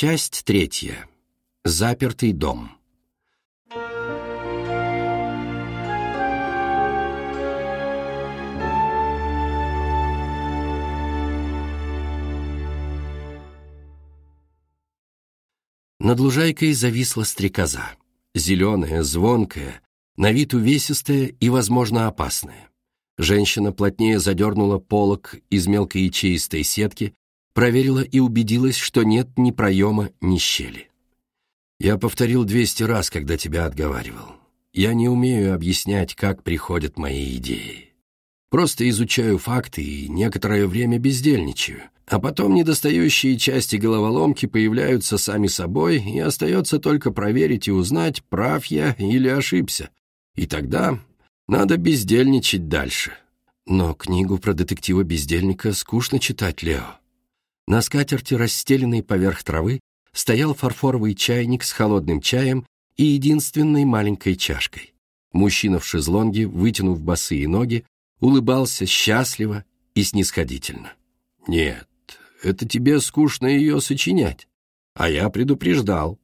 Часть третья. Запертый дом. Над лужайкой зависла стрекоза. Зеленая, звонкая, на вид увесистая и, возможно, опасная. Женщина плотнее задернула полок из мелкоячеистой сетки, проверила и убедилась, что нет ни проема, ни щели. «Я повторил двести раз, когда тебя отговаривал. Я не умею объяснять, как приходят мои идеи. Просто изучаю факты и некоторое время бездельничаю, а потом недостающие части головоломки появляются сами собой, и остается только проверить и узнать, прав я или ошибся. И тогда надо бездельничать дальше. Но книгу про детектива-бездельника скучно читать, Лео. На скатерти, расстеленной поверх травы, стоял фарфоровый чайник с холодным чаем и единственной маленькой чашкой. Мужчина в шезлонге, вытянув босые ноги, улыбался счастливо и снисходительно. «Нет, это тебе скучно ее сочинять, а я предупреждал.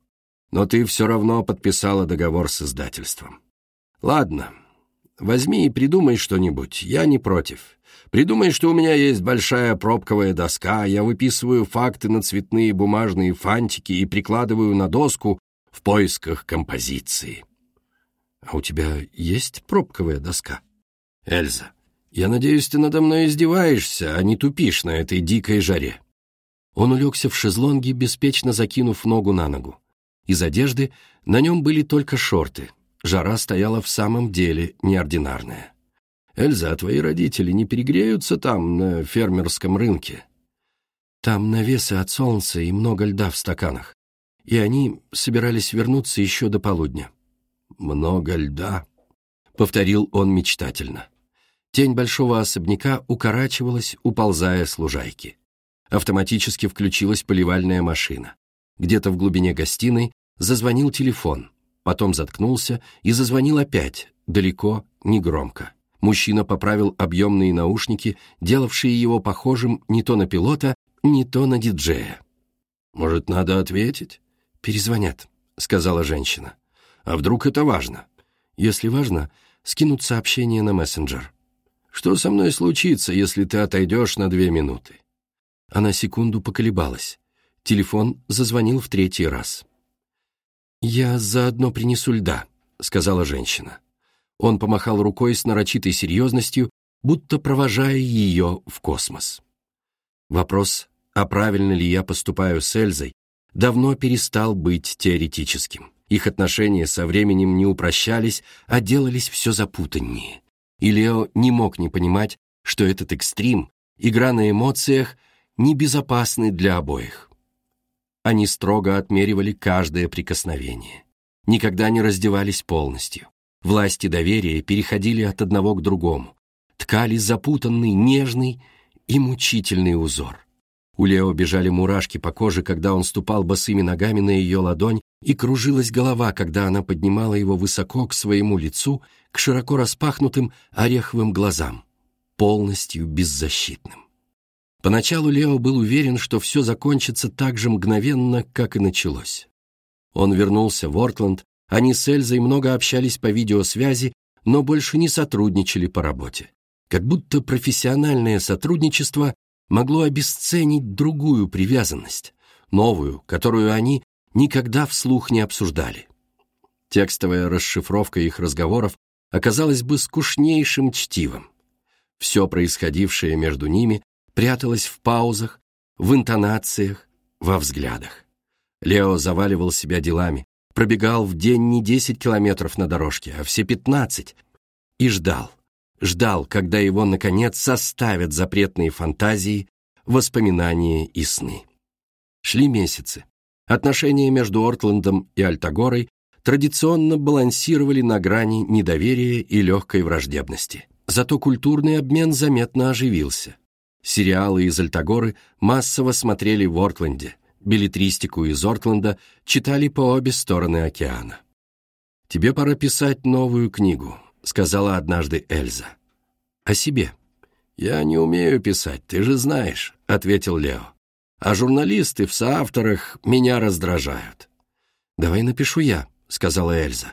Но ты все равно подписала договор с издательством. Ладно, возьми и придумай что-нибудь, я не против. Придумай, что у меня есть большая пробковая доска, я выписываю факты на цветные бумажные фантики и прикладываю на доску в поисках композиции. А у тебя есть пробковая доска? Эльза, я надеюсь, ты надо мной издеваешься, а не тупишь на этой дикой жаре. Он улегся в шезлонге, беспечно закинув ногу на ногу. Из одежды на нем были только шорты. Жара стояла в самом деле неординарная. «Эльза, а твои родители не перегреются там, на фермерском рынке?» «Там навесы от солнца и много льда в стаканах, и они собирались вернуться еще до полудня». «Много льда», — повторил он мечтательно. Тень большого особняка укорачивалась, уползая с лужайки. Автоматически включилась поливальная машина. Где-то в глубине гостиной зазвонил телефон, потом заткнулся и зазвонил опять, далеко, негромко. Мужчина поправил объемные наушники, делавшие его похожим не то на пилота, не то на диджея. «Может, надо ответить?» «Перезвонят», — сказала женщина. «А вдруг это важно?» «Если важно, скинут сообщение на мессенджер». «Что со мной случится, если ты отойдешь на две минуты?» Она секунду поколебалась. Телефон зазвонил в третий раз. «Я заодно принесу льда», — сказала женщина. Он помахал рукой с нарочитой серьезностью, будто провожая ее в космос. Вопрос, а правильно ли я поступаю с Эльзой, давно перестал быть теоретическим. Их отношения со временем не упрощались, а делались все запутаннее. И Лео не мог не понимать, что этот экстрим, игра на эмоциях, небезопасны для обоих. Они строго отмеривали каждое прикосновение. Никогда не раздевались полностью. Власти доверия переходили от одного к другому, ткали запутанный, нежный и мучительный узор. У Лео бежали мурашки по коже, когда он ступал босыми ногами на ее ладонь, и кружилась голова, когда она поднимала его высоко к своему лицу, к широко распахнутым ореховым глазам, полностью беззащитным. Поначалу Лео был уверен, что все закончится так же мгновенно, как и началось. Он вернулся в Ортленд, они с Эльзой много общались по видеосвязи, но больше не сотрудничали по работе. Как будто профессиональное сотрудничество могло обесценить другую привязанность, новую, которую они никогда вслух не обсуждали. Текстовая расшифровка их разговоров оказалась бы скучнейшим чтивом. Все происходившее между ними пряталось в паузах, в интонациях, во взглядах. Лео заваливал себя делами, пробегал в день не 10 километров на дорожке, а все 15, и ждал, ждал, когда его, наконец, составят запретные фантазии, воспоминания и сны. Шли месяцы. Отношения между Ортландом и Альтагорой традиционно балансировали на грани недоверия и легкой враждебности. Зато культурный обмен заметно оживился. Сериалы из Альтагоры массово смотрели в Ортленде – билетристику из Ортленда читали по обе стороны океана. «Тебе пора писать новую книгу», — сказала однажды Эльза. «О себе». «Я не умею писать, ты же знаешь», — ответил Лео. а журналисты в соавторах меня раздражают». «Давай напишу я», — сказала Эльза.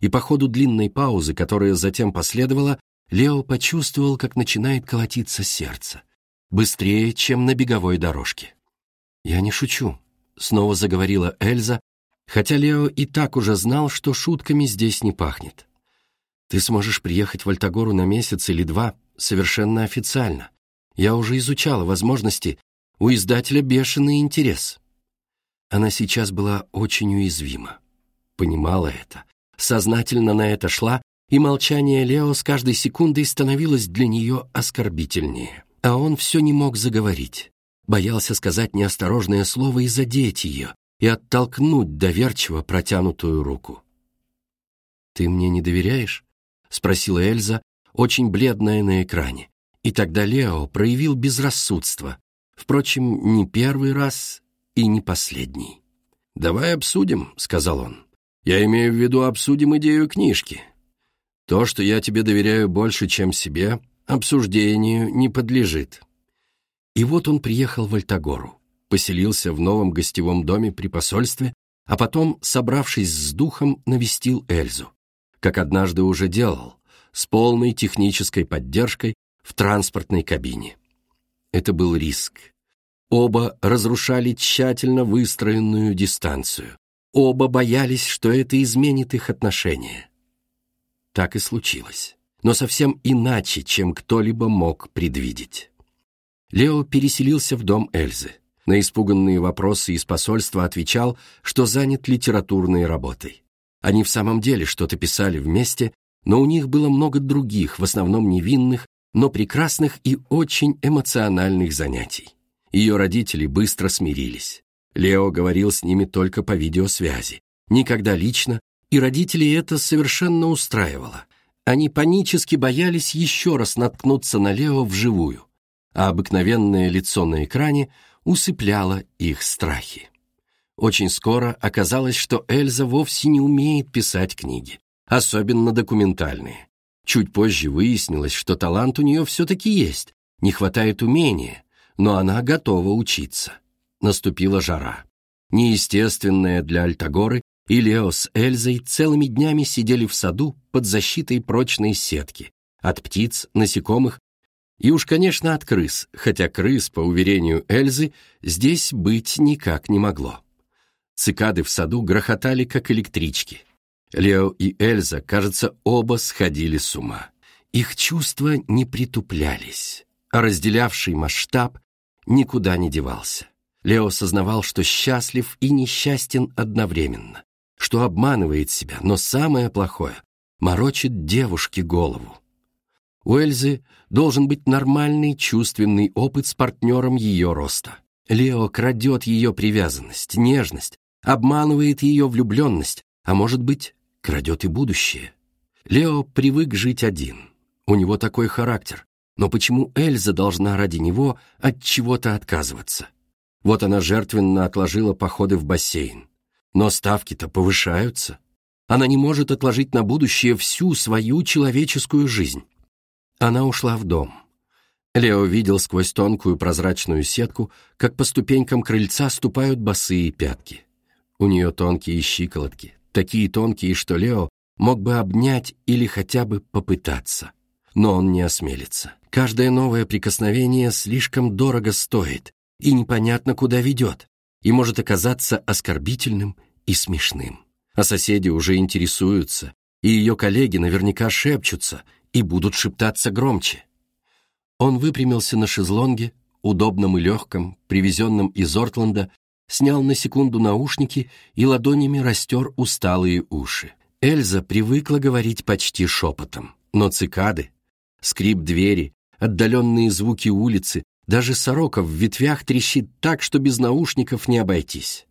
И по ходу длинной паузы, которая затем последовала, Лео почувствовал, как начинает колотиться сердце. Быстрее, чем на беговой дорожке. «Я не шучу», — снова заговорила Эльза, хотя Лео и так уже знал, что шутками здесь не пахнет. «Ты сможешь приехать в Альтагору на месяц или два совершенно официально. Я уже изучала возможности, у издателя бешеный интерес». Она сейчас была очень уязвима. Понимала это, сознательно на это шла, и молчание Лео с каждой секундой становилось для нее оскорбительнее. А он все не мог заговорить. Боялся сказать неосторожное слово и задеть ее, и оттолкнуть доверчиво протянутую руку. «Ты мне не доверяешь?» — спросила Эльза, очень бледная на экране. И тогда Лео проявил безрассудство. Впрочем, не первый раз и не последний. «Давай обсудим», — сказал он. «Я имею в виду обсудим идею книжки. То, что я тебе доверяю больше, чем себе, обсуждению не подлежит». И вот он приехал в Альтагору поселился в новом гостевом доме при посольстве, а потом, собравшись с духом, навестил Эльзу, как однажды уже делал, с полной технической поддержкой в транспортной кабине. Это был риск. Оба разрушали тщательно выстроенную дистанцию. Оба боялись, что это изменит их отношения. Так и случилось, но совсем иначе, чем кто-либо мог предвидеть. Лео переселился в дом Эльзы. На испуганные вопросы из посольства отвечал, что занят литературной работой. Они в самом деле что-то писали вместе, но у них было много других, в основном невинных, но прекрасных и очень эмоциональных занятий. Ее родители быстро смирились. Лео говорил с ними только по видеосвязи, никогда лично, и родителей это совершенно устраивало. Они панически боялись еще раз наткнуться на Лео вживую, а обыкновенное лицо на экране усыпляло их страхи. Очень скоро оказалось, что Эльза вовсе не умеет писать книги, особенно документальные. Чуть позже выяснилось, что талант у нее все-таки есть, не хватает умения, но она готова учиться. Наступила жара. Неестественная для Альтагоры, и Лео с Эльзой целыми днями сидели в саду под защитой прочной сетки от птиц, насекомых и уж, конечно, от крыс, хотя крыс, по уверению Эльзы, здесь быть никак не могло. Цикады в саду грохотали, как электрички. Лео и Эльза, кажется, оба сходили с ума. Их чувства не притуплялись, а разделявший масштаб никуда не девался. Лео сознавал, что счастлив и несчастен одновременно, что обманывает себя, но самое плохое — морочит девушке голову. У Эльзы должен быть нормальный чувственный опыт с партнером ее роста. Лео крадет ее привязанность, нежность, обманывает ее влюбленность, а может быть, крадет и будущее. Лео привык жить один. У него такой характер. Но почему Эльза должна ради него от чего-то отказываться? Вот она жертвенно отложила походы в бассейн. Но ставки-то повышаются. Она не может отложить на будущее всю свою человеческую жизнь. Она ушла в дом. Лео видел сквозь тонкую прозрачную сетку, как по ступенькам крыльца ступают босые пятки. У нее тонкие щиколотки, такие тонкие, что Лео мог бы обнять или хотя бы попытаться. Но он не осмелится. Каждое новое прикосновение слишком дорого стоит и непонятно куда ведет, и может оказаться оскорбительным и смешным. А соседи уже интересуются, и ее коллеги наверняка шепчутся — и будут шептаться громче. Он выпрямился на шезлонге, удобном и легком, привезенном из Ортленда, снял на секунду наушники и ладонями растер усталые уши. Эльза привыкла говорить почти шепотом, но цикады, скрип двери, отдаленные звуки улицы, даже сорока в ветвях трещит так, что без наушников не обойтись.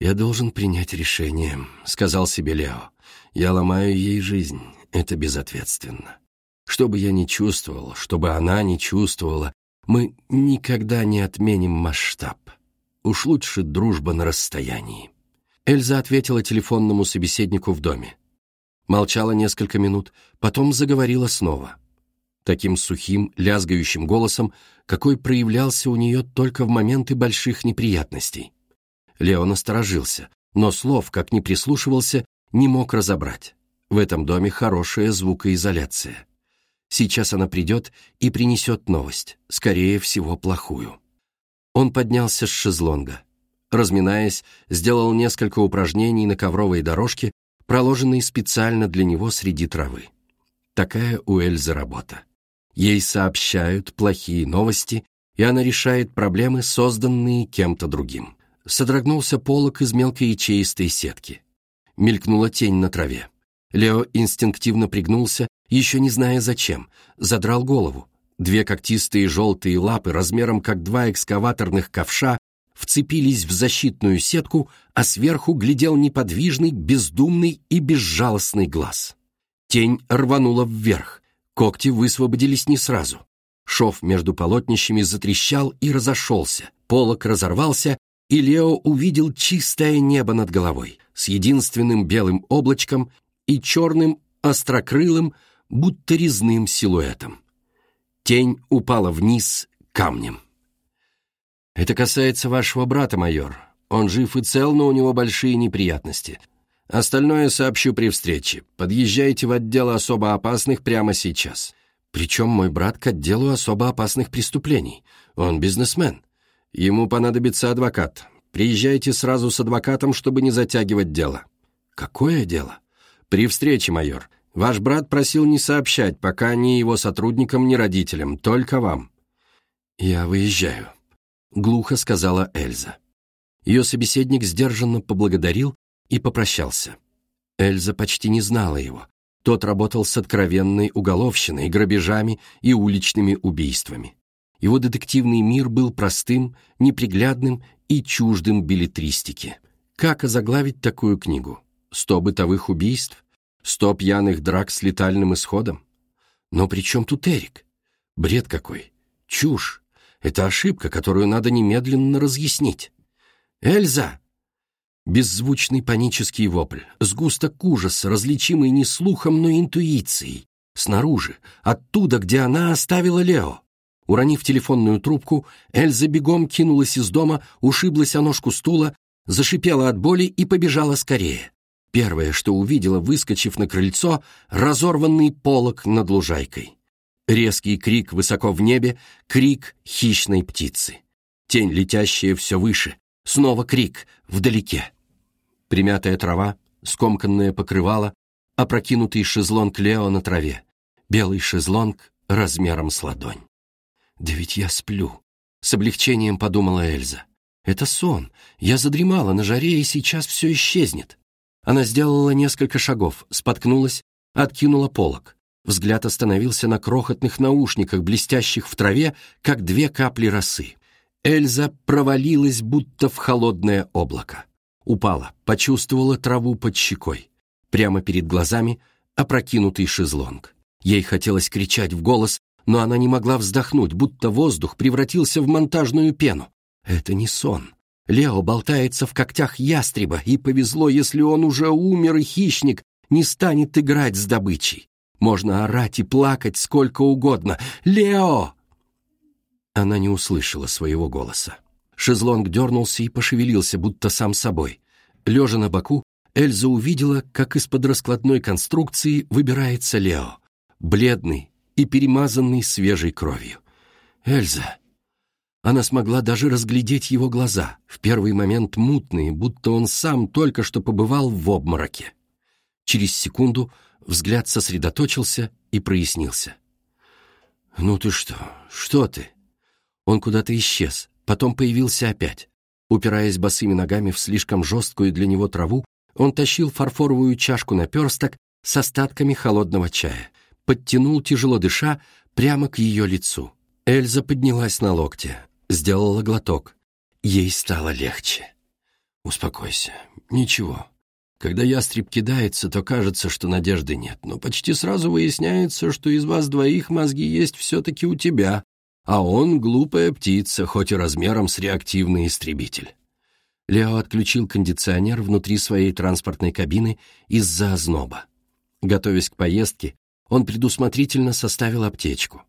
«Я должен принять решение», — сказал себе Лео. «Я ломаю ей жизнь это безответственно. Что бы я ни чувствовал, чтобы она не чувствовала, мы никогда не отменим масштаб. Уж лучше дружба на расстоянии. Эльза ответила телефонному собеседнику в доме. Молчала несколько минут, потом заговорила снова. таким сухим, лязгающим голосом, какой проявлялся у нее только в моменты больших неприятностей. Лео насторожился, но слов, как ни прислушивался, не мог разобрать. В этом доме хорошая звукоизоляция. Сейчас она придет и принесет новость, скорее всего, плохую. Он поднялся с шезлонга. Разминаясь, сделал несколько упражнений на ковровой дорожке, проложенной специально для него среди травы. Такая у Эльзы работа. Ей сообщают плохие новости, и она решает проблемы, созданные кем-то другим. Содрогнулся полок из мелкой ячеистой сетки. Мелькнула тень на траве. Лео инстинктивно пригнулся, еще не зная зачем, задрал голову. Две когтистые желтые лапы размером как два экскаваторных ковша вцепились в защитную сетку, а сверху глядел неподвижный, бездумный и безжалостный глаз. Тень рванула вверх, когти высвободились не сразу. Шов между полотнищами затрещал и разошелся, полок разорвался, и Лео увидел чистое небо над головой с единственным белым облачком и черным острокрылым, будто резным силуэтом. Тень упала вниз камнем. «Это касается вашего брата, майор. Он жив и цел, но у него большие неприятности. Остальное сообщу при встрече. Подъезжайте в отдел особо опасных прямо сейчас. Причем мой брат к отделу особо опасных преступлений. Он бизнесмен. Ему понадобится адвокат. Приезжайте сразу с адвокатом, чтобы не затягивать дело». «Какое дело?» «При встрече, майор. Ваш брат просил не сообщать, пока ни его сотрудникам, ни родителям, только вам». «Я выезжаю», — глухо сказала Эльза. Ее собеседник сдержанно поблагодарил и попрощался. Эльза почти не знала его. Тот работал с откровенной уголовщиной, грабежами и уличными убийствами. Его детективный мир был простым, неприглядным и чуждым билетристике. Как озаглавить такую книгу? Сто бытовых убийств? Сто пьяных драк с летальным исходом? Но при чем тут Эрик? Бред какой. Чушь. Это ошибка, которую надо немедленно разъяснить. «Эльза!» Беззвучный панический вопль, сгусток ужаса, различимый не слухом, но интуицией. Снаружи, оттуда, где она оставила Лео. Уронив телефонную трубку, Эльза бегом кинулась из дома, ушиблась о ножку стула, зашипела от боли и побежала скорее. Первое, что увидела, выскочив на крыльцо, разорванный полог над лужайкой. Резкий крик высоко в небе, крик хищной птицы. Тень, летящая все выше, снова крик, вдалеке. Примятая трава, скомканное покрывало, опрокинутый шезлонг Лео на траве, белый шезлонг размером с ладонь. «Да ведь я сплю», — с облегчением подумала Эльза. «Это сон. Я задремала на жаре, и сейчас все исчезнет». Она сделала несколько шагов, споткнулась, откинула полок. Взгляд остановился на крохотных наушниках, блестящих в траве, как две капли росы. Эльза провалилась, будто в холодное облако. Упала, почувствовала траву под щекой. Прямо перед глазами опрокинутый шезлонг. Ей хотелось кричать в голос, но она не могла вздохнуть, будто воздух превратился в монтажную пену. Это не сон. Лео болтается в когтях ястреба, и повезло, если он уже умер, и хищник не станет играть с добычей. Можно орать и плакать сколько угодно. «Лео!» Она не услышала своего голоса. Шезлонг дернулся и пошевелился, будто сам собой. Лежа на боку, Эльза увидела, как из-под раскладной конструкции выбирается Лео, бледный и перемазанный свежей кровью. «Эльза!» Она смогла даже разглядеть его глаза, в первый момент мутные, будто он сам только что побывал в обмороке. Через секунду взгляд сосредоточился и прояснился. «Ну ты что? Что ты?» Он куда-то исчез, потом появился опять. Упираясь босыми ногами в слишком жесткую для него траву, он тащил фарфоровую чашку наперсток с остатками холодного чая, подтянул, тяжело дыша, прямо к ее лицу. Эльза поднялась на локте, сделала глоток. Ей стало легче. «Успокойся. Ничего. Когда ястреб кидается, то кажется, что надежды нет, но почти сразу выясняется, что из вас двоих мозги есть все-таки у тебя, а он глупая птица, хоть и размером с реактивный истребитель. Лео отключил кондиционер внутри своей транспортной кабины из-за озноба. Готовясь к поездке, он предусмотрительно составил аптечку.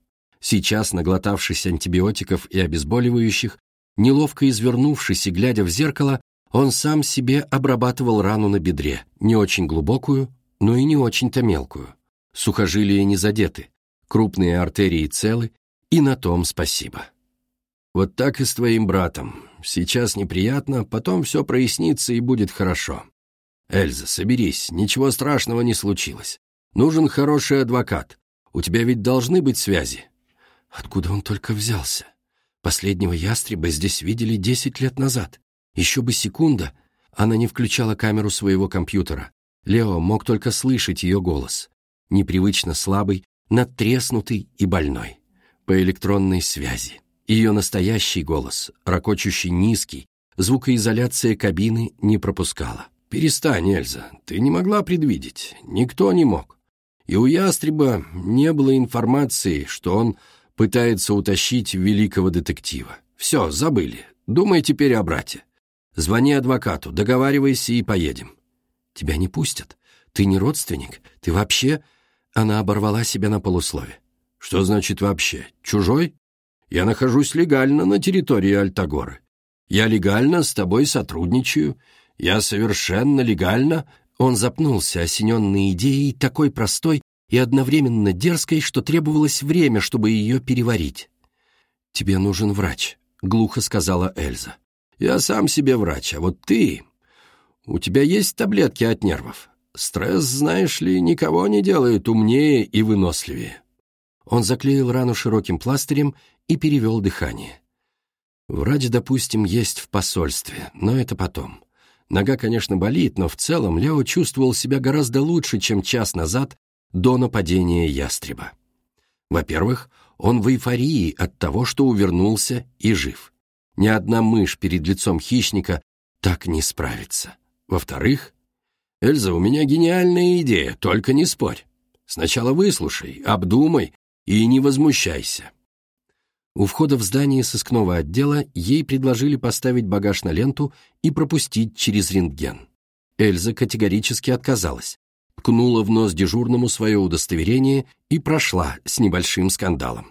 Сейчас, наглотавшись антибиотиков и обезболивающих, неловко извернувшись и глядя в зеркало, он сам себе обрабатывал рану на бедре, не очень глубокую, но и не очень-то мелкую. Сухожилия не задеты, крупные артерии целы, и на том спасибо. Вот так и с твоим братом. Сейчас неприятно, потом все прояснится и будет хорошо. Эльза, соберись, ничего страшного не случилось. Нужен хороший адвокат. У тебя ведь должны быть связи. Откуда он только взялся? Последнего ястреба здесь видели десять лет назад. Еще бы секунда. Она не включала камеру своего компьютера. Лео мог только слышать ее голос. Непривычно слабый, надтреснутый и больной. По электронной связи. Ее настоящий голос, ракочущий низкий, звукоизоляция кабины не пропускала. «Перестань, Эльза, ты не могла предвидеть, никто не мог. И у Ястреба не было информации, что он пытается утащить великого детектива. Все, забыли, думай теперь о брате. Звони адвокату, договаривайся и поедем». «Тебя не пустят. Ты не родственник. Ты вообще...» Она оборвала себя на полуслове. «Что значит вообще? Чужой?» Я нахожусь легально на территории Альтагоры. Я легально с тобой сотрудничаю. Я совершенно легально...» Он запнулся, осененный идеей такой простой и одновременно дерзкой, что требовалось время, чтобы ее переварить. «Тебе нужен врач», — глухо сказала Эльза. «Я сам себе врач, а вот ты... У тебя есть таблетки от нервов? Стресс, знаешь ли, никого не делает умнее и выносливее». Он заклеил рану широким пластырем и перевел дыхание. Врач, допустим, есть в посольстве, но это потом. Нога, конечно, болит, но в целом Лео чувствовал себя гораздо лучше, чем час назад до нападения ястреба. Во-первых, он в эйфории от того, что увернулся и жив. Ни одна мышь перед лицом хищника так не справится. Во-вторых, «Эльза, у меня гениальная идея, только не спорь. Сначала выслушай, обдумай и не возмущайся. У входа в здание сыскного отдела ей предложили поставить багаж на ленту и пропустить через рентген. Эльза категорически отказалась, ткнула в нос дежурному свое удостоверение и прошла с небольшим скандалом.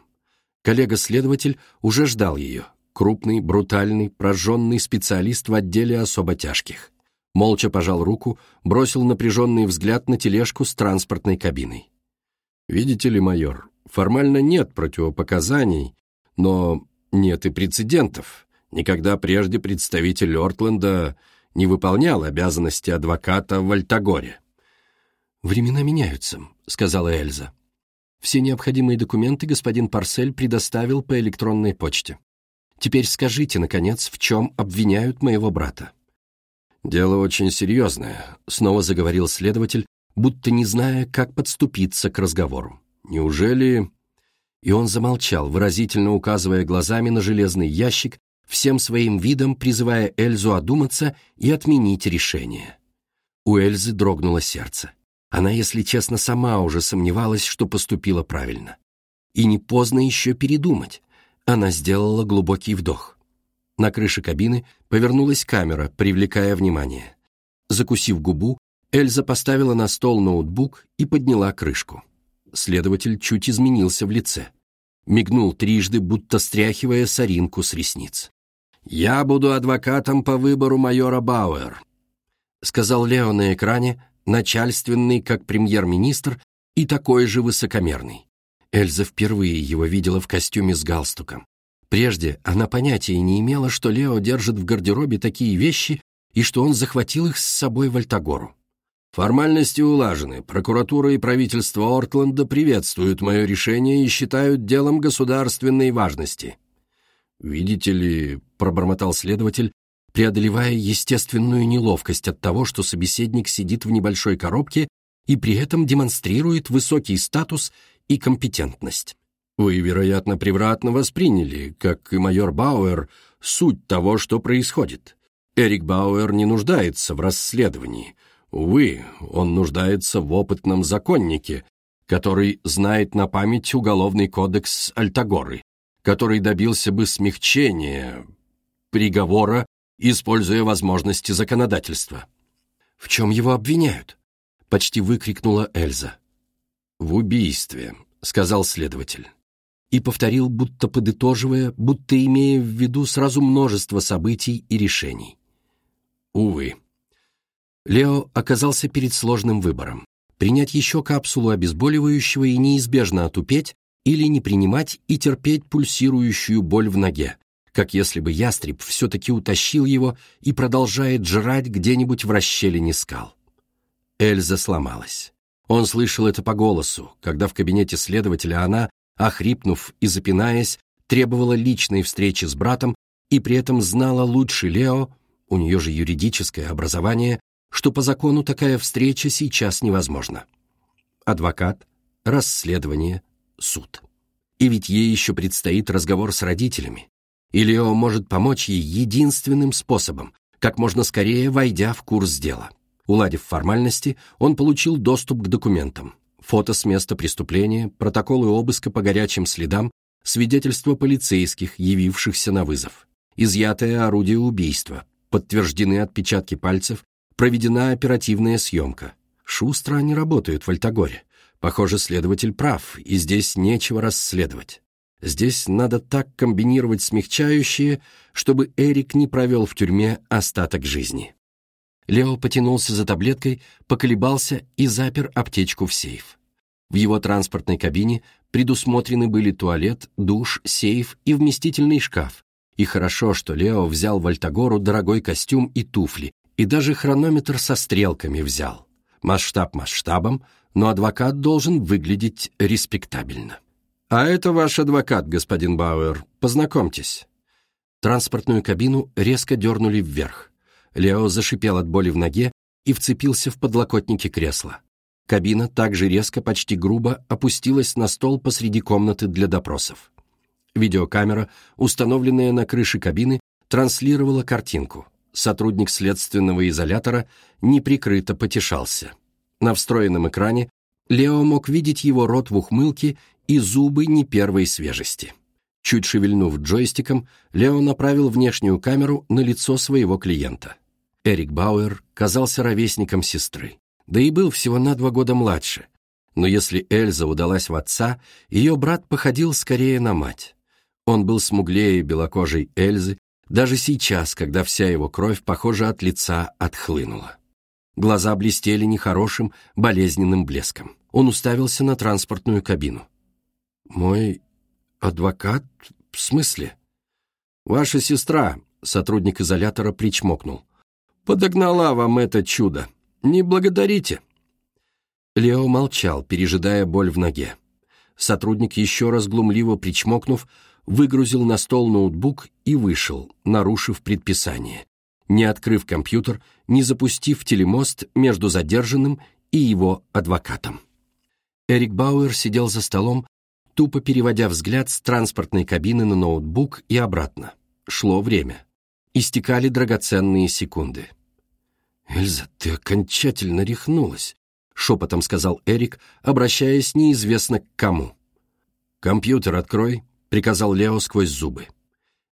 Коллега-следователь уже ждал ее, крупный, брутальный, прожженный специалист в отделе особо тяжких. Молча пожал руку, бросил напряженный взгляд на тележку с транспортной кабиной. «Видите ли, майор, формально нет противопоказаний, но нет и прецедентов. Никогда прежде представитель Ортленда не выполнял обязанности адвоката в Альтагоре. «Времена меняются», — сказала Эльза. «Все необходимые документы господин Парсель предоставил по электронной почте. Теперь скажите, наконец, в чем обвиняют моего брата?» «Дело очень серьезное», — снова заговорил следователь, будто не зная, как подступиться к разговору. «Неужели...» И он замолчал, выразительно указывая глазами на железный ящик, всем своим видом призывая Эльзу одуматься и отменить решение. У Эльзы дрогнуло сердце. Она, если честно, сама уже сомневалась, что поступила правильно. И не поздно еще передумать. Она сделала глубокий вдох. На крыше кабины повернулась камера, привлекая внимание. Закусив губу, Эльза поставила на стол ноутбук и подняла крышку. Следователь чуть изменился в лице. Мигнул трижды, будто стряхивая соринку с ресниц. «Я буду адвокатом по выбору майора Бауэр», сказал Лео на экране, начальственный, как премьер-министр, и такой же высокомерный. Эльза впервые его видела в костюме с галстуком. Прежде она понятия не имела, что Лео держит в гардеробе такие вещи и что он захватил их с собой в Альтагору. Формальности улажены. Прокуратура и правительство Ортленда приветствуют мое решение и считают делом государственной важности. «Видите ли», — пробормотал следователь, преодолевая естественную неловкость от того, что собеседник сидит в небольшой коробке и при этом демонстрирует высокий статус и компетентность. Вы, вероятно, превратно восприняли, как и майор Бауэр, суть того, что происходит. Эрик Бауэр не нуждается в расследовании — Увы, он нуждается в опытном законнике, который знает на память уголовный кодекс Альтагоры, который добился бы смягчения приговора, используя возможности законодательства. «В чем его обвиняют?» — почти выкрикнула Эльза. «В убийстве», — сказал следователь. И повторил, будто подытоживая, будто имея в виду сразу множество событий и решений. Увы. Лео оказался перед сложным выбором. Принять еще капсулу обезболивающего и неизбежно отупеть, или не принимать и терпеть пульсирующую боль в ноге, как если бы ястреб все-таки утащил его и продолжает жрать где-нибудь в расщелине скал. Эльза сломалась. Он слышал это по голосу, когда в кабинете следователя она, охрипнув и запинаясь, требовала личной встречи с братом и при этом знала лучше Лео, у нее же юридическое образование, что по закону такая встреча сейчас невозможна. Адвокат, расследование, суд. И ведь ей еще предстоит разговор с родителями. И Лео может помочь ей единственным способом, как можно скорее войдя в курс дела. Уладив формальности, он получил доступ к документам. Фото с места преступления, протоколы обыска по горячим следам, свидетельства полицейских, явившихся на вызов. Изъятое орудие убийства, подтверждены отпечатки пальцев, проведена оперативная съемка. Шустро они работают в Альтагоре. Похоже, следователь прав, и здесь нечего расследовать. Здесь надо так комбинировать смягчающие, чтобы Эрик не провел в тюрьме остаток жизни. Лео потянулся за таблеткой, поколебался и запер аптечку в сейф. В его транспортной кабине предусмотрены были туалет, душ, сейф и вместительный шкаф. И хорошо, что Лео взял в Альтагору дорогой костюм и туфли, и даже хронометр со стрелками взял. Масштаб масштабом, но адвокат должен выглядеть респектабельно. «А это ваш адвокат, господин Бауэр. Познакомьтесь». Транспортную кабину резко дернули вверх. Лео зашипел от боли в ноге и вцепился в подлокотники кресла. Кабина также резко, почти грубо опустилась на стол посреди комнаты для допросов. Видеокамера, установленная на крыше кабины, транслировала картинку. Сотрудник следственного изолятора неприкрыто потешался. На встроенном экране Лео мог видеть его рот в ухмылке и зубы не первой свежести. Чуть шевельнув джойстиком, Лео направил внешнюю камеру на лицо своего клиента. Эрик Бауэр казался ровесником сестры, да и был всего на два года младше. Но если Эльза удалась в отца, ее брат походил скорее на мать. Он был смуглее белокожей Эльзы, даже сейчас, когда вся его кровь, похоже, от лица отхлынула. Глаза блестели нехорошим, болезненным блеском. Он уставился на транспортную кабину. «Мой адвокат? В смысле?» «Ваша сестра», — сотрудник изолятора причмокнул. «Подогнала вам это чудо. Не благодарите». Лео молчал, пережидая боль в ноге. Сотрудник, еще раз глумливо причмокнув, выгрузил на стол ноутбук и вышел, нарушив предписание не открыв компьютер, не запустив телемост между задержанным и его адвокатом. Эрик Бауэр сидел за столом, тупо переводя взгляд с транспортной кабины на ноутбук и обратно. Шло время. Истекали драгоценные секунды. «Эльза, ты окончательно рехнулась», — шепотом сказал Эрик, обращаясь неизвестно к кому. «Компьютер открой», — приказал Лео сквозь зубы.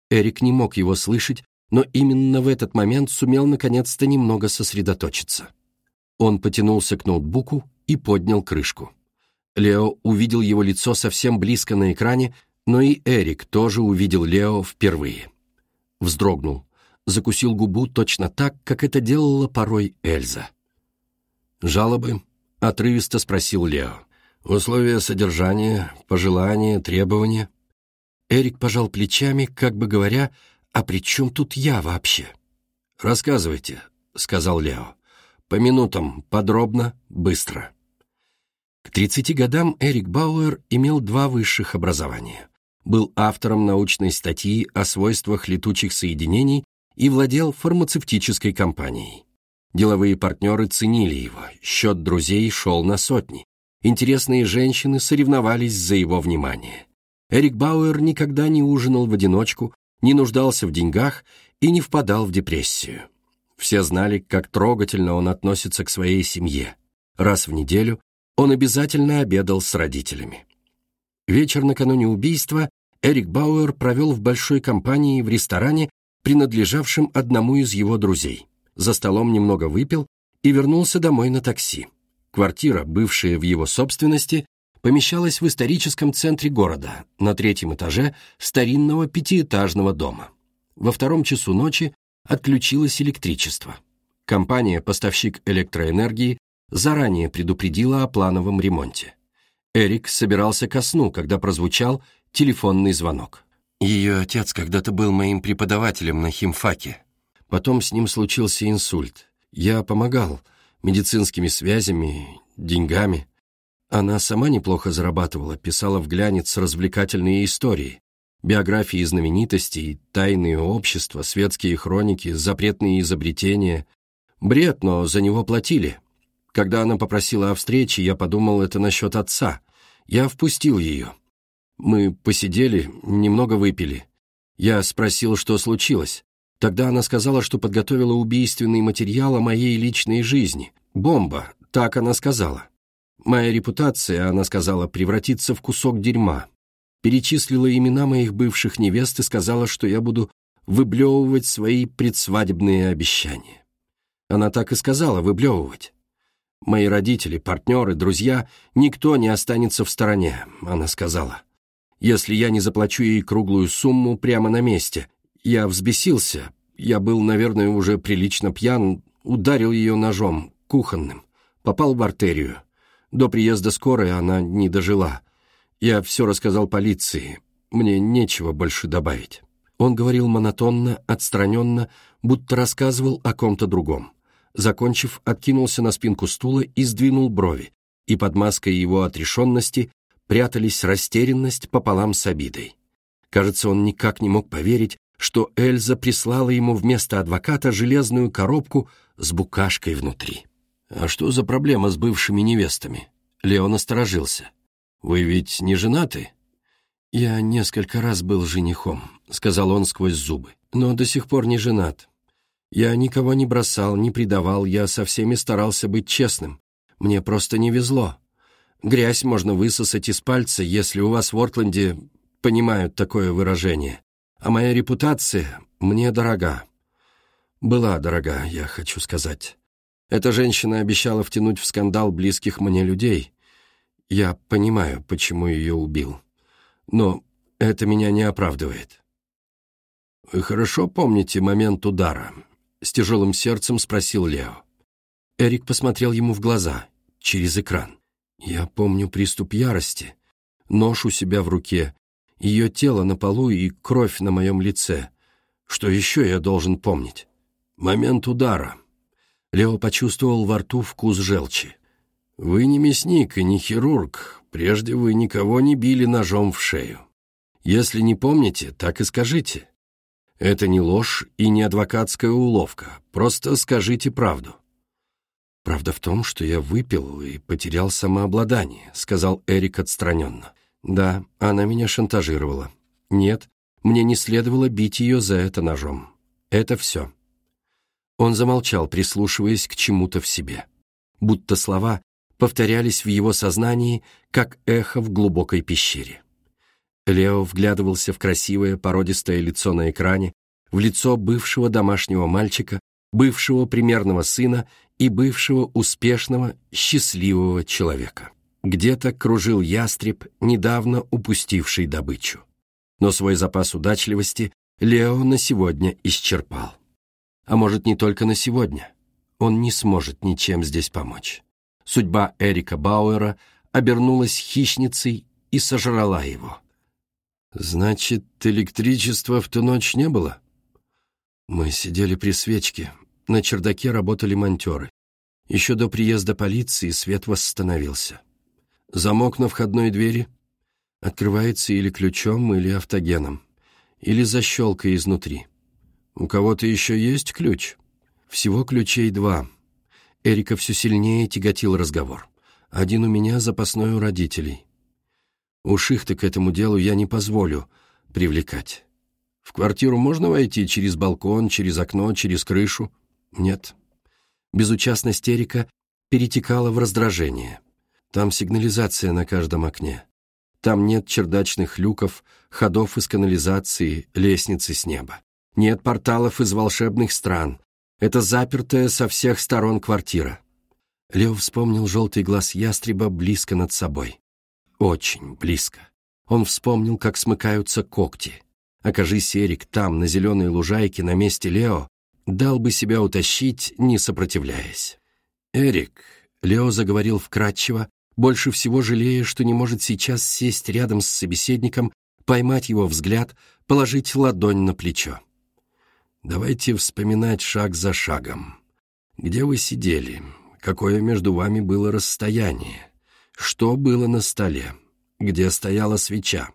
Эрик не мог его слышать, но именно в этот момент сумел наконец-то немного сосредоточиться. Он потянулся к ноутбуку и поднял крышку. Лео увидел его лицо совсем близко на экране, но и Эрик тоже увидел Лео впервые. Вздрогнул, закусил губу точно так, как это делала порой Эльза. «Жалобы?» — отрывисто спросил Лео. «Условия содержания, пожелания, требования?» Эрик пожал плечами, как бы говоря, «А при чем тут я вообще?» «Рассказывайте», — сказал Лео. «По минутам, подробно, быстро». К 30 годам Эрик Бауэр имел два высших образования. Был автором научной статьи о свойствах летучих соединений и владел фармацевтической компанией. Деловые партнеры ценили его, счет друзей шел на сотни. Интересные женщины соревновались за его внимание. Эрик Бауэр никогда не ужинал в одиночку, не нуждался в деньгах и не впадал в депрессию. Все знали, как трогательно он относится к своей семье. Раз в неделю он обязательно обедал с родителями. Вечер накануне убийства Эрик Бауэр провел в большой компании в ресторане, принадлежавшем одному из его друзей. За столом немного выпил и вернулся домой на такси. Квартира, бывшая в его собственности, помещалась в историческом центре города, на третьем этаже старинного пятиэтажного дома. Во втором часу ночи отключилось электричество. Компания, поставщик электроэнергии, заранее предупредила о плановом ремонте. Эрик собирался ко сну, когда прозвучал телефонный звонок. Ее отец когда-то был моим преподавателем на химфаке. Потом с ним случился инсульт. Я помогал медицинскими связями, деньгами. Она сама неплохо зарабатывала, писала в глянец развлекательные истории, биографии знаменитостей, тайные общества, светские хроники, запретные изобретения. Бред, но за него платили. Когда она попросила о встрече, я подумал, это насчет отца. Я впустил ее. Мы посидели, немного выпили. Я спросил, что случилось. Тогда она сказала, что подготовила убийственный материал о моей личной жизни. Бомба, так она сказала. Моя репутация, она сказала, превратится в кусок дерьма. Перечислила имена моих бывших невест и сказала, что я буду выблевывать свои предсвадебные обещания. Она так и сказала, выблевывать. Мои родители, партнеры, друзья, никто не останется в стороне, она сказала. Если я не заплачу ей круглую сумму прямо на месте, я взбесился, я был, наверное, уже прилично пьян, ударил ее ножом, кухонным, попал в артерию. До приезда скорой она не дожила. Я все рассказал полиции, мне нечего больше добавить. Он говорил монотонно, отстраненно, будто рассказывал о ком-то другом. Закончив, откинулся на спинку стула и сдвинул брови, и под маской его отрешенности прятались растерянность пополам с обидой. Кажется, он никак не мог поверить, что Эльза прислала ему вместо адвоката железную коробку с букашкой внутри. «А что за проблема с бывшими невестами?» Леон осторожился. «Вы ведь не женаты?» «Я несколько раз был женихом», — сказал он сквозь зубы, «но до сих пор не женат. Я никого не бросал, не предавал, я со всеми старался быть честным. Мне просто не везло. Грязь можно высосать из пальца, если у вас в Ортленде понимают такое выражение а моя репутация мне дорога. Была дорога, я хочу сказать. Эта женщина обещала втянуть в скандал близких мне людей. Я понимаю, почему ее убил. Но это меня не оправдывает. «Вы хорошо помните момент удара?» — с тяжелым сердцем спросил Лео. Эрик посмотрел ему в глаза, через экран. «Я помню приступ ярости, нож у себя в руке ее тело на полу и кровь на моем лице. Что еще я должен помнить? Момент удара. Лео почувствовал во рту вкус желчи. «Вы не мясник и не хирург. Прежде вы никого не били ножом в шею. Если не помните, так и скажите. Это не ложь и не адвокатская уловка. Просто скажите правду». «Правда в том, что я выпил и потерял самообладание», — сказал Эрик отстраненно. Да, она меня шантажировала. Нет, мне не следовало бить ее за это ножом. Это все. Он замолчал, прислушиваясь к чему-то в себе. Будто слова повторялись в его сознании, как эхо в глубокой пещере. Лео вглядывался в красивое породистое лицо на экране, в лицо бывшего домашнего мальчика, бывшего примерного сына и бывшего успешного, счастливого человека. Где-то кружил ястреб, недавно упустивший добычу. Но свой запас удачливости Лео на сегодня исчерпал. А может, не только на сегодня. Он не сможет ничем здесь помочь. Судьба Эрика Бауэра обернулась хищницей и сожрала его. «Значит, электричества в ту ночь не было?» Мы сидели при свечке. На чердаке работали монтеры. Еще до приезда полиции свет восстановился. Замок на входной двери открывается или ключом, или автогеном, или защелкой изнутри. У кого-то еще есть ключ? Всего ключей два. Эрика все сильнее тяготил разговор. Один у меня, запасной у родителей. Уж их-то к этому делу я не позволю привлекать. В квартиру можно войти через балкон, через окно, через крышу? Нет. Безучастность Эрика перетекала в раздражение. Там сигнализация на каждом окне. Там нет чердачных люков, ходов из канализации, лестницы с неба. Нет порталов из волшебных стран. Это запертая со всех сторон квартира. Лев вспомнил желтый глаз ястреба близко над собой. Очень близко. Он вспомнил, как смыкаются когти. Окажись Эрик там, на зеленой лужайке, на месте Лео, дал бы себя утащить, не сопротивляясь. «Эрик», — Лео заговорил вкратчиво, больше всего жалея, что не может сейчас сесть рядом с собеседником, поймать его взгляд, положить ладонь на плечо. «Давайте вспоминать шаг за шагом. Где вы сидели? Какое между вами было расстояние? Что было на столе? Где стояла свеча?»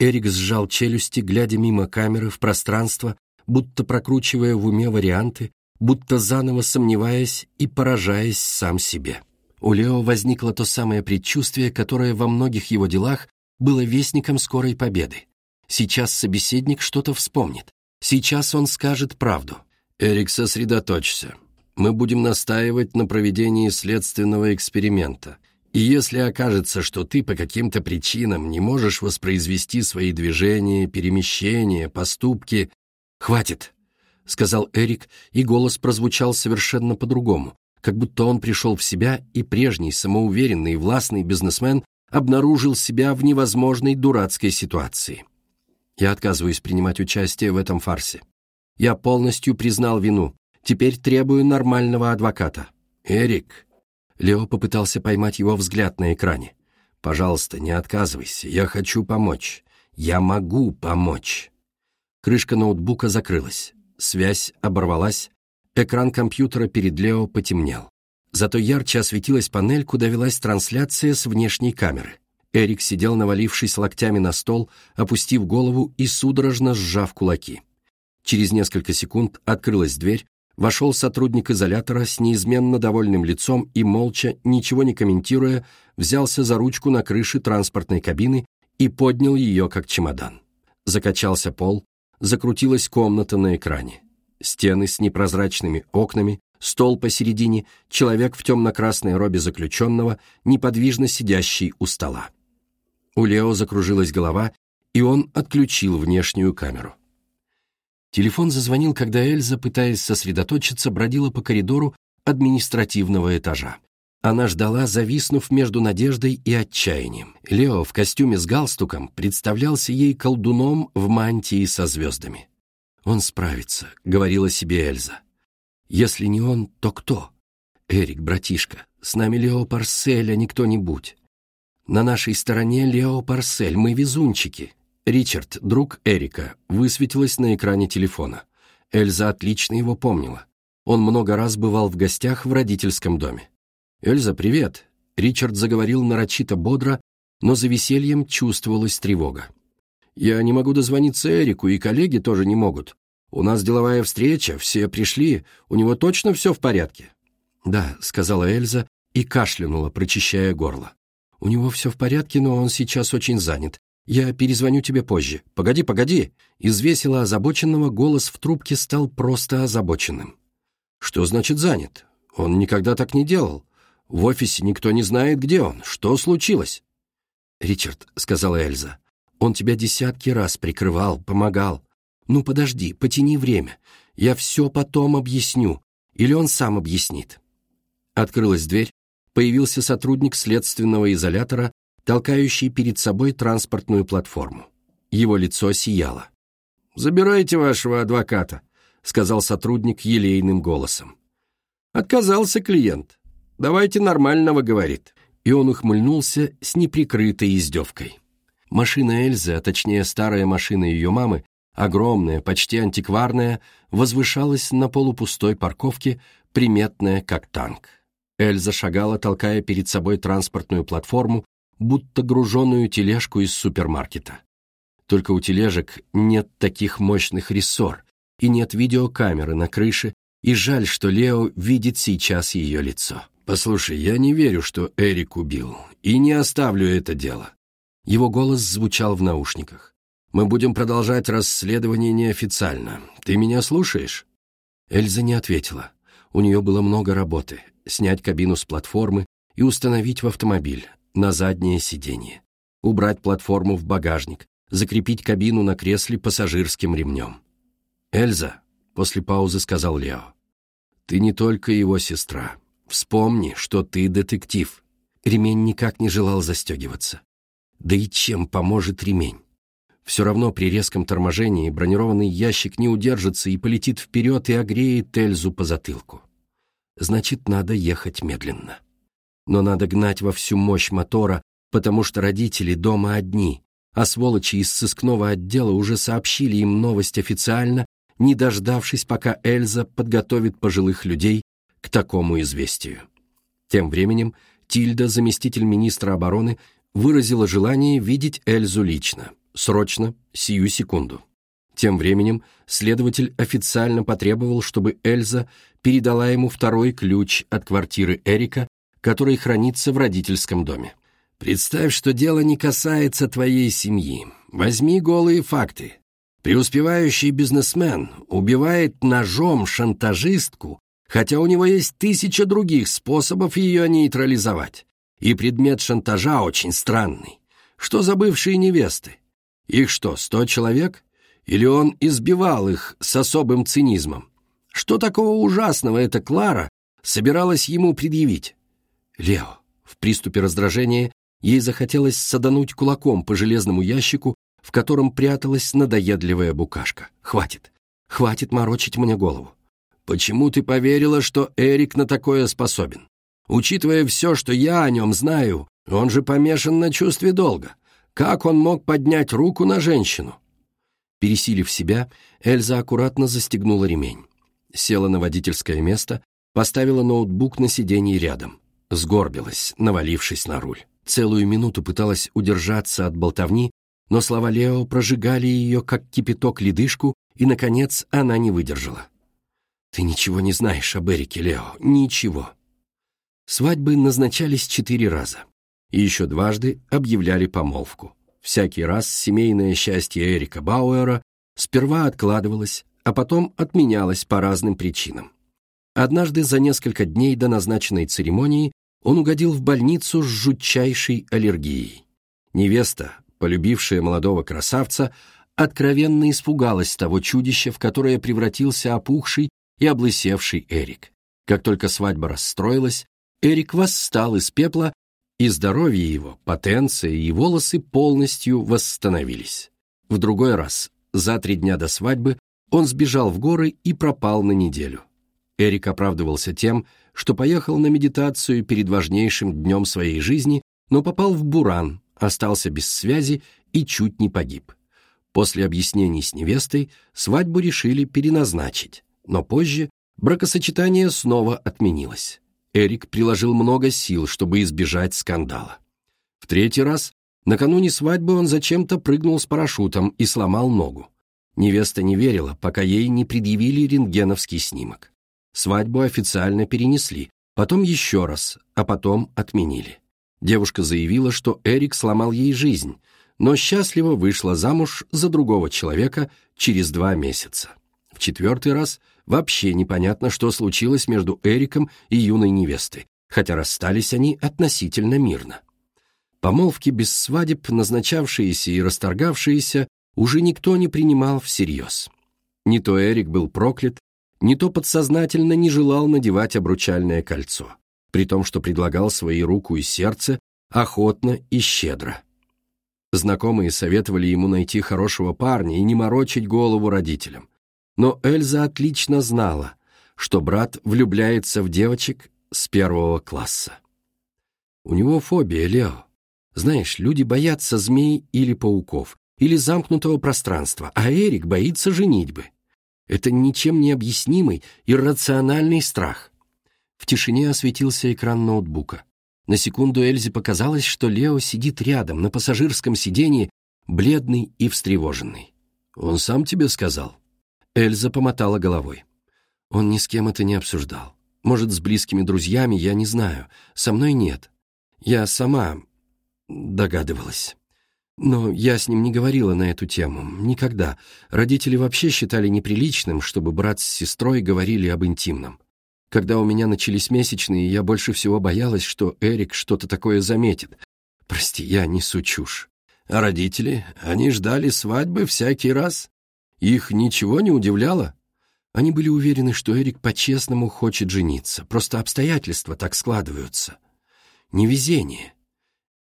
Эрик сжал челюсти, глядя мимо камеры в пространство, будто прокручивая в уме варианты, будто заново сомневаясь и поражаясь сам себе. У Лео возникло то самое предчувствие, которое во многих его делах было вестником скорой победы. Сейчас собеседник что-то вспомнит. Сейчас он скажет правду. «Эрик, сосредоточься. Мы будем настаивать на проведении следственного эксперимента. И если окажется, что ты по каким-то причинам не можешь воспроизвести свои движения, перемещения, поступки... Хватит!» — сказал Эрик, и голос прозвучал совершенно по-другому, как будто он пришел в себя, и прежний самоуверенный властный бизнесмен обнаружил себя в невозможной дурацкой ситуации. Я отказываюсь принимать участие в этом фарсе. Я полностью признал вину. Теперь требую нормального адвоката. Эрик. Лео попытался поймать его взгляд на экране. Пожалуйста, не отказывайся. Я хочу помочь. Я могу помочь. Крышка ноутбука закрылась. Связь оборвалась. Экран компьютера перед Лео потемнел. Зато ярче осветилась панель, куда велась трансляция с внешней камеры. Эрик сидел, навалившись локтями на стол, опустив голову и судорожно сжав кулаки. Через несколько секунд открылась дверь, вошел сотрудник изолятора с неизменно довольным лицом и, молча, ничего не комментируя, взялся за ручку на крыше транспортной кабины и поднял ее как чемодан. Закачался пол, закрутилась комната на экране. Стены с непрозрачными окнами, стол посередине, человек в темно-красной робе заключенного, неподвижно сидящий у стола. У Лео закружилась голова, и он отключил внешнюю камеру. Телефон зазвонил, когда Эльза, пытаясь сосредоточиться, бродила по коридору административного этажа. Она ждала, зависнув между надеждой и отчаянием. Лео в костюме с галстуком представлялся ей колдуном в мантии со звездами. «Он справится», — говорила себе Эльза. Если не он, то кто? Эрик, братишка, с нами Лео Парсель, а не кто-нибудь. На нашей стороне Лео Парсель, мы везунчики. Ричард, друг Эрика, высветилось на экране телефона. Эльза отлично его помнила. Он много раз бывал в гостях в родительском доме. «Эльза, привет!» Ричард заговорил нарочито бодро, но за весельем чувствовалась тревога. «Я не могу дозвониться Эрику, и коллеги тоже не могут. У нас деловая встреча, все пришли, у него точно все в порядке?» «Да», — сказала Эльза и кашлянула, прочищая горло. «У него все в порядке, но он сейчас очень занят. Я перезвоню тебе позже. Погоди, погоди!» Из весело озабоченного голос в трубке стал просто озабоченным. «Что значит занят? Он никогда так не делал. В офисе никто не знает, где он. Что случилось?» «Ричард», — сказала Эльза, — «он тебя десятки раз прикрывал, помогал. «Ну подожди, потяни время. Я все потом объясню. Или он сам объяснит». Открылась дверь, появился сотрудник следственного изолятора, толкающий перед собой транспортную платформу. Его лицо сияло. «Забирайте вашего адвоката», — сказал сотрудник елейным голосом. «Отказался клиент. Давайте нормального», — говорит. И он ухмыльнулся с неприкрытой издевкой. Машина Эльзы, а точнее старая машина ее мамы, огромная, почти антикварная, возвышалась на полупустой парковке, приметная как танк. Эльза шагала, толкая перед собой транспортную платформу, будто груженную тележку из супермаркета. Только у тележек нет таких мощных рессор, и нет видеокамеры на крыше, и жаль, что Лео видит сейчас ее лицо. «Послушай, я не верю, что Эрик убил, и не оставлю это дело». Его голос звучал в наушниках. Мы будем продолжать расследование неофициально. Ты меня слушаешь?» Эльза не ответила. У нее было много работы. Снять кабину с платформы и установить в автомобиль, на заднее сиденье. Убрать платформу в багажник, закрепить кабину на кресле пассажирским ремнем. «Эльза», — после паузы сказал Лео, — «ты не только его сестра. Вспомни, что ты детектив». Ремень никак не желал застегиваться. Да и чем поможет ремень? Все равно при резком торможении бронированный ящик не удержится и полетит вперед и огреет Эльзу по затылку. Значит, надо ехать медленно. Но надо гнать во всю мощь мотора, потому что родители дома одни, а сволочи из сыскного отдела уже сообщили им новость официально, не дождавшись, пока Эльза подготовит пожилых людей к такому известию. Тем временем Тильда, заместитель министра обороны, выразила желание видеть Эльзу лично, срочно, сию секунду. Тем временем следователь официально потребовал, чтобы Эльза передала ему второй ключ от квартиры Эрика, который хранится в родительском доме. «Представь, что дело не касается твоей семьи. Возьми голые факты. Преуспевающий бизнесмен убивает ножом шантажистку, хотя у него есть тысяча других способов ее нейтрализовать. И предмет шантажа очень странный. Что за бывшие невесты? Их что, сто человек? Или он избивал их с особым цинизмом? Что такого ужасного эта Клара собиралась ему предъявить? Лео, в приступе раздражения ей захотелось садануть кулаком по железному ящику, в котором пряталась надоедливая букашка. «Хватит! Хватит морочить мне голову! Почему ты поверила, что Эрик на такое способен? Учитывая все, что я о нем знаю, он же помешан на чувстве долга. Как он мог поднять руку на женщину?» Пересилив себя, Эльза аккуратно застегнула ремень. Села на водительское место, поставила ноутбук на сиденье рядом. Сгорбилась, навалившись на руль. Целую минуту пыталась удержаться от болтовни, но слова Лео прожигали ее, как кипяток ледышку, и, наконец, она не выдержала. «Ты ничего не знаешь об Эрике, Лео, ничего». Свадьбы назначались четыре раза, и еще дважды объявляли помолвку. Всякий раз семейное счастье Эрика Бауэра сперва откладывалось, а потом отменялось по разным причинам. Однажды за несколько дней до назначенной церемонии он угодил в больницу с жутчайшей аллергией. Невеста, полюбившая молодого красавца, откровенно испугалась того чудища, в которое превратился опухший и облысевший Эрик. Как только свадьба расстроилась, Эрик восстал из пепла, и здоровье его, потенция и волосы полностью восстановились. В другой раз, за три дня до свадьбы, он сбежал в горы и пропал на неделю. Эрик оправдывался тем, что поехал на медитацию перед важнейшим днем своей жизни, но попал в буран, остался без связи и чуть не погиб. После объяснений с невестой свадьбу решили переназначить, но позже бракосочетание снова отменилось. Эрик приложил много сил, чтобы избежать скандала. В третий раз, накануне свадьбы, он зачем-то прыгнул с парашютом и сломал ногу. Невеста не верила, пока ей не предъявили рентгеновский снимок. Свадьбу официально перенесли, потом еще раз, а потом отменили. Девушка заявила, что Эрик сломал ей жизнь, но счастливо вышла замуж за другого человека через два месяца. В четвертый раз вообще непонятно, что случилось между Эриком и юной невестой, хотя расстались они относительно мирно. Помолвки без свадеб, назначавшиеся и расторгавшиеся, уже никто не принимал всерьез. Не то Эрик был проклят, не то подсознательно не желал надевать обручальное кольцо при том, что предлагал свои руку и сердце охотно и щедро. Знакомые советовали ему найти хорошего парня и не морочить голову родителям. Но Эльза отлично знала, что брат влюбляется в девочек с первого класса. У него фобия, Лео. Знаешь, люди боятся змей или пауков, или замкнутого пространства, а Эрик боится женитьбы. Это ничем не объяснимый, иррациональный страх. В тишине осветился экран ноутбука. На секунду Эльзе показалось, что Лео сидит рядом, на пассажирском сидении, бледный и встревоженный. «Он сам тебе сказал?» Эльза помотала головой. Он ни с кем это не обсуждал. Может, с близкими друзьями, я не знаю. Со мной нет. Я сама догадывалась. Но я с ним не говорила на эту тему. Никогда. Родители вообще считали неприличным, чтобы брат с сестрой говорили об интимном. Когда у меня начались месячные, я больше всего боялась, что Эрик что-то такое заметит. Прости, я несу чушь. А родители, они ждали свадьбы всякий раз? Их ничего не удивляло? Они были уверены, что Эрик по-честному хочет жениться, просто обстоятельства так складываются. Невезение.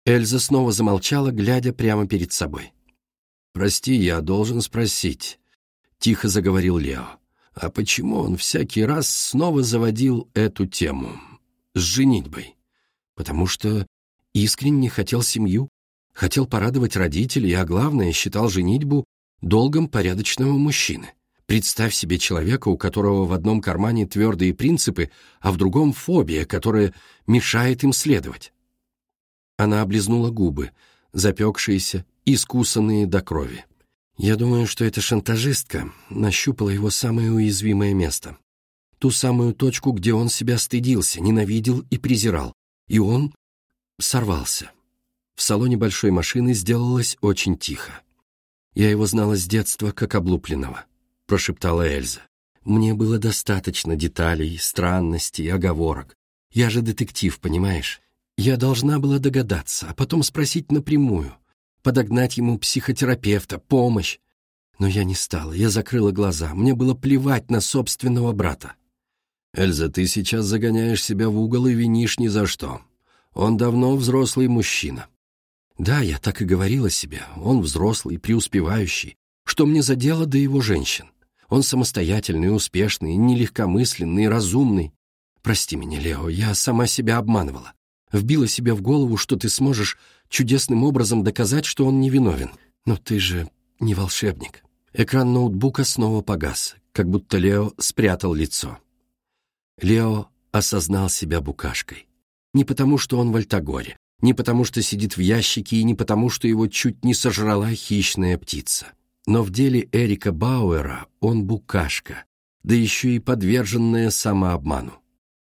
Эльза снова замолчала, глядя прямо перед собой. «Прости, я должен спросить», — тихо заговорил Лео. «А почему он всякий раз снова заводил эту тему? С женитьбой?» «Потому что искренне хотел семью, хотел порадовать родителей, а главное, считал женитьбу долгом порядочного мужчины. Представь себе человека, у которого в одном кармане твердые принципы, а в другом фобия, которая мешает им следовать. Она облизнула губы, запекшиеся, искусанные до крови. Я думаю, что эта шантажистка нащупала его самое уязвимое место. Ту самую точку, где он себя стыдился, ненавидел и презирал. И он сорвался. В салоне большой машины сделалось очень тихо. Я его знала с детства как облупленного. — прошептала Эльза. «Мне было достаточно деталей, странностей, оговорок. Я же детектив, понимаешь? Я должна была догадаться, а потом спросить напрямую, подогнать ему психотерапевта, помощь. Но я не стала, я закрыла глаза, мне было плевать на собственного брата». «Эльза, ты сейчас загоняешь себя в угол и винишь ни за что. Он давно взрослый мужчина». «Да, я так и говорила себе, он взрослый, преуспевающий. Что мне за дело до его женщин? Он самостоятельный, успешный, нелегкомысленный, разумный. Прости меня, Лео, я сама себя обманывала. Вбила себе в голову, что ты сможешь чудесным образом доказать, что он невиновен. Но ты же не волшебник. Экран ноутбука снова погас, как будто Лео спрятал лицо. Лео осознал себя букашкой. Не потому, что он в Альтагоре, не потому, что сидит в ящике и не потому, что его чуть не сожрала хищная птица. Но в деле Эрика Бауэра он букашка, да еще и подверженная самообману.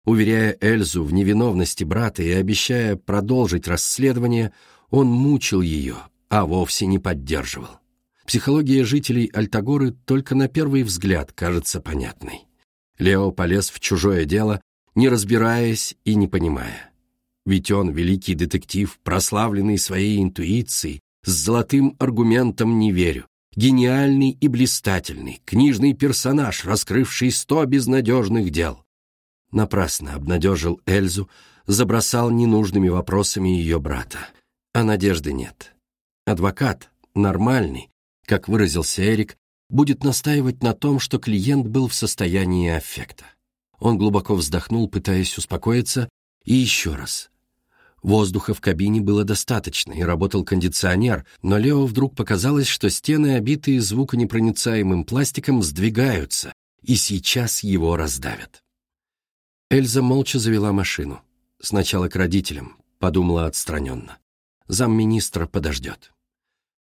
Уверяя Эльзу в невиновности брата и обещая продолжить расследование, он мучил ее, а вовсе не поддерживал. Психология жителей Альтагоры только на первый взгляд кажется понятной. Лео полез в чужое дело, не разбираясь и не понимая. Ведь он, великий детектив, прославленный своей интуицией, с золотым аргументом «не верю», гениальный и блистательный, книжный персонаж, раскрывший сто безнадежных дел. Напрасно обнадежил Эльзу, забросал ненужными вопросами ее брата. А надежды нет. Адвокат, нормальный, как выразился Эрик, будет настаивать на том, что клиент был в состоянии аффекта. Он глубоко вздохнул, пытаясь успокоиться, и еще раз. Воздуха в кабине было достаточно, и работал кондиционер, но Лео вдруг показалось, что стены, обитые звуконепроницаемым пластиком, сдвигаются, и сейчас его раздавят. Эльза молча завела машину. Сначала к родителям, подумала отстраненно. Замминистра подождет.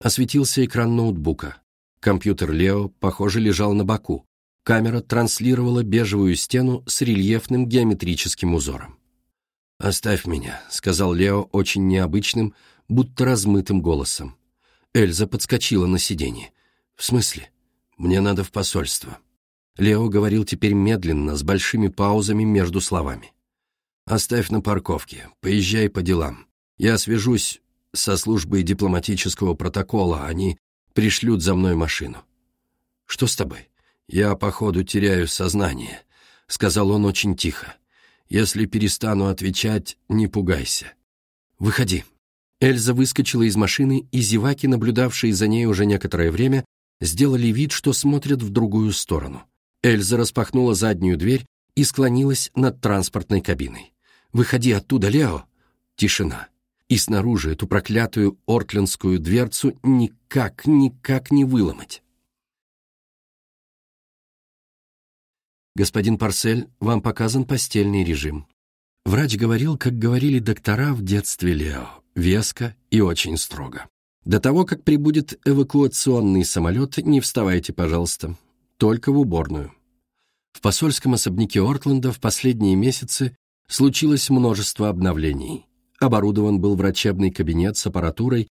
Осветился экран ноутбука. Компьютер Лео, похоже, лежал на боку. Камера транслировала бежевую стену с рельефным геометрическим узором. «Оставь меня», — сказал Лео очень необычным, будто размытым голосом. Эльза подскочила на сиденье. «В смысле? Мне надо в посольство». Лео говорил теперь медленно, с большими паузами между словами. «Оставь на парковке, поезжай по делам. Я свяжусь со службой дипломатического протокола, они пришлют за мной машину». «Что с тобой?» «Я, походу, теряю сознание», — сказал он очень тихо. Если перестану отвечать, не пугайся. Выходи». Эльза выскочила из машины, и зеваки, наблюдавшие за ней уже некоторое время, сделали вид, что смотрят в другую сторону. Эльза распахнула заднюю дверь и склонилась над транспортной кабиной. «Выходи оттуда, Лео!» Тишина. И снаружи эту проклятую ортлендскую дверцу никак, никак не выломать. «Господин Парсель, вам показан постельный режим». Врач говорил, как говорили доктора в детстве Лео, веско и очень строго. До того, как прибудет эвакуационный самолет, не вставайте, пожалуйста, только в уборную. В посольском особняке Ортленда в последние месяцы случилось множество обновлений. Оборудован был врачебный кабинет с аппаратурой,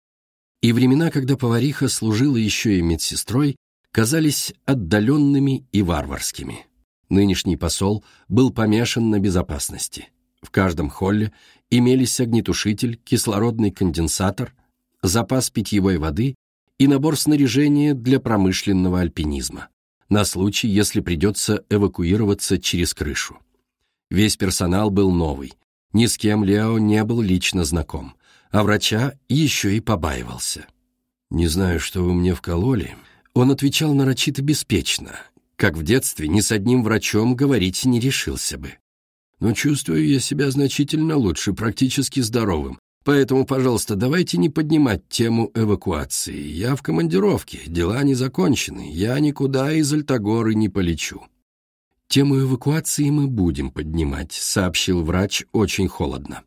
и времена, когда повариха служила еще и медсестрой, казались отдаленными и варварскими. Нынешний посол был помешан на безопасности. В каждом холле имелись огнетушитель, кислородный конденсатор, запас питьевой воды и набор снаряжения для промышленного альпинизма, на случай, если придется эвакуироваться через крышу. Весь персонал был новый, ни с кем Лео не был лично знаком. а врача еще и побаивался. «Не знаю, что вы мне вкололи». Он отвечал нарочито беспечно, как в детстве ни с одним врачом говорить не решился бы. «Но чувствую я себя значительно лучше, практически здоровым. Поэтому, пожалуйста, давайте не поднимать тему эвакуации. Я в командировке, дела не закончены, я никуда из Альтагоры не полечу». «Тему эвакуации мы будем поднимать», — сообщил врач очень холодно.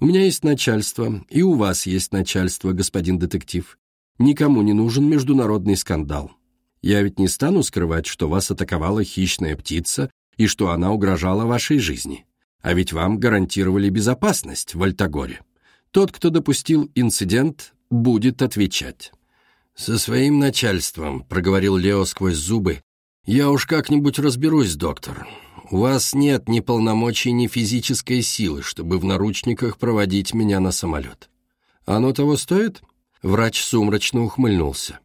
«У меня есть начальство, и у вас есть начальство, господин детектив. Никому не нужен международный скандал. Я ведь не стану скрывать, что вас атаковала хищная птица и что она угрожала вашей жизни. А ведь вам гарантировали безопасность в Альтагоре. Тот, кто допустил инцидент, будет отвечать. «Со своим начальством», — проговорил Лео сквозь зубы, — «я уж как-нибудь разберусь, доктор. У вас нет ни полномочий, ни физической силы, чтобы в наручниках проводить меня на самолет. Оно того стоит?» Врач сумрачно ухмыльнулся.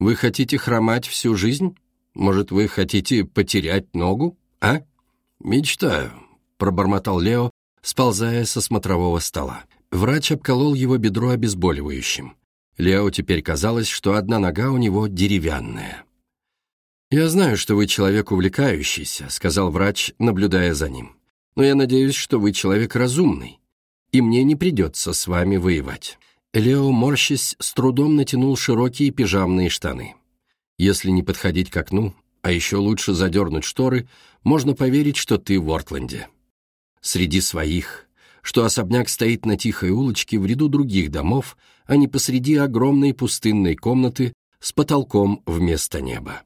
«Вы хотите хромать всю жизнь? Может, вы хотите потерять ногу, а?» «Мечтаю», — пробормотал Лео, сползая со смотрового стола. Врач обколол его бедро обезболивающим. Лео теперь казалось, что одна нога у него деревянная. «Я знаю, что вы человек увлекающийся», — сказал врач, наблюдая за ним. «Но я надеюсь, что вы человек разумный, и мне не придется с вами воевать». Лео, морщась, с трудом натянул широкие пижамные штаны. «Если не подходить к окну, а еще лучше задернуть шторы, можно поверить, что ты в Ортленде. Среди своих, что особняк стоит на тихой улочке в ряду других домов, а не посреди огромной пустынной комнаты с потолком вместо неба.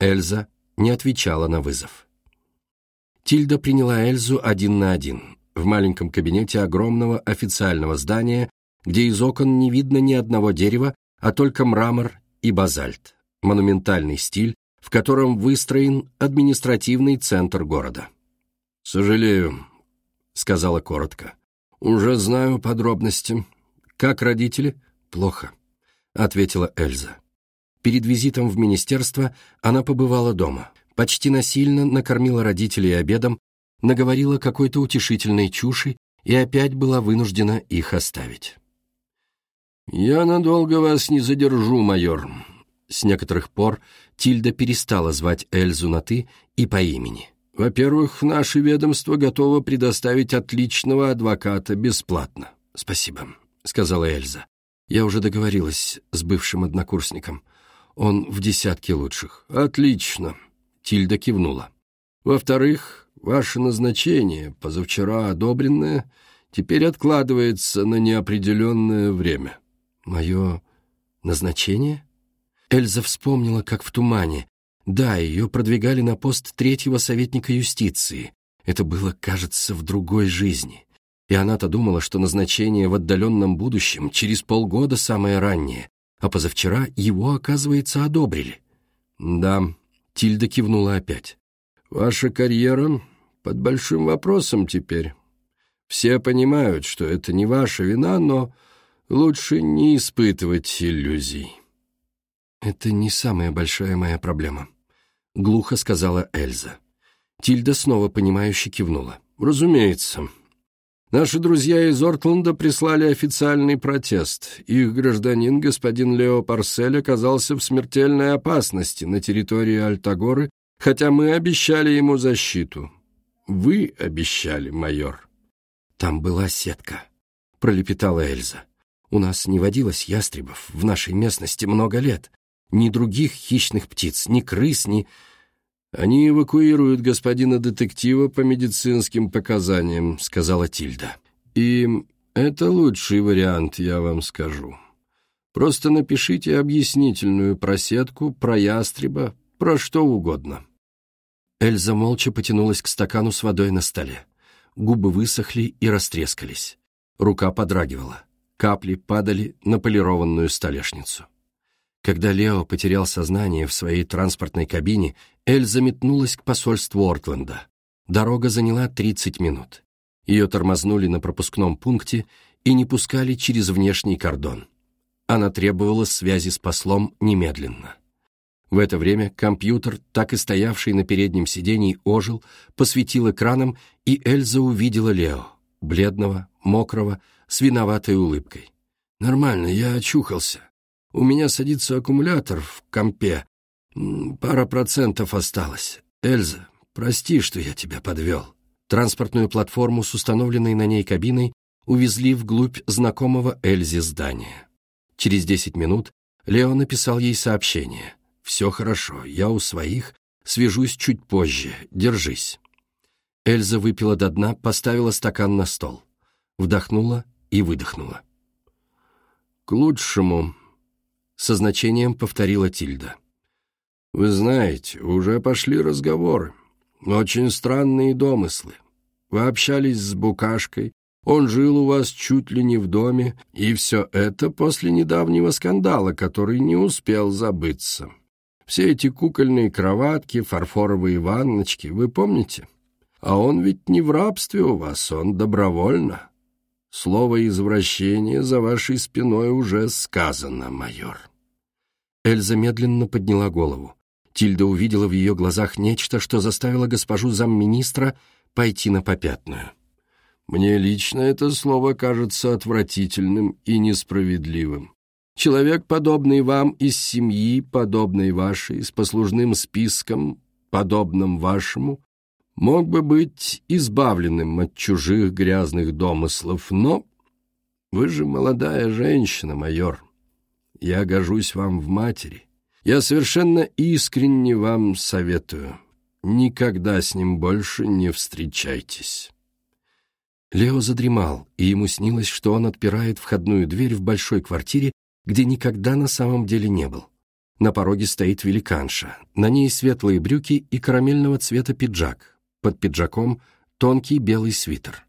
Эльза не отвечала на вызов. Тильда приняла Эльзу один на один в маленьком кабинете огромного официального здания, где из окон не видно ни одного дерева, а только мрамор и базальт, монументальный стиль, в котором выстроен административный центр города. «Сожалею, — сказала коротко. «Уже знаю подробности. Как родители?» «Плохо», — ответила Эльза. Перед визитом в министерство она побывала дома. Почти насильно накормила родителей обедом, наговорила какой-то утешительной чуши и опять была вынуждена их оставить. «Я надолго вас не задержу, майор». С некоторых пор Тильда перестала звать Эльзу на «ты» и по имени. Во-первых, наше ведомство готово предоставить отличного адвоката бесплатно. Спасибо, сказала Эльза. Я уже договорилась с бывшим однокурсником. Он в десятке лучших. Отлично, Тильда кивнула. Во-вторых, ваше назначение, позавчера одобренное, теперь откладывается на неопределенное время. Мое назначение? Эльза вспомнила, как в тумане, да, ее продвигали на пост третьего советника юстиции. Это было, кажется, в другой жизни. И она-то думала, что назначение в отдаленном будущем через полгода самое раннее, а позавчера его, оказывается, одобрили. «Да», — Тильда кивнула опять. «Ваша карьера под большим вопросом теперь. Все понимают, что это не ваша вина, но лучше не испытывать иллюзий». «Это не самая большая моя проблема», — глухо сказала Эльза. Тильда снова понимающе кивнула. «Разумеется. Наши друзья из Ортленда прислали официальный протест. Их гражданин, господин Лео Парсель, оказался в смертельной опасности на территории Альтагоры, хотя мы обещали ему защиту. Вы обещали, майор». «Там была сетка», — пролепетала Эльза. «У нас не водилось ястребов в нашей местности много лет ни других хищных птиц, ни крыс, ни... «Они эвакуируют господина детектива по медицинским показаниям», — сказала Тильда. «И это лучший вариант, я вам скажу. Просто напишите объяснительную про сетку, про ястреба, про что угодно». Эльза молча потянулась к стакану с водой на столе. Губы высохли и растрескались. Рука подрагивала. Капли падали на полированную столешницу. Когда Лео потерял сознание в своей транспортной кабине, Эльза метнулась к посольству Ортленда. Дорога заняла 30 минут. Ее тормознули на пропускном пункте и не пускали через внешний кордон. Она требовала связи с послом немедленно. В это время компьютер, так и стоявший на переднем сидении, ожил, посветил экраном, и Эльза увидела Лео. бледного, мокрого, с виноватой улыбкой. «Нормально, я очухался. У меня садится аккумулятор в компе. Пара процентов осталось. Эльза, прости, что я тебя подвел». Транспортную платформу с установленной на ней кабиной увезли вглубь знакомого Эльзе здания. Через десять минут Лео написал ей сообщение. «Все хорошо, я у своих, свяжусь чуть позже, держись». Эльза выпила до дна, поставила стакан на стол. Вдохнула и выдохнула. «К лучшему», — со значением повторила Тильда. «Вы знаете, уже пошли разговоры. Очень странные домыслы. Вы общались с Букашкой, он жил у вас чуть ли не в доме, и все это после недавнего скандала, который не успел забыться. Все эти кукольные кроватки, фарфоровые ванночки, вы помните? А он ведь не в рабстве у вас, он добровольно. Слово «извращение» за вашей спиной уже сказано, майор». Эльза медленно подняла голову. Тильда увидела в ее глазах нечто, что заставило госпожу замминистра пойти на попятную. «Мне лично это слово кажется отвратительным и несправедливым. Человек, подобный вам из семьи, подобной вашей, с послужным списком, подобным вашему, мог бы быть избавленным от чужих грязных домыслов, но вы же молодая женщина, майор. Я гожусь вам в матери. Я совершенно искренне вам советую. Никогда с ним больше не встречайтесь». Лео задремал, и ему снилось, что он отпирает входную дверь в большой квартире, где никогда на самом деле не был. На пороге стоит великанша, на ней светлые брюки и карамельного цвета пиджак, под пиджаком тонкий белый свитер.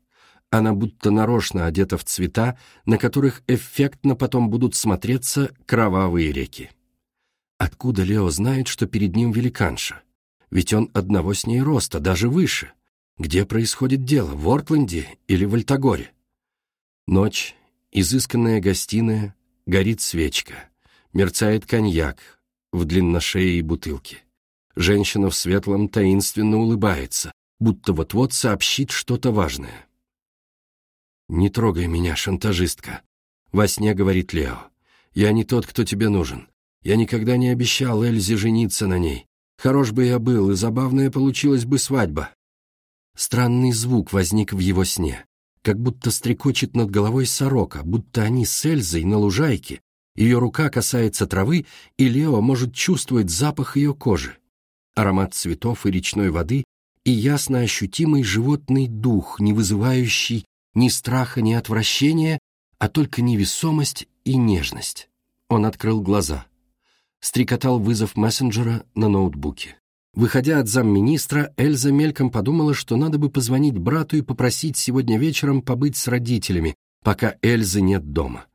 Она будто нарочно одета в цвета, на которых эффектно потом будут смотреться кровавые реки. Откуда Лео знает, что перед ним великанша? Ведь он одного с ней роста, даже выше. Где происходит дело, в Ортленде или в Альтагоре? Ночь, изысканная гостиная, горит свечка, мерцает коньяк в длинношеей бутылке. Женщина в светлом таинственно улыбается, будто вот-вот сообщит что-то важное. «Не трогай меня, шантажистка», — во сне говорит Лео. «Я не тот, кто тебе нужен. Я никогда не обещал Эльзе жениться на ней. Хорош бы я был, и забавная получилась бы свадьба». Странный звук возник в его сне, как будто стрекочет над головой сорока, будто они с Эльзой на лужайке, ее рука касается травы, и Лео может чувствовать запах ее кожи. Аромат цветов и речной воды и ясно ощутимый животный дух, не вызывающий ни страха, ни отвращения, а только невесомость и нежность. Он открыл глаза. Стрекотал вызов мессенджера на ноутбуке. Выходя от замминистра, Эльза мельком подумала, что надо бы позвонить брату и попросить сегодня вечером побыть с родителями, пока Эльзы нет дома.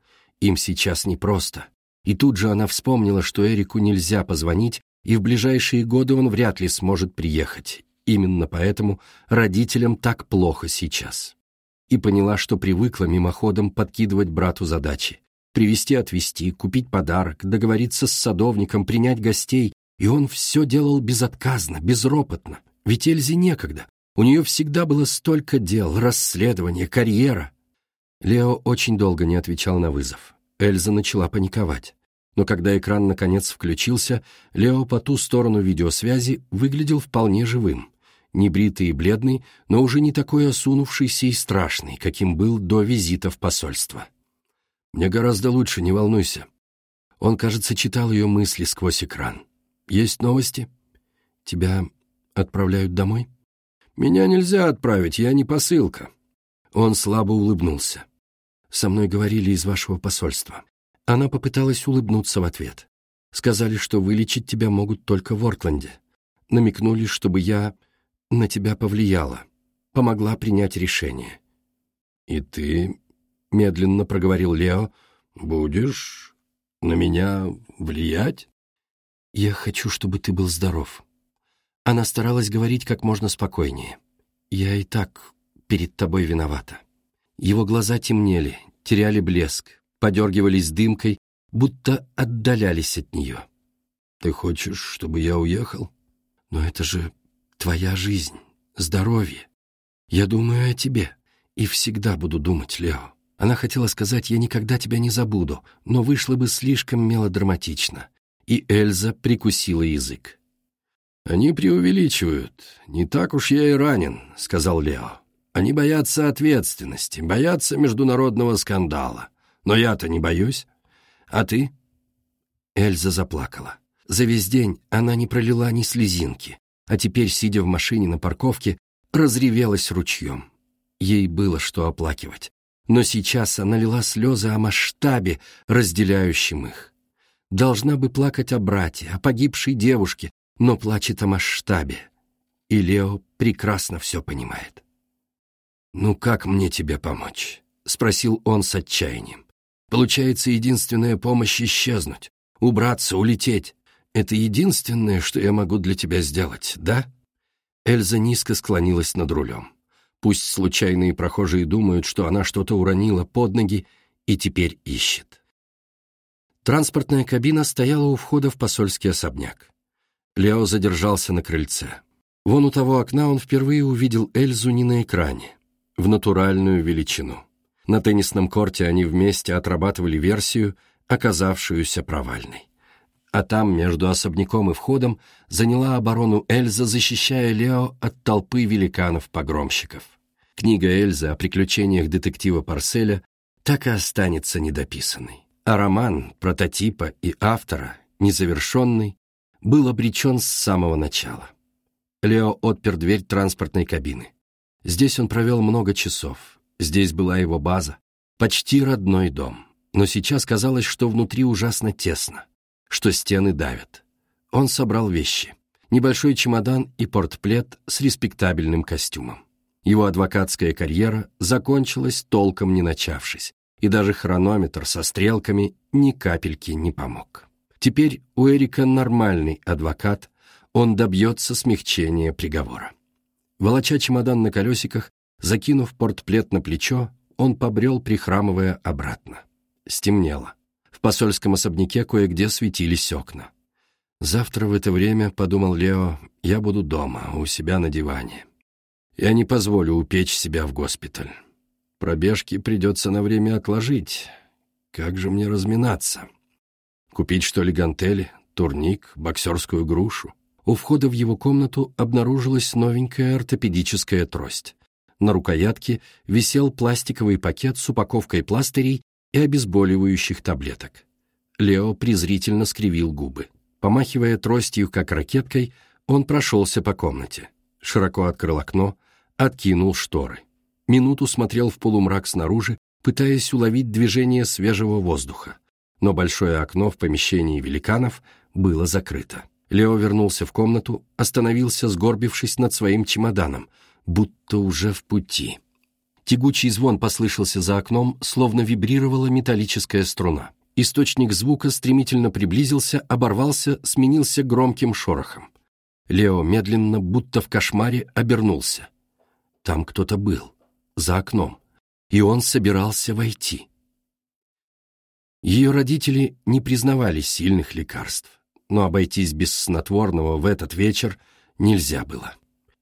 Им сейчас непросто. И тут же она вспомнила, что Эрику нельзя позвонить, и в ближайшие годы он вряд ли сможет приехать, Именно поэтому родителям так плохо сейчас. И поняла, что привыкла мимоходом подкидывать брату задачи. Привезти-отвезти, купить подарок, договориться с садовником, принять гостей. И он все делал безотказно, безропотно. Ведь Эльзе некогда. У нее всегда было столько дел, расследования, карьера. Лео очень долго не отвечал на вызов. Эльза начала паниковать. Но когда экран наконец включился, Лео по ту сторону видеосвязи выглядел вполне живым небритый и бледный, но уже не такой осунувшийся и страшный, каким был до визита в посольство. «Мне гораздо лучше, не волнуйся». Он, кажется, читал ее мысли сквозь экран. «Есть новости? Тебя отправляют домой?» «Меня нельзя отправить, я не посылка». Он слабо улыбнулся. «Со мной говорили из вашего посольства». Она попыталась улыбнуться в ответ. «Сказали, что вылечить тебя могут только в Ортленде. Намекнули, чтобы я на тебя повлияла, помогла принять решение. «И ты, — медленно проговорил Лео, — будешь на меня влиять?» «Я хочу, чтобы ты был здоров». Она старалась говорить как можно спокойнее. «Я и так перед тобой виновата». Его глаза темнели, теряли блеск, подергивались дымкой, будто отдалялись от нее. «Ты хочешь, чтобы я уехал?» «Но это же твоя жизнь, здоровье. Я думаю о тебе, «И всегда буду думать, Лео». Она хотела сказать «я никогда тебя не забуду», но вышло бы слишком мелодраматично. И Эльза прикусила язык. «Они преувеличивают. Не так уж я и ранен», — сказал Лео. «Они боятся ответственности, боятся международного скандала. Но я-то не боюсь. А ты?» Эльза заплакала. За весь день она не пролила ни слезинки, а теперь, сидя в машине на парковке, разревелась ручьем. Ей было что оплакивать. Но сейчас она лила слезы о масштабе, разделяющем их. Должна бы плакать о брате, о погибшей девушке, но плачет о масштабе. И Лео прекрасно все понимает. «Ну как мне тебе помочь?» — спросил он с отчаянием. «Получается, единственная помощь — исчезнуть, убраться, улететь. Это единственное, что я могу для тебя сделать, да?» Эльза низко склонилась над рулем. Пусть случайные прохожие думают, что она что-то уронила под ноги и теперь ищет. Транспортная кабина стояла у входа в посольский особняк. Лео задержался на крыльце. Вон у того окна он впервые увидел Эльзу не на экране, в натуральную величину. На теннисном корте они вместе отрабатывали версию, оказавшуюся провальной. А там, между особняком и входом, заняла оборону Эльза, защищая Лео от толпы великанов-погромщиков. Книга Эльзы о приключениях детектива Парселя так и останется недописанной. А роман прототипа и автора, незавершенный, был обречен с самого начала. Лео отпер дверь транспортной кабины. Здесь он провел много часов. Здесь была его база, почти родной дом. Но сейчас казалось, что внутри ужасно тесно, что стены давят. Он собрал вещи. Небольшой чемодан и портплет с респектабельным костюмом. Его адвокатская карьера закончилась, толком не начавшись, и даже хронометр со стрелками ни капельки не помог. Теперь у Эрика нормальный адвокат, он добьется смягчения приговора. Волоча чемодан на колесиках, закинув портплет на плечо, он побрел, прихрамывая обратно. Стемнело. В посольском особняке кое-где светились окна. «Завтра в это время, — подумал Лео, — я буду дома, у себя на диване. Я не позволю упечь себя в госпиталь. Пробежки придется на время отложить. Как же мне разминаться? Купить, что ли, гантели, турник, боксерскую грушу? У входа в его комнату обнаружилась новенькая ортопедическая трость. На рукоятке висел пластиковый пакет с упаковкой пластырей и обезболивающих таблеток. Лео презрительно скривил губы. Помахивая тростью, как ракеткой, он прошелся по комнате. Широко открыл окно, откинул шторы. Минуту смотрел в полумрак снаружи, пытаясь уловить движение свежего воздуха. Но большое окно в помещении великанов было закрыто. Лео вернулся в комнату, остановился, сгорбившись над своим чемоданом, будто уже в пути. Тягучий звон послышался за окном, словно вибрировала металлическая струна. Источник звука стремительно приблизился, оборвался, сменился громким шорохом. Лео медленно, будто в кошмаре, обернулся. Там кто-то был, за окном, и он собирался войти. Ее родители не признавали сильных лекарств, но обойтись без снотворного в этот вечер нельзя было.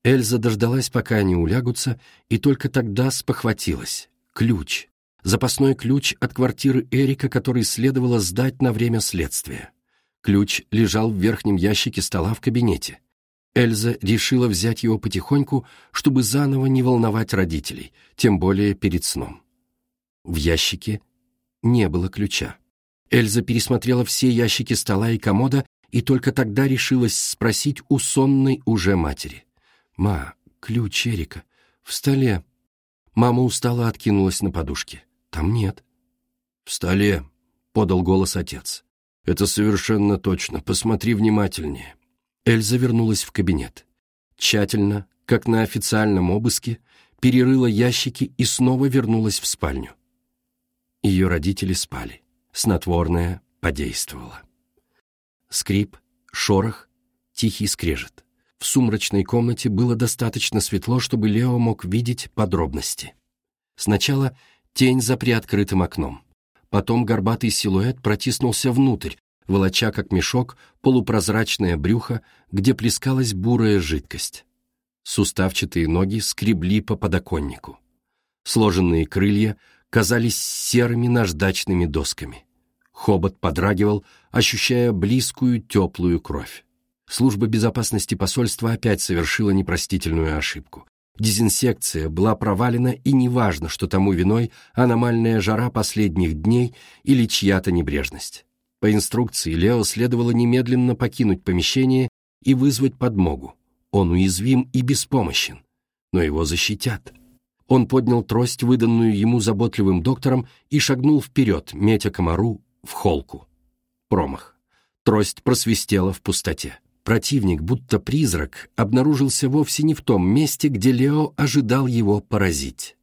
Эльза дождалась, пока они улягутся, и только тогда спохватилась. Ключ. Запасной ключ от квартиры Эрика, который следовало сдать на время следствия. Ключ лежал в верхнем ящике стола в кабинете. Эльза решила взять его потихоньку, чтобы заново не волновать родителей, тем более перед сном. В ящике не было ключа. Эльза пересмотрела все ящики стола и комода и только тогда решилась спросить у сонной уже матери. «Ма, ключ Эрика. В столе». Мама устало откинулась на подушке. «Там нет». «В столе», — подал голос отец. «Это совершенно точно. Посмотри внимательнее». Эльза вернулась в кабинет. Тщательно, как на официальном обыске, перерыла ящики и снова вернулась в спальню. Ее родители спали. Снотворное подействовало. Скрип, шорох, тихий скрежет. В сумрачной комнате было достаточно светло, чтобы Лео мог видеть подробности. Сначала тень за приоткрытым окном. Потом горбатый силуэт протиснулся внутрь, волоча как мешок полупрозрачное брюхо, где плескалась бурая жидкость. Суставчатые ноги скребли по подоконнику. Сложенные крылья казались серыми наждачными досками. Хобот подрагивал, ощущая близкую теплую кровь. Служба безопасности посольства опять совершила непростительную ошибку. Дезинсекция была провалена, и неважно, что тому виной аномальная жара последних дней или чья-то небрежность. По инструкции Лео следовало немедленно покинуть помещение и вызвать подмогу. Он уязвим и беспомощен, но его защитят. Он поднял трость, выданную ему заботливым доктором, и шагнул вперед, метя комару в холку. Промах. Трость просвистела в пустоте. Противник, будто призрак, обнаружился вовсе не в том месте, где Лео ожидал его поразить.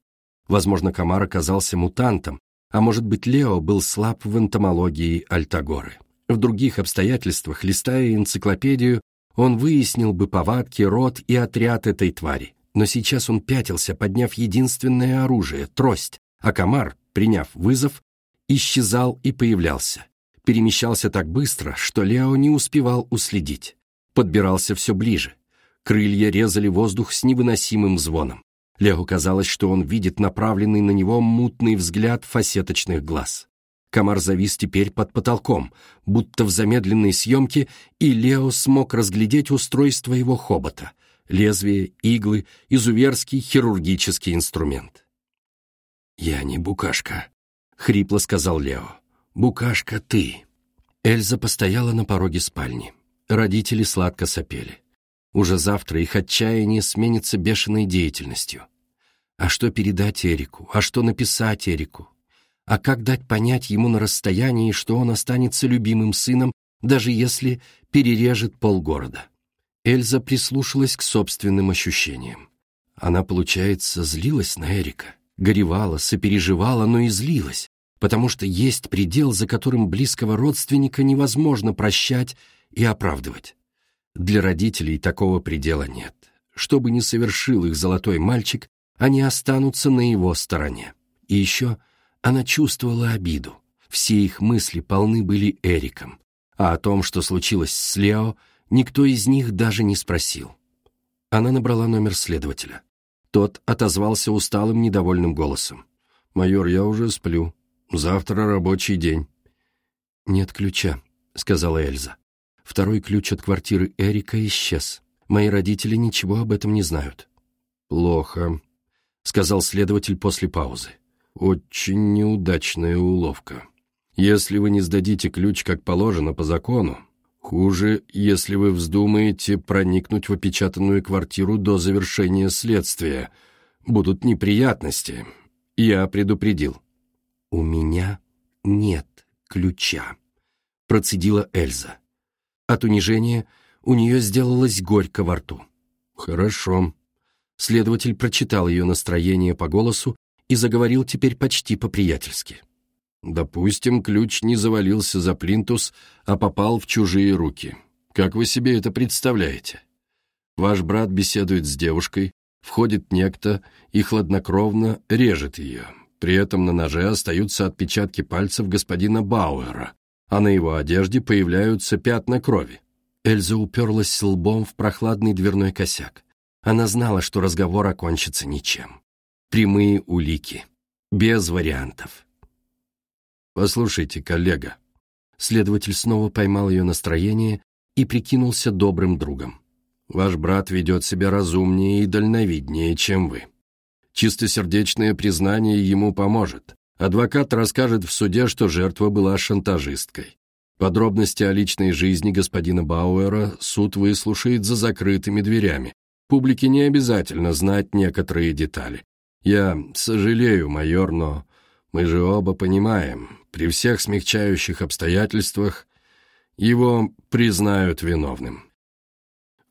Возможно, комар оказался мутантом, а может быть, Лео был слаб в энтомологии Альтагоры. В других обстоятельствах, листая энциклопедию, он выяснил бы повадки, род и отряд этой твари. Но сейчас он пятился, подняв единственное оружие — трость, а комар, приняв вызов, исчезал и появлялся. Перемещался так быстро, что Лео не успевал уследить подбирался все ближе. Крылья резали воздух с невыносимым звоном. Лео казалось, что он видит направленный на него мутный взгляд фасеточных глаз. Комар завис теперь под потолком, будто в замедленной съемке, и Лео смог разглядеть устройство его хобота — лезвие, иглы, изуверский хирургический инструмент. «Я не букашка», — хрипло сказал Лео. «Букашка ты». Эльза постояла на пороге спальни. Родители сладко сопели. Уже завтра их отчаяние сменится бешеной деятельностью. А что передать Эрику? А что написать Эрику? А как дать понять ему на расстоянии, что он останется любимым сыном, даже если перережет полгорода? Эльза прислушалась к собственным ощущениям. Она, получается, злилась на Эрика, горевала, сопереживала, но и злилась, потому что есть предел, за которым близкого родственника невозможно прощать и оправдывать. Для родителей такого предела нет. Что бы ни совершил их золотой мальчик, они останутся на его стороне. И еще она чувствовала обиду. Все их мысли полны были Эриком, а о том, что случилось с Лео, никто из них даже не спросил. Она набрала номер следователя. Тот отозвался усталым, недовольным голосом. «Майор, я уже сплю. Завтра рабочий день». «Нет ключа», — сказала Эльза. Второй ключ от квартиры Эрика исчез. Мои родители ничего об этом не знают». «Плохо», — сказал следователь после паузы. «Очень неудачная уловка. Если вы не сдадите ключ как положено по закону, хуже, если вы вздумаете проникнуть в опечатанную квартиру до завершения следствия. Будут неприятности. Я предупредил». «У меня нет ключа», — процедила Эльза. От унижения у нее сделалось горько во рту. «Хорошо». Следователь прочитал ее настроение по голосу и заговорил теперь почти по-приятельски. «Допустим, ключ не завалился за плинтус, а попал в чужие руки. Как вы себе это представляете? Ваш брат беседует с девушкой, входит некто и хладнокровно режет ее. При этом на ноже остаются отпечатки пальцев господина Бауэра, а на его одежде появляются пятна крови. Эльза уперлась лбом в прохладный дверной косяк. Она знала, что разговор окончится ничем. Прямые улики. Без вариантов. «Послушайте, коллега». Следователь снова поймал ее настроение и прикинулся добрым другом. «Ваш брат ведет себя разумнее и дальновиднее, чем вы. Чистосердечное признание ему поможет. Адвокат расскажет в суде, что жертва была шантажисткой. Подробности о личной жизни господина Бауэра суд выслушает за закрытыми дверями. Публике не обязательно знать некоторые детали. Я сожалею, майор, но мы же оба понимаем, при всех смягчающих обстоятельствах его признают виновным.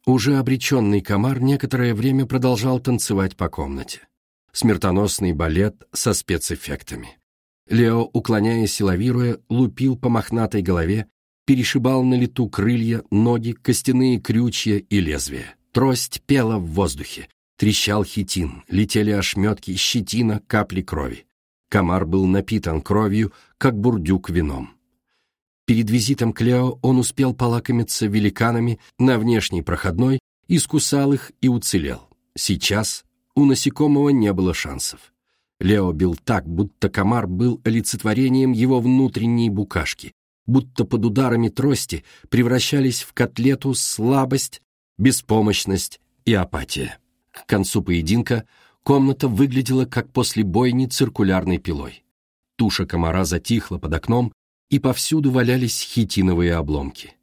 Уже обреченный комар некоторое время продолжал танцевать по комнате. Смертоносный балет со спецэффектами. Лео, уклоняясь и лавируя, лупил по мохнатой голове, перешибал на лету крылья, ноги, костяные крючья и лезвия. Трость пела в воздухе, трещал хитин, летели ошметки, щетина, капли крови. Комар был напитан кровью, как бурдюк вином. Перед визитом к Лео он успел полакомиться великанами на внешней проходной, искусал их и уцелел. Сейчас у насекомого не было шансов. Лео бил так, будто комар был олицетворением его внутренней букашки, будто под ударами трости превращались в котлету слабость, беспомощность и апатия. К концу поединка комната выглядела как после бойни циркулярной пилой. Туша комара затихла под окном, и повсюду валялись хитиновые обломки.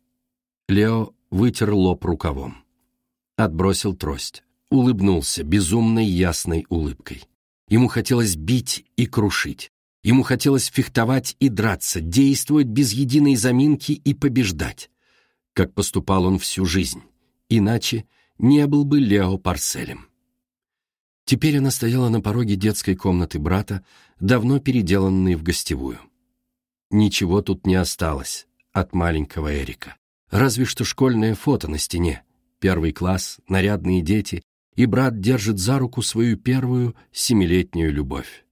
Лео вытер лоб рукавом. Отбросил трость. Улыбнулся безумной ясной улыбкой. Ему хотелось бить и крушить. Ему хотелось фехтовать и драться, действовать без единой заминки и побеждать. Как поступал он всю жизнь. Иначе не был бы Лео Парселем. Теперь она стояла на пороге детской комнаты брата, давно переделанной в гостевую. Ничего тут не осталось от маленького Эрика. Разве что школьное фото на стене. Первый класс, нарядные дети, и брат держит за руку свою первую семилетнюю любовь.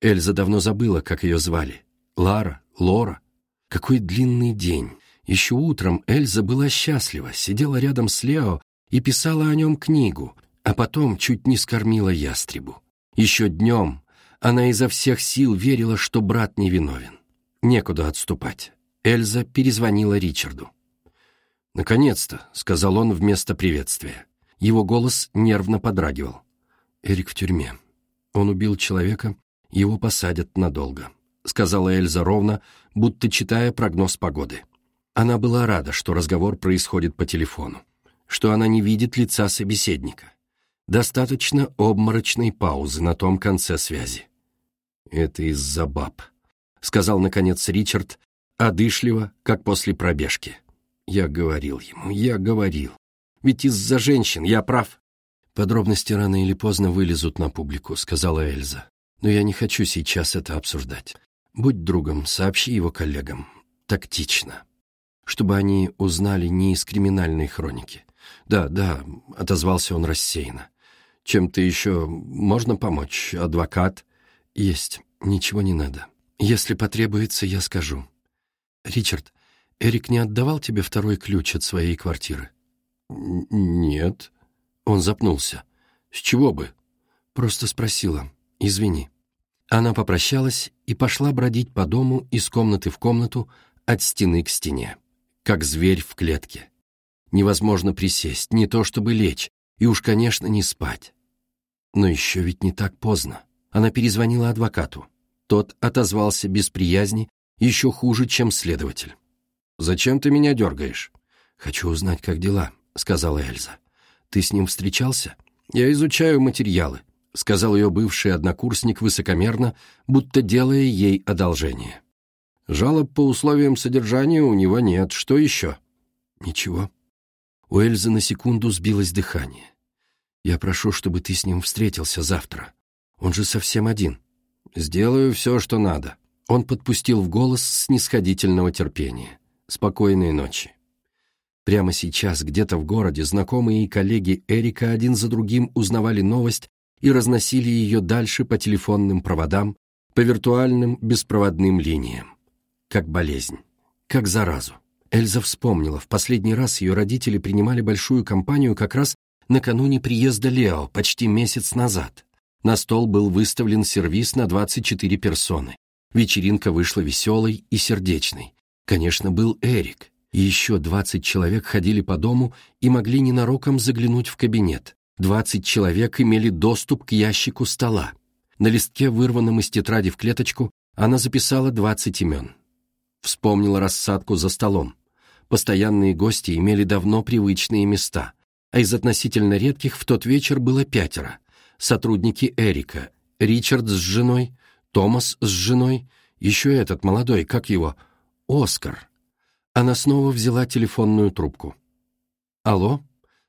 Эльза давно забыла, как ее звали. Лара, Лора. Какой длинный день. Еще утром Эльза была счастлива, сидела рядом с Лео и писала о нем книгу, а потом чуть не скормила ястребу. Еще днем она изо всех сил верила, что брат невиновен. Некуда отступать. Эльза перезвонила Ричарду. «Наконец-то», — сказал он вместо приветствия. Его голос нервно подрагивал. «Эрик в тюрьме. Он убил человека, его посадят надолго», — сказала Эльза ровно, будто читая прогноз погоды. Она была рада, что разговор происходит по телефону, что она не видит лица собеседника. Достаточно обморочной паузы на том конце связи. «Это из-за баб», — сказал, наконец, Ричард, одышливо, как после пробежки. Я говорил ему, я говорил. Ведь из-за женщин, я прав. Подробности рано или поздно вылезут на публику, сказала Эльза. Но я не хочу сейчас это обсуждать. Будь другом, сообщи его коллегам. Тактично. Чтобы они узнали не из криминальной хроники. Да, да, отозвался он рассеянно. Чем-то еще можно помочь? Адвокат? Есть, ничего не надо. Если потребуется, я скажу. Ричард, Эрик не отдавал тебе второй ключ от своей квартиры? Нет. Он запнулся. С чего бы? Просто спросила. Извини. Она попрощалась и пошла бродить по дому из комнаты в комнату, от стены к стене, как зверь в клетке. Невозможно присесть, не то чтобы лечь, и уж, конечно, не спать. Но еще ведь не так поздно. Она перезвонила адвокату. Тот отозвался без приязни, еще хуже, чем следователь. «Зачем ты меня дергаешь?» «Хочу узнать, как дела», — сказала Эльза. «Ты с ним встречался?» «Я изучаю материалы», — сказал ее бывший однокурсник высокомерно, будто делая ей одолжение. «Жалоб по условиям содержания у него нет. Что еще?» «Ничего». У Эльзы на секунду сбилось дыхание. «Я прошу, чтобы ты с ним встретился завтра. Он же совсем один». «Сделаю все, что надо». Он подпустил в голос снисходительного терпения. «Спокойной ночи». Прямо сейчас где-то в городе знакомые и коллеги Эрика один за другим узнавали новость и разносили ее дальше по телефонным проводам, по виртуальным беспроводным линиям. Как болезнь, как заразу. Эльза вспомнила, в последний раз ее родители принимали большую компанию как раз накануне приезда Лео, почти месяц назад. На стол был выставлен сервиз на 24 персоны. Вечеринка вышла веселой и сердечной. Конечно, был Эрик. Еще 20 человек ходили по дому и могли ненароком заглянуть в кабинет. 20 человек имели доступ к ящику стола. На листке, вырванном из тетради в клеточку, она записала 20 имен. Вспомнила рассадку за столом. Постоянные гости имели давно привычные места, а из относительно редких в тот вечер было пятеро сотрудники Эрика, Ричард с женой, Томас с женой, еще этот молодой, как его, Оскар. Она снова взяла телефонную трубку. «Алло?»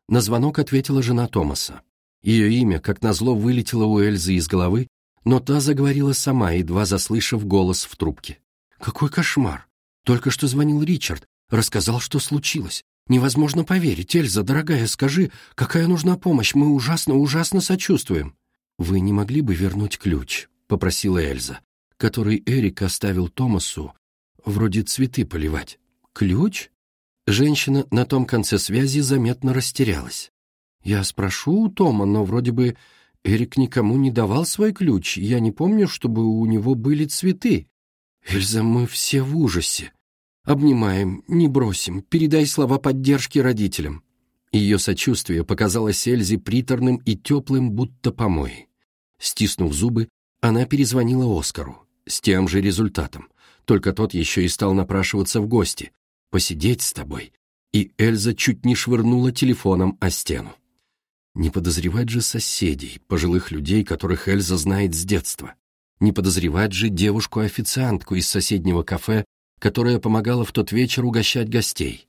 На звонок ответила жена Томаса. Ее имя, как назло, вылетело у Эльзы из головы, но та заговорила сама, едва заслышав голос в трубке. «Какой кошмар! Только что звонил Ричард, рассказал, что случилось. Невозможно поверить. Эльза, дорогая, скажи, какая нужна помощь? Мы ужасно-ужасно сочувствуем. Вы не могли бы вернуть ключ? Попросила Эльза, который Эрик оставил Томасу, вроде цветы поливать. Ключ? Женщина на том конце связи заметно растерялась. Я спрошу у Тома, но вроде бы Эрик никому не давал свой ключ, я не помню, чтобы у него были цветы. Эльза, мы все в ужасе. Обнимаем, не бросим, передай слова поддержки родителям». Ее сочувствие показалось Эльзе приторным и теплым, будто помой. Стиснув зубы, она перезвонила Оскару с тем же результатом, только тот еще и стал напрашиваться в гости, посидеть с тобой, и Эльза чуть не швырнула телефоном о стену. Не подозревать же соседей, пожилых людей, которых Эльза знает с детства. Не подозревать же девушку-официантку из соседнего кафе, которая помогала в тот вечер угощать гостей.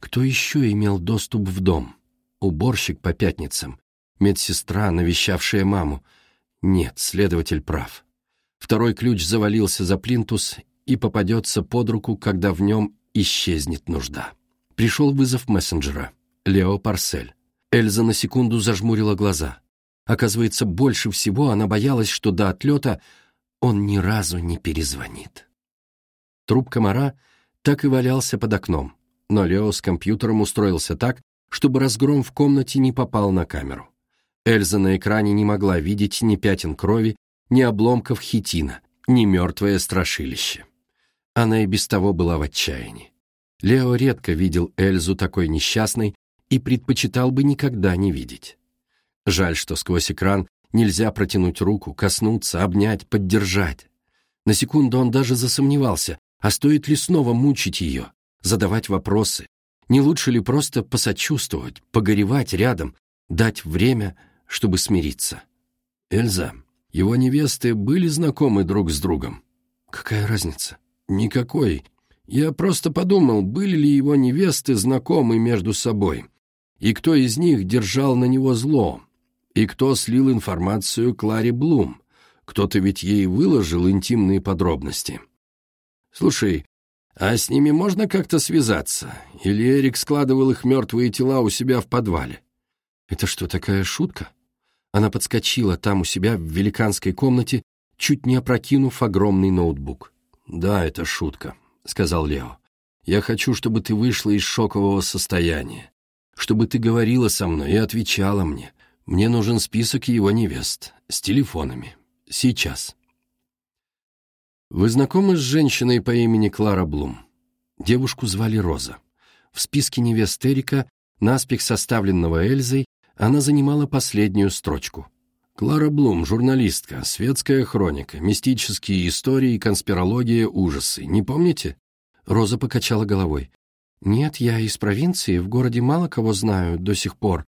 Кто еще имел доступ в дом? Уборщик по пятницам, медсестра, навещавшая маму. Нет, следователь прав. Второй ключ завалился за плинтус и попадется под руку, когда в нем исчезнет нужда. Пришел вызов мессенджера. Лео Парсель. Эльза на секунду зажмурила глаза. Оказывается, больше всего она боялась, что до отлета он ни разу не перезвонит. Труп комара так и валялся под окном, но Лео с компьютером устроился так, чтобы разгром в комнате не попал на камеру. Эльза на экране не могла видеть ни пятен крови, ни обломков хитина, ни мертвое страшилище. Она и без того была в отчаянии. Лео редко видел Эльзу такой несчастной и предпочитал бы никогда не видеть. Жаль, что сквозь экран нельзя протянуть руку, коснуться, обнять, поддержать. На секунду он даже засомневался, а стоит ли снова мучить ее, задавать вопросы? Не лучше ли просто посочувствовать, погоревать рядом, дать время, чтобы смириться? Эльза, его невесты были знакомы друг с другом. Какая разница? Никакой. Я просто подумал, были ли его невесты знакомы между собой, и кто из них держал на него зло, и кто слил информацию Кларе Блум. Кто-то ведь ей выложил интимные подробности. «Слушай, а с ними можно как-то связаться? Или Эрик складывал их мертвые тела у себя в подвале?» «Это что, такая шутка?» Она подскочила там у себя в великанской комнате, чуть не опрокинув огромный ноутбук. «Да, это шутка», — сказал Лео. «Я хочу, чтобы ты вышла из шокового состояния, чтобы ты говорила со мной и отвечала мне. Мне нужен список его невест с телефонами. Сейчас». Вы знакомы с женщиной по имени Клара Блум? Девушку звали Роза. В списке невест Эрика, наспех составленного Эльзой, она занимала последнюю строчку. Клара Блум, журналистка, светская хроника, мистические истории, конспирология, ужасы. Не помните? Роза покачала головой. «Нет, я из провинции, в городе мало кого знаю до сих пор.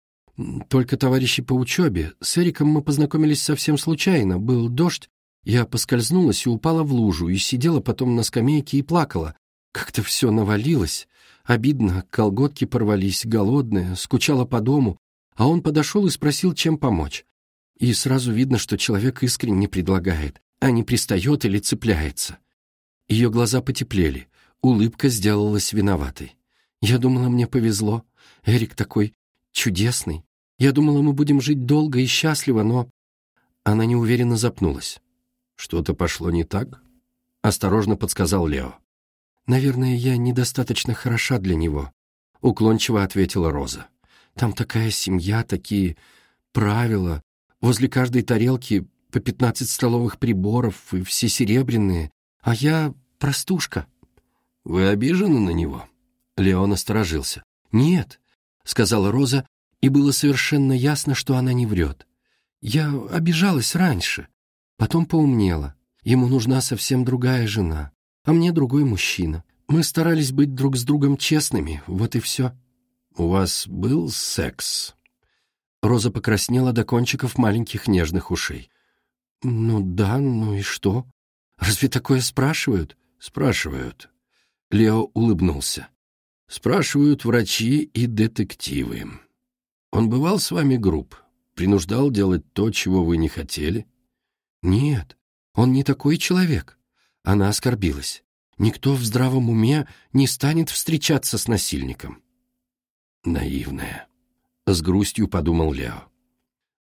Только товарищи по учебе. С Эриком мы познакомились совсем случайно. Был дождь, я поскользнулась и упала в лужу, и сидела потом на скамейке и плакала. Как-то все навалилось. Обидно, колготки порвались, голодная, скучала по дому, а он подошел и спросил, чем помочь. И сразу видно, что человек искренне предлагает, а не пристает или цепляется. Ее глаза потеплели, улыбка сделалась виноватой. Я думала, мне повезло. Эрик такой чудесный. Я думала, мы будем жить долго и счастливо, но... Она неуверенно запнулась. «Что-то пошло не так?» — осторожно подсказал Лео. «Наверное, я недостаточно хороша для него», — уклончиво ответила Роза. «Там такая семья, такие правила. Возле каждой тарелки по пятнадцать столовых приборов, и все серебряные. А я простушка». «Вы обижены на него?» Лео насторожился. «Нет», — сказала Роза, и было совершенно ясно, что она не врет. «Я обижалась раньше, Потом поумнела. Ему нужна совсем другая жена, а мне другой мужчина. Мы старались быть друг с другом честными, вот и все. «У вас был секс?» Роза покраснела до кончиков маленьких нежных ушей. «Ну да, ну и что? Разве такое спрашивают?» «Спрашивают». Лео улыбнулся. «Спрашивают врачи и детективы. Он бывал с вами груб, принуждал делать то, чего вы не хотели?» «Нет, он не такой человек». Она оскорбилась. «Никто в здравом уме не станет встречаться с насильником». «Наивная», — с грустью подумал Лео.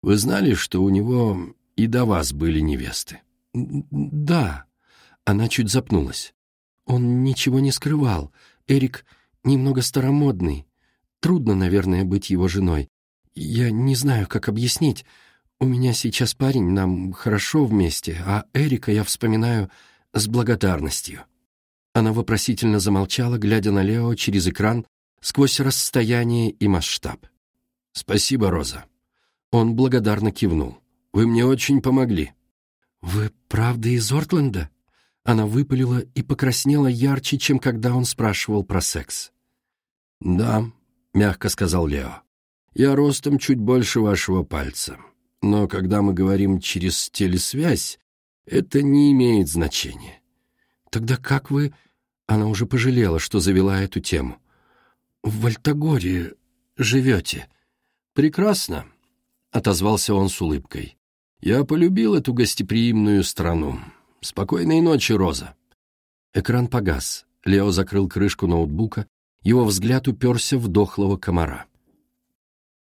«Вы знали, что у него и до вас были невесты?» «Да». Она чуть запнулась. «Он ничего не скрывал. Эрик немного старомодный. Трудно, наверное, быть его женой. Я не знаю, как объяснить. «У меня сейчас парень, нам хорошо вместе, а Эрика я вспоминаю с благодарностью». Она вопросительно замолчала, глядя на Лео через экран сквозь расстояние и масштаб. «Спасибо, Роза». Он благодарно кивнул. «Вы мне очень помогли». «Вы правда из Ортленда?» Она выпалила и покраснела ярче, чем когда он спрашивал про секс. «Да», — мягко сказал Лео. «Я ростом чуть больше вашего пальца. Но когда мы говорим через телесвязь, это не имеет значения». «Тогда как вы...» Она уже пожалела, что завела эту тему. «В Вольтагоре живете?» «Прекрасно», — отозвался он с улыбкой. «Я полюбил эту гостеприимную страну. Спокойной ночи, Роза». Экран погас. Лео закрыл крышку ноутбука. Его взгляд уперся в дохлого комара.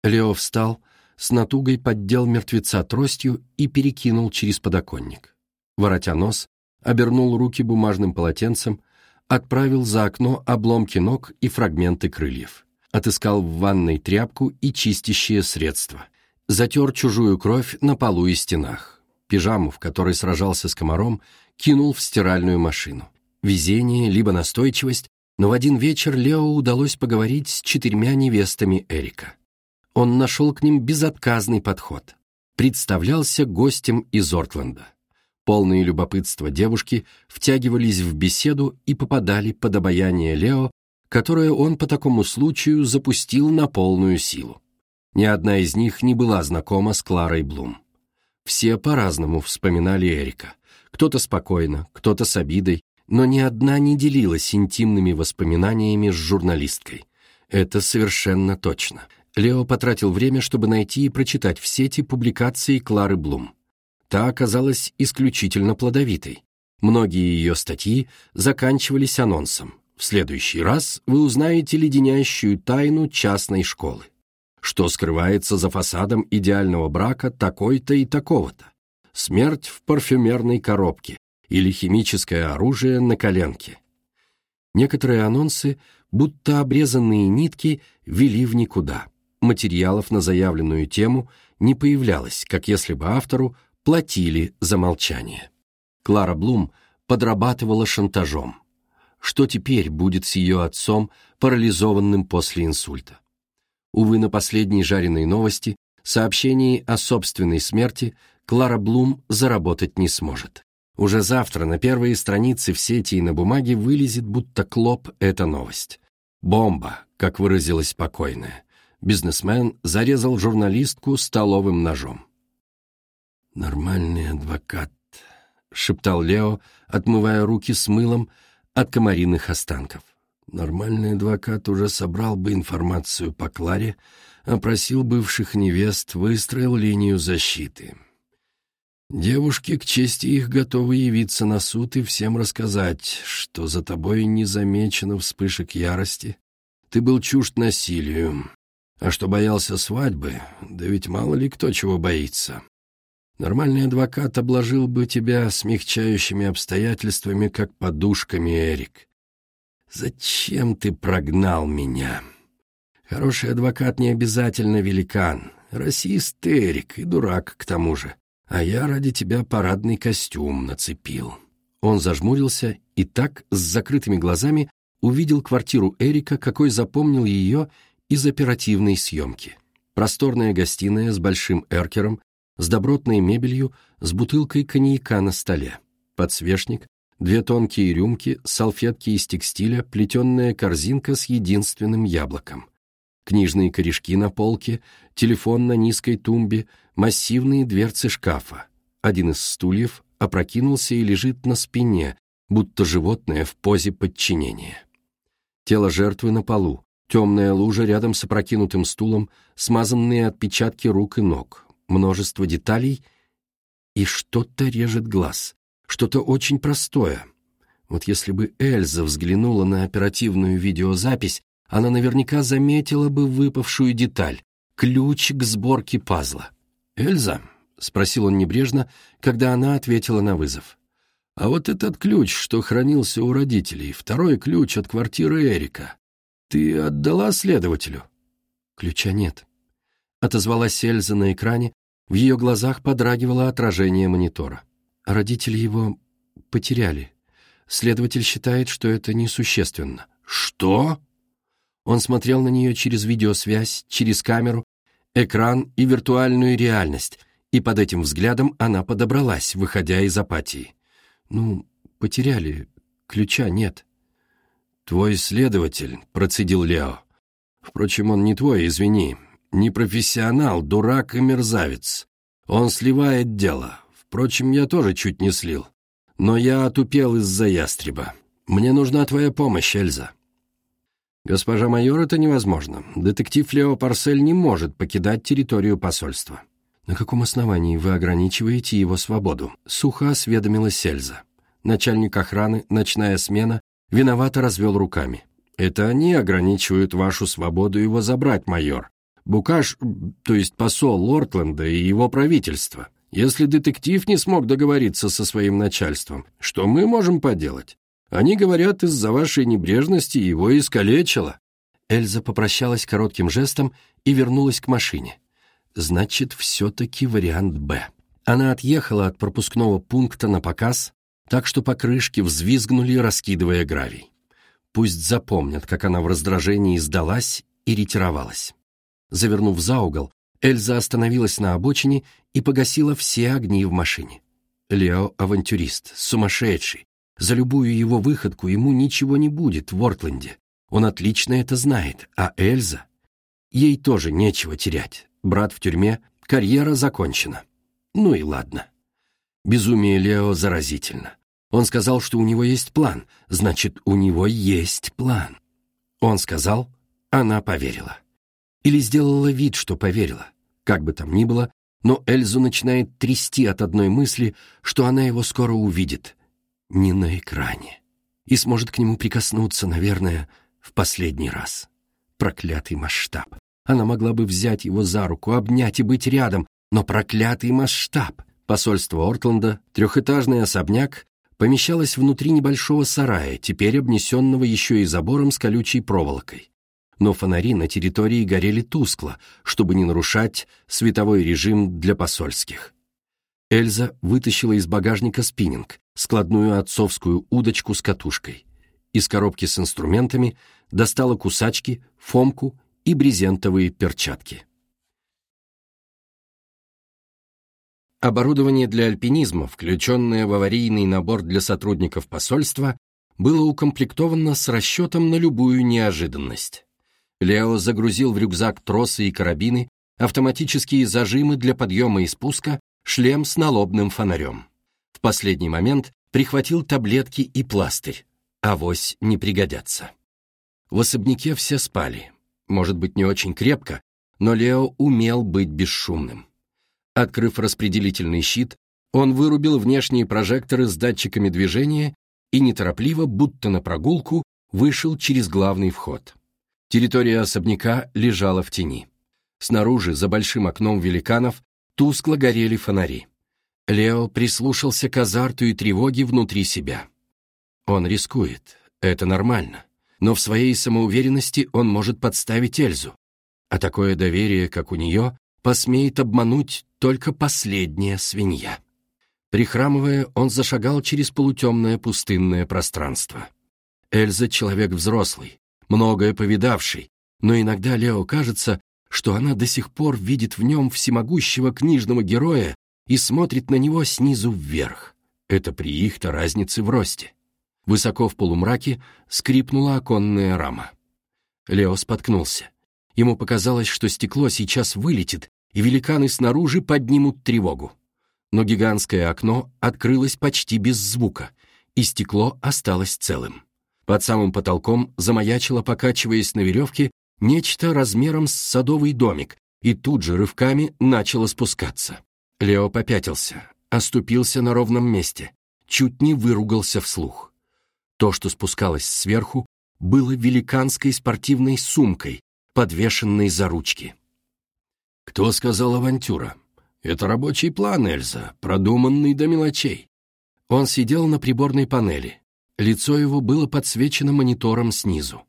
Лео встал, с натугой поддел мертвеца тростью и перекинул через подоконник. Воротя нос, обернул руки бумажным полотенцем, отправил за окно обломки ног и фрагменты крыльев отыскал в ванной тряпку и чистящее средство. Затер чужую кровь на полу и стенах. Пижаму, в которой сражался с комаром, кинул в стиральную машину. Везение, либо настойчивость, но в один вечер Лео удалось поговорить с четырьмя невестами Эрика. Он нашел к ним безотказный подход. Представлялся гостем из Ортленда. Полные любопытства девушки втягивались в беседу и попадали под обаяние Лео которое он по такому случаю запустил на полную силу. Ни одна из них не была знакома с Кларой Блум. Все по-разному вспоминали Эрика. Кто-то спокойно, кто-то с обидой, но ни одна не делилась интимными воспоминаниями с журналисткой. Это совершенно точно. Лео потратил время, чтобы найти и прочитать все эти публикации Клары Блум. Та оказалась исключительно плодовитой. Многие ее статьи заканчивались анонсом. В следующий раз вы узнаете леденящую тайну частной школы. Что скрывается за фасадом идеального брака такой-то и такого-то? Смерть в парфюмерной коробке или химическое оружие на коленке. Некоторые анонсы, будто обрезанные нитки, вели в никуда. Материалов на заявленную тему не появлялось, как если бы автору платили за молчание. Клара Блум подрабатывала шантажом что теперь будет с ее отцом, парализованным после инсульта. Увы, на последней жареной новости, сообщении о собственной смерти, Клара Блум заработать не сможет. Уже завтра на первые страницы в сети и на бумаге вылезет, будто клоп, эта новость. Бомба, как выразилась покойная. Бизнесмен зарезал журналистку столовым ножом. «Нормальный адвокат», — шептал Лео, отмывая руки с мылом, от комариных останков. Нормальный адвокат уже собрал бы информацию по Кларе, опросил бывших невест, выстроил линию защиты. Девушки, к чести их, готовы явиться на суд и всем рассказать, что за тобой не замечено вспышек ярости, ты был чужд насилию, а что боялся свадьбы, да ведь мало ли кто чего боится. Нормальный адвокат обложил бы тебя смягчающими обстоятельствами, как подушками, Эрик. Зачем ты прогнал меня? Хороший адвокат не обязательно великан. Расист Эрик, и дурак к тому же. А я ради тебя парадный костюм нацепил. Он зажмурился и так, с закрытыми глазами, увидел квартиру Эрика, какой запомнил ее из оперативной съемки. Просторная гостиная с большим эркером, с добротной мебелью, с бутылкой коньяка на столе, подсвечник, две тонкие рюмки, салфетки из текстиля, плетенная корзинка с единственным яблоком, книжные корешки на полке, телефон на низкой тумбе, массивные дверцы шкафа. Один из стульев опрокинулся и лежит на спине, будто животное в позе подчинения. Тело жертвы на полу, темная лужа рядом с опрокинутым стулом, смазанные отпечатки рук и ног, множество деталей, и что-то режет глаз, что-то очень простое. Вот если бы Эльза взглянула на оперативную видеозапись, она наверняка заметила бы выпавшую деталь — ключ к сборке пазла. «Эльза?» — спросил он небрежно, когда она ответила на вызов. «А вот этот ключ, что хранился у родителей, второй ключ от квартиры Эрика, ты отдала следователю?» «Ключа нет», — отозвалась Эльза на экране, В ее глазах подрагивало отражение монитора. Родители его потеряли. Следователь считает, что это несущественно. «Что?» Он смотрел на нее через видеосвязь, через камеру, экран и виртуальную реальность, и под этим взглядом она подобралась, выходя из апатии. «Ну, потеряли. Ключа нет». «Твой следователь», — процедил Лео. «Впрочем, он не твой, извини. Не профессионал, дурак и мерзавец. Он сливает дело. Впрочем, я тоже чуть не слил. Но я отупел из-за ястреба. Мне нужна твоя помощь, Эльза». «Госпожа майор, это невозможно. Детектив Лео Парсель не может покидать территорию посольства». «На каком основании вы ограничиваете его свободу?» — сухо осведомилась Эльза. Начальник охраны, ночная смена, виновато развел руками. «Это они ограничивают вашу свободу его забрать, майор. Букаш, то есть посол Лортленда и его правительство. Если детектив не смог договориться со своим начальством, что мы можем поделать? Они говорят, из-за вашей небрежности его искалечило». Эльза попрощалась коротким жестом и вернулась к машине. Значит, все-таки вариант «Б». Она отъехала от пропускного пункта на показ, так что покрышки взвизгнули, раскидывая гравий. Пусть запомнят, как она в раздражении сдалась и ретировалась. Завернув за угол, Эльза остановилась на обочине и погасила все огни в машине. Лео — авантюрист, сумасшедший. За любую его выходку ему ничего не будет в Ортленде. Он отлично это знает, а Эльза... Ей тоже нечего терять. Брат в тюрьме, карьера закончена. Ну и ладно. Безумие Лео заразительно. Он сказал, что у него есть план, значит, у него есть план. Он сказал, она поверила. Или сделала вид, что поверила. Как бы там ни было, но Эльзу начинает трясти от одной мысли, что она его скоро увидит. Не на экране. И сможет к нему прикоснуться, наверное, в последний раз. Проклятый масштаб. Она могла бы взять его за руку, обнять и быть рядом, но проклятый масштаб. Посольство Ортленда, трехэтажный особняк, помещалось внутри небольшого сарая, теперь обнесенного еще и забором с колючей проволокой. Но фонари на территории горели тускло, чтобы не нарушать световой режим для посольских. Эльза вытащила из багажника спиннинг, складную отцовскую удочку с катушкой. Из коробки с инструментами достала кусачки, фомку и брезентовые перчатки. Оборудование для альпинизма, включенное в аварийный набор для сотрудников посольства, было укомплектовано с расчетом на любую неожиданность. Лео загрузил в рюкзак тросы и карабины, автоматические зажимы для подъема и спуска, шлем с налобным фонарем. В последний момент прихватил таблетки и пластырь. Авось не пригодятся. В особняке все спали, может быть, не очень крепко, но Лео умел быть бесшумным. Открыв распределительный щит, он вырубил внешние прожекторы с датчиками движения и неторопливо, будто на прогулку, вышел через главный вход. Территория особняка лежала в тени. Снаружи, за большим окном великанов, тускло горели фонари. Лео прислушался к азарту и тревоге внутри себя. Он рискует, это нормально но в своей самоуверенности он может подставить Эльзу. А такое доверие, как у нее, посмеет обмануть только последняя свинья. Прихрамывая, он зашагал через полутемное пустынное пространство. Эльза — человек взрослый, многое повидавший, но иногда Лео кажется, что она до сих пор видит в нем всемогущего книжного героя и смотрит на него снизу вверх. Это при их-то разнице в росте. Высоко в полумраке скрипнула оконная рама. Лео споткнулся. Ему показалось, что стекло сейчас вылетит, и великаны снаружи поднимут тревогу. Но гигантское окно открылось почти без звука, и стекло осталось целым. Под самым потолком замаячило, покачиваясь на веревке, нечто размером с садовый домик, и тут же рывками начало спускаться. Лео попятился, оступился на ровном месте, чуть не выругался вслух. То, что спускалось сверху, было великанской спортивной сумкой, подвешенной за ручки. «Кто сказал авантюра? Это рабочий план, Эльза, продуманный до мелочей». Он сидел на приборной панели. Лицо его было подсвечено монитором снизу.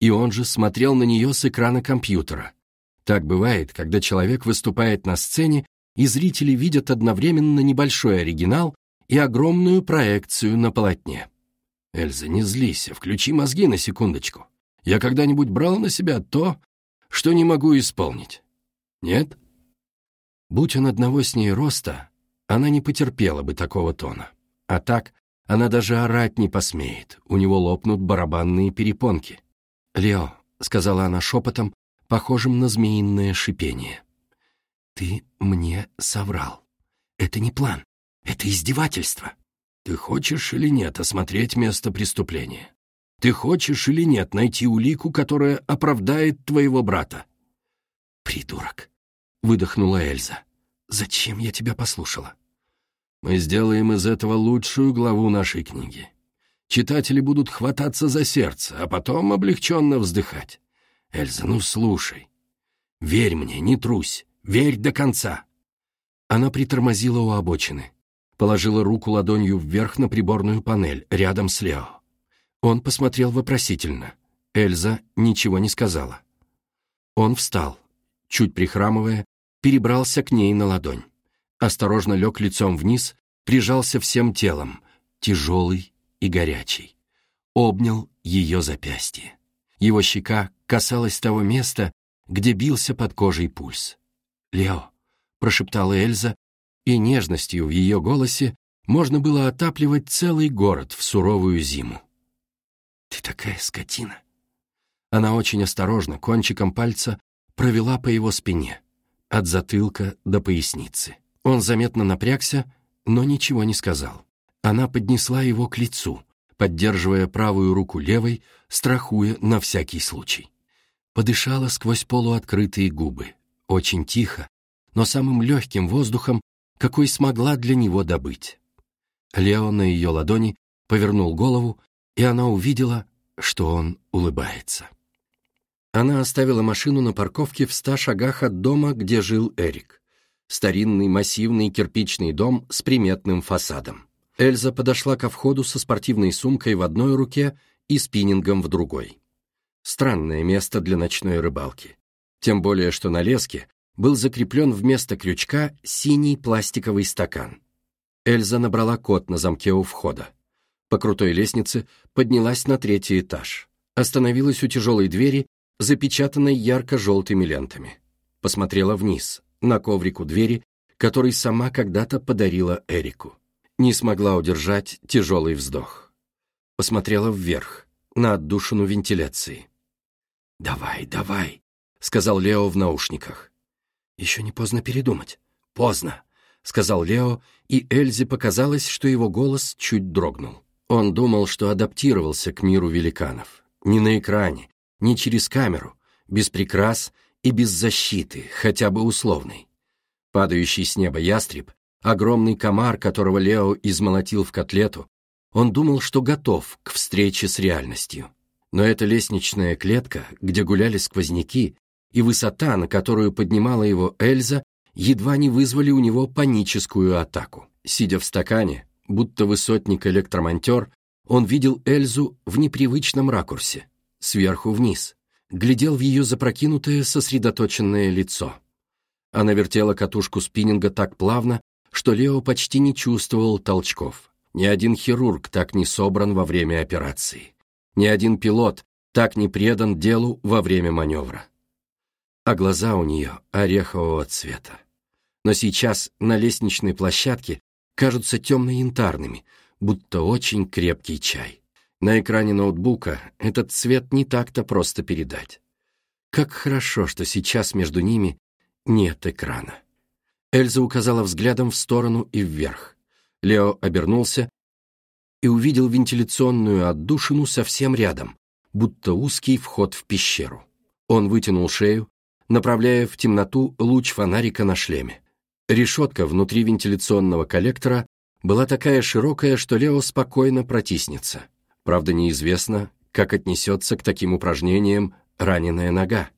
И он же смотрел на нее с экрана компьютера. Так бывает, когда человек выступает на сцене и зрители видят одновременно небольшой оригинал и огромную проекцию на полотне. Эльза, не злись, включи мозги на секундочку. Я когда-нибудь брал на себя то, что не могу исполнить? Нет? Будь он одного с ней роста, она не потерпела бы такого тона. А так, она даже орать не посмеет, у него лопнут барабанные перепонки. «Лео», — сказала она шепотом, похожим на змеиное шипение, — «ты мне соврал. Это не план, это издевательство. Ты хочешь или нет осмотреть место преступления? Ты хочешь или нет найти улику, которая оправдает твоего брата?» «Придурок», — выдохнула Эльза. «Зачем я тебя послушала?» «Мы сделаем из этого лучшую главу нашей книги. Читатели будут хвататься за сердце, а потом облегченно вздыхать. Эльза, ну слушай. Верь мне, не трусь, верь до конца». Она притормозила у обочины, положила руку ладонью вверх на приборную панель, рядом с Лео. Он посмотрел вопросительно. Эльза ничего не сказала. Он встал, чуть прихрамывая, перебрался к ней на ладонь. Осторожно лег лицом вниз, прижался всем телом, тяжелый и горячий. Обнял ее запястье. Его щека касалась того места, где бился под кожей пульс. «Лео», — прошептала Эльза, и нежностью в ее голосе можно было отапливать целый город в суровую зиму. «Ты такая скотина!» Она очень осторожно, кончиком пальца, провела по его спине, от затылка до поясницы. Он заметно напрягся, но ничего не сказал. Она поднесла его к лицу, поддерживая правую руку левой, страхуя на всякий случай. Подышала сквозь полуоткрытые губы, очень тихо, но самым легким воздухом, какой смогла для него добыть. Лео на ее ладони повернул голову, и она увидела, что он улыбается. Она оставила машину на парковке в ста шагах от дома, где жил Эрик. Старинный массивный кирпичный дом с приметным фасадом. Эльза подошла ко входу со спортивной сумкой в одной руке и спиннингом в другой. Странное место для ночной рыбалки. Тем более, что на леске был закреплен вместо крючка синий пластиковый стакан. Эльза набрала код на замке у входа. По крутой лестнице поднялась на третий этаж. Остановилась у тяжелой двери запечатанной ярко-желтыми лентами. Посмотрела вниз, на коврик у двери, который сама когда-то подарила Эрику. Не смогла удержать тяжелый вздох. Посмотрела вверх, на отдушину вентиляции. «Давай, давай», — сказал Лео в наушниках. «Еще не поздно передумать». «Поздно», — сказал Лео, и Эльзе показалось, что его голос чуть дрогнул. Он думал, что адаптировался к миру великанов. Не на экране, не через камеру, без прикрас и без защиты, хотя бы условной. Падающий с неба ястреб, огромный комар, которого Лео измолотил в котлету, он думал, что готов к встрече с реальностью. Но эта лестничная клетка, где гуляли сквозняки, и высота, на которую поднимала его Эльза, едва не вызвали у него паническую атаку. Сидя в стакане, будто высотник-электромонтер, он видел Эльзу в непривычном ракурсе, сверху вниз, глядел в ее запрокинутое сосредоточенное лицо. Она вертела катушку спиннинга так плавно, что Лео почти не чувствовал толчков. Ни один хирург так не собран во время операции. Ни один пилот так не предан делу во время маневра. А глаза у нее орехового цвета. Но сейчас на лестничной площадке кажутся темно-янтарными, будто очень крепкий чай. На экране ноутбука этот цвет не так-то просто передать. Как хорошо, что сейчас между ними нет экрана. Эльза указала взглядом в сторону и вверх. Лео обернулся и увидел вентиляционную отдушину совсем рядом, будто узкий вход в пещеру. Он вытянул шею, направляя в темноту луч фонарика на шлеме. Решетка внутри вентиляционного коллектора была такая широкая, что Лео спокойно протиснется. Правда, неизвестно, как отнесется к таким упражнениям раненая нога.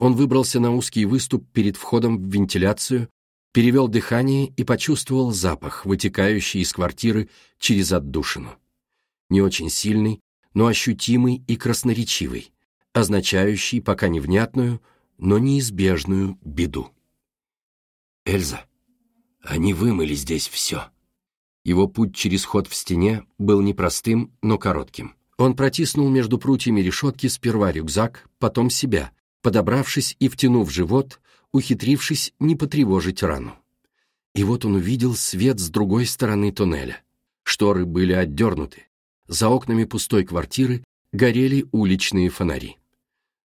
Он выбрался на узкий выступ перед входом в вентиляцию, перевел дыхание и почувствовал запах, вытекающий из квартиры через отдушину. Не очень сильный, но ощутимый и красноречивый, означающий пока невнятную, но неизбежную беду. «Эльза», Они вымыли здесь все. Его путь через ход в стене был непростым, но коротким. Он протиснул между прутьями решетки сперва рюкзак, потом себя, подобравшись и втянув живот, ухитрившись не потревожить рану. И вот он увидел свет с другой стороны туннеля. Шторы были отдернуты. За окнами пустой квартиры горели уличные фонари.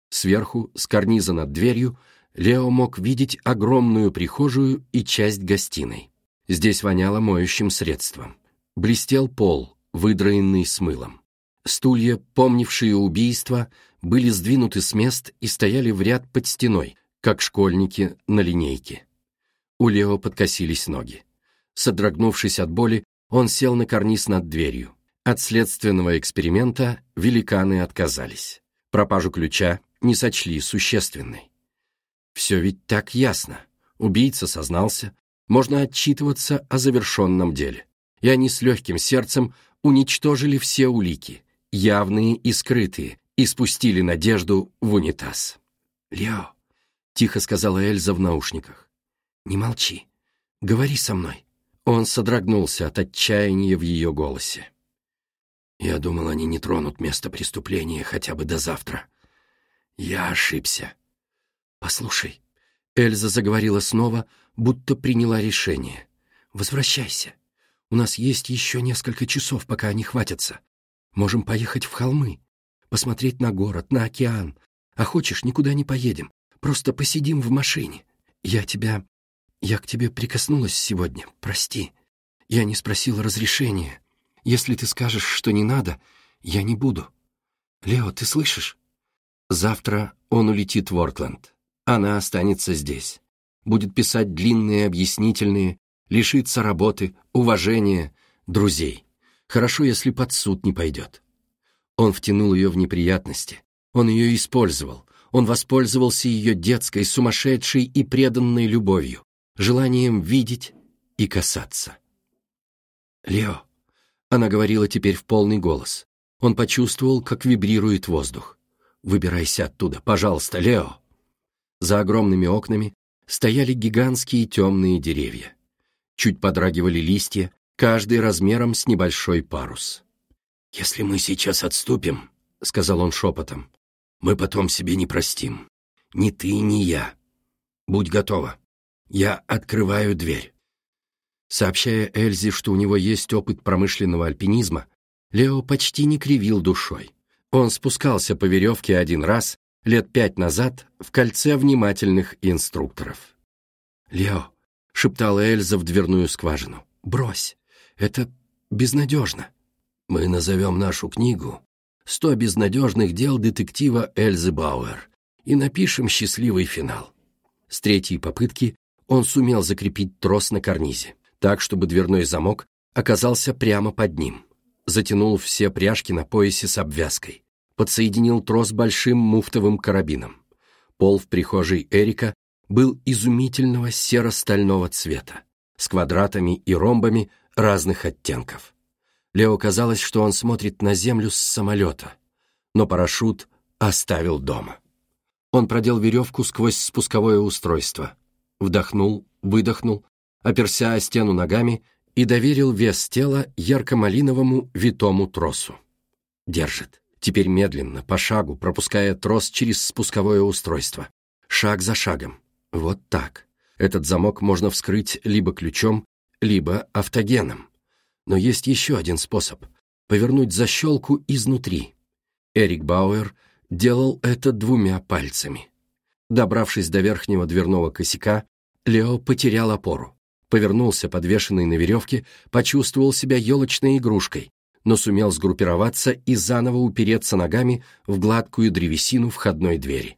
Сверху, с карниза над дверью, Лео мог видеть огромную прихожую и часть гостиной. Здесь воняло моющим средством. Блестел пол, выдраенный с мылом. Стулья, помнившие убийство, были сдвинуты с мест и стояли в ряд под стеной, как школьники на линейке. У Лео подкосились ноги. Содрогнувшись от боли, он сел на карниз над дверью. От следственного эксперимента великаны отказались. Пропажу ключа не сочли существенной. Все ведь так ясно. Убийца сознался, можно отчитываться о завершенном деле. И они с легким сердцем уничтожили все улики, явные и скрытые, и спустили надежду в унитаз. «Лео», — тихо сказала Эльза в наушниках, — «не молчи, говори со мной». Он содрогнулся от отчаяния в ее голосе. «Я думал, они не тронут место преступления хотя бы до завтра. Я ошибся». «Послушай», — Эльза заговорила снова, будто приняла решение. «Возвращайся. У нас есть еще несколько часов, пока они хватятся. Можем поехать в холмы, посмотреть на город, на океан. А хочешь, никуда не поедем, просто посидим в машине. Я тебя... Я к тебе прикоснулась сегодня, прости. Я не спросила разрешения. Если ты скажешь, что не надо, я не буду. Лео, ты слышишь? Завтра он улетит в Ортленд. Она останется здесь. Будет писать длинные объяснительные, лишится работы, уважения, друзей. Хорошо, если под суд не пойдет. Он втянул ее в неприятности. Он ее использовал. Он воспользовался ее детской, сумасшедшей и преданной любовью, желанием видеть и касаться. «Лео», — она говорила теперь в полный голос. Он почувствовал, как вибрирует воздух. «Выбирайся оттуда, пожалуйста, Лео». За огромными окнами стояли гигантские темные деревья. Чуть подрагивали листья, каждый размером с небольшой парус. «Если мы сейчас отступим», — сказал он шепотом, — «мы потом себе не простим. Ни ты, ни я. Будь готова. Я открываю дверь». Сообщая Эльзе, что у него есть опыт промышленного альпинизма, Лео почти не кривил душой. Он спускался по веревке один раз, лет пять назад, в кольце внимательных инструкторов. «Лео», — шептала Эльза в дверную скважину, — «брось, это безнадежно». Мы назовем нашу книгу «Сто безнадежных дел детектива Эльзы Бауэр» и напишем счастливый финал. С третьей попытки он сумел закрепить трос на карнизе, так, чтобы дверной замок оказался прямо под ним. Затянул все пряжки на поясе с обвязкой, подсоединил трос большим муфтовым карабином. Пол в прихожей Эрика был изумительного серо-стального цвета, с квадратами и ромбами разных оттенков. Лео казалось, что он смотрит на землю с самолета, но парашют оставил дома. Он продел веревку сквозь спусковое устройство, вдохнул, выдохнул, оперся о стену ногами и доверил вес тела ярко-малиновому витому тросу. Держит. Теперь медленно, по шагу, пропуская трос через спусковое устройство. Шаг за шагом. Вот так. Этот замок можно вскрыть либо ключом, либо автогеном. Но есть еще один способ — повернуть защелку изнутри. Эрик Бауэр делал это двумя пальцами. Добравшись до верхнего дверного косяка, Лео потерял опору. Повернулся, подвешенный на веревке, почувствовал себя елочной игрушкой, но сумел сгруппироваться и заново упереться ногами в гладкую древесину входной двери.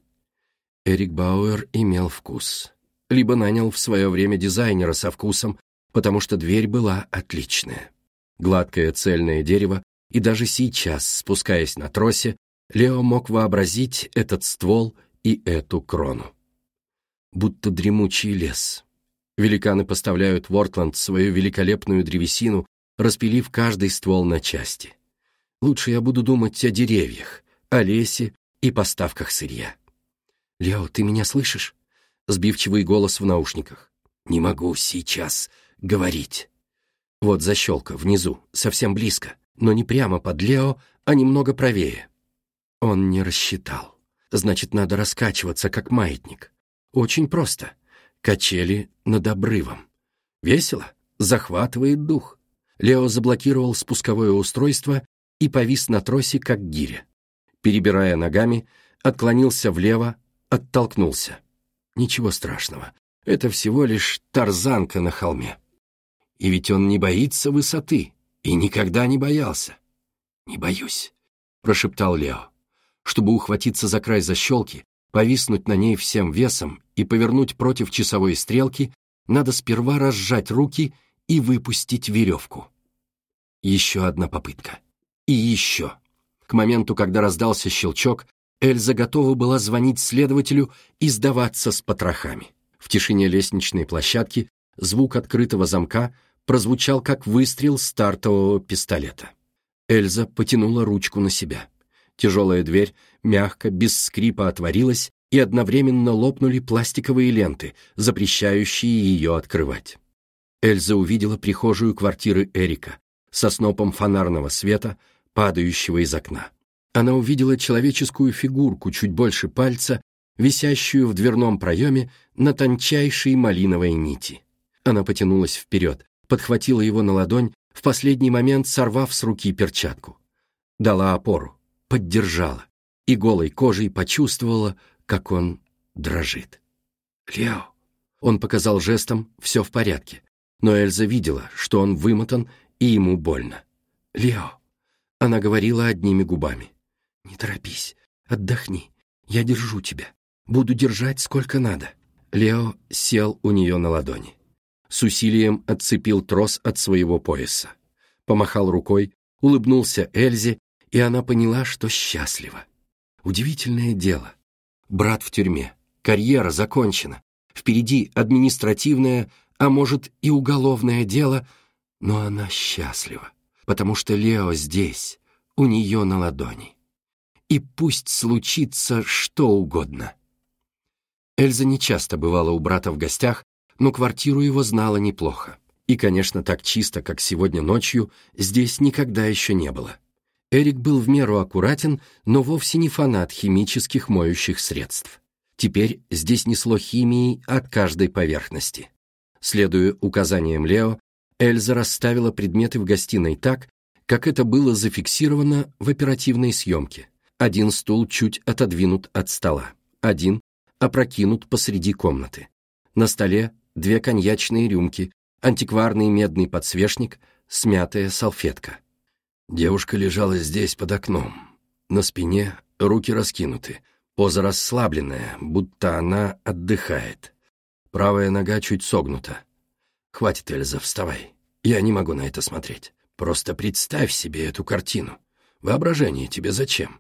Эрик Бауэр имел вкус. Либо нанял в свое время дизайнера со вкусом, потому что дверь была отличная гладкое цельное дерево, и даже сейчас, спускаясь на тросе, Лео мог вообразить этот ствол и эту крону. Будто дремучий лес. Великаны поставляют в Ортланд свою великолепную древесину, распилив каждый ствол на части. Лучше я буду думать о деревьях, о лесе и поставках сырья. «Лео, ты меня слышишь?» Сбивчивый голос в наушниках. «Не могу сейчас», — говорить. Вот защелка внизу, совсем близко, но не прямо под Лео, а немного правее. Он не рассчитал. Значит, надо раскачиваться, как маятник. Очень просто. Качели над обрывом. Весело, захватывает дух. Лео заблокировал спусковое устройство и повис на тросе, как гиря. Перебирая ногами, отклонился влево, оттолкнулся. Ничего страшного. Это всего лишь тарзанка на холме. И ведь он не боится высоты, и никогда не боялся. «Не боюсь», — прошептал Лео. Чтобы ухватиться за край защелки, повиснуть на ней всем весом и повернуть против часовой стрелки, надо сперва разжать руки и выпустить веревку. Еще одна попытка. И еще. К моменту, когда раздался щелчок, Эльза готова была звонить следователю и сдаваться с потрохами. В тишине лестничной площадки звук открытого замка прозвучал как выстрел стартового пистолета. Эльза потянула ручку на себя. Тяжелая дверь мягко, без скрипа отворилась, и одновременно лопнули пластиковые ленты, запрещающие ее открывать. Эльза увидела прихожую квартиры Эрика со снопом фонарного света, падающего из окна. Она увидела человеческую фигурку чуть больше пальца, висящую в дверном проеме на тончайшей малиновой нити. Она потянулась вперед, подхватила его на ладонь, в последний момент сорвав с руки перчатку. Дала опору, поддержала и голой кожей почувствовала, как он дрожит. «Лео!» Он показал жестом «все в порядке», но Эльза видела, что он вымотан и ему больно. «Лео!» Она говорила одними губами. «Не торопись, отдохни, я держу тебя, буду держать сколько надо». Лео сел у нее на ладони с усилием отцепил трос от своего пояса. Помахал рукой, улыбнулся Эльзе, и она поняла, что счастлива. Удивительное дело. Брат в тюрьме, карьера закончена, впереди административное, а может и уголовное дело, но она счастлива, потому что Лео здесь, у нее на ладони. И пусть случится что угодно. Эльза нечасто бывала у брата в гостях, но квартиру его знала неплохо. И, конечно, так чисто, как сегодня ночью, здесь никогда еще не было. Эрик был в меру аккуратен, но вовсе не фанат химических моющих средств. Теперь здесь несло химией от каждой поверхности. Следуя указаниям Лео, Эльза расставила предметы в гостиной так, как это было зафиксировано в оперативной съемке. Один стул чуть отодвинут от стола, один опрокинут посреди комнаты. На столе две коньячные рюмки, антикварный медный подсвечник, смятая салфетка. Девушка лежала здесь под окном. На спине руки раскинуты, поза расслабленная, будто она отдыхает. Правая нога чуть согнута. «Хватит, Эльза, вставай. Я не могу на это смотреть. Просто представь себе эту картину. Воображение тебе зачем?»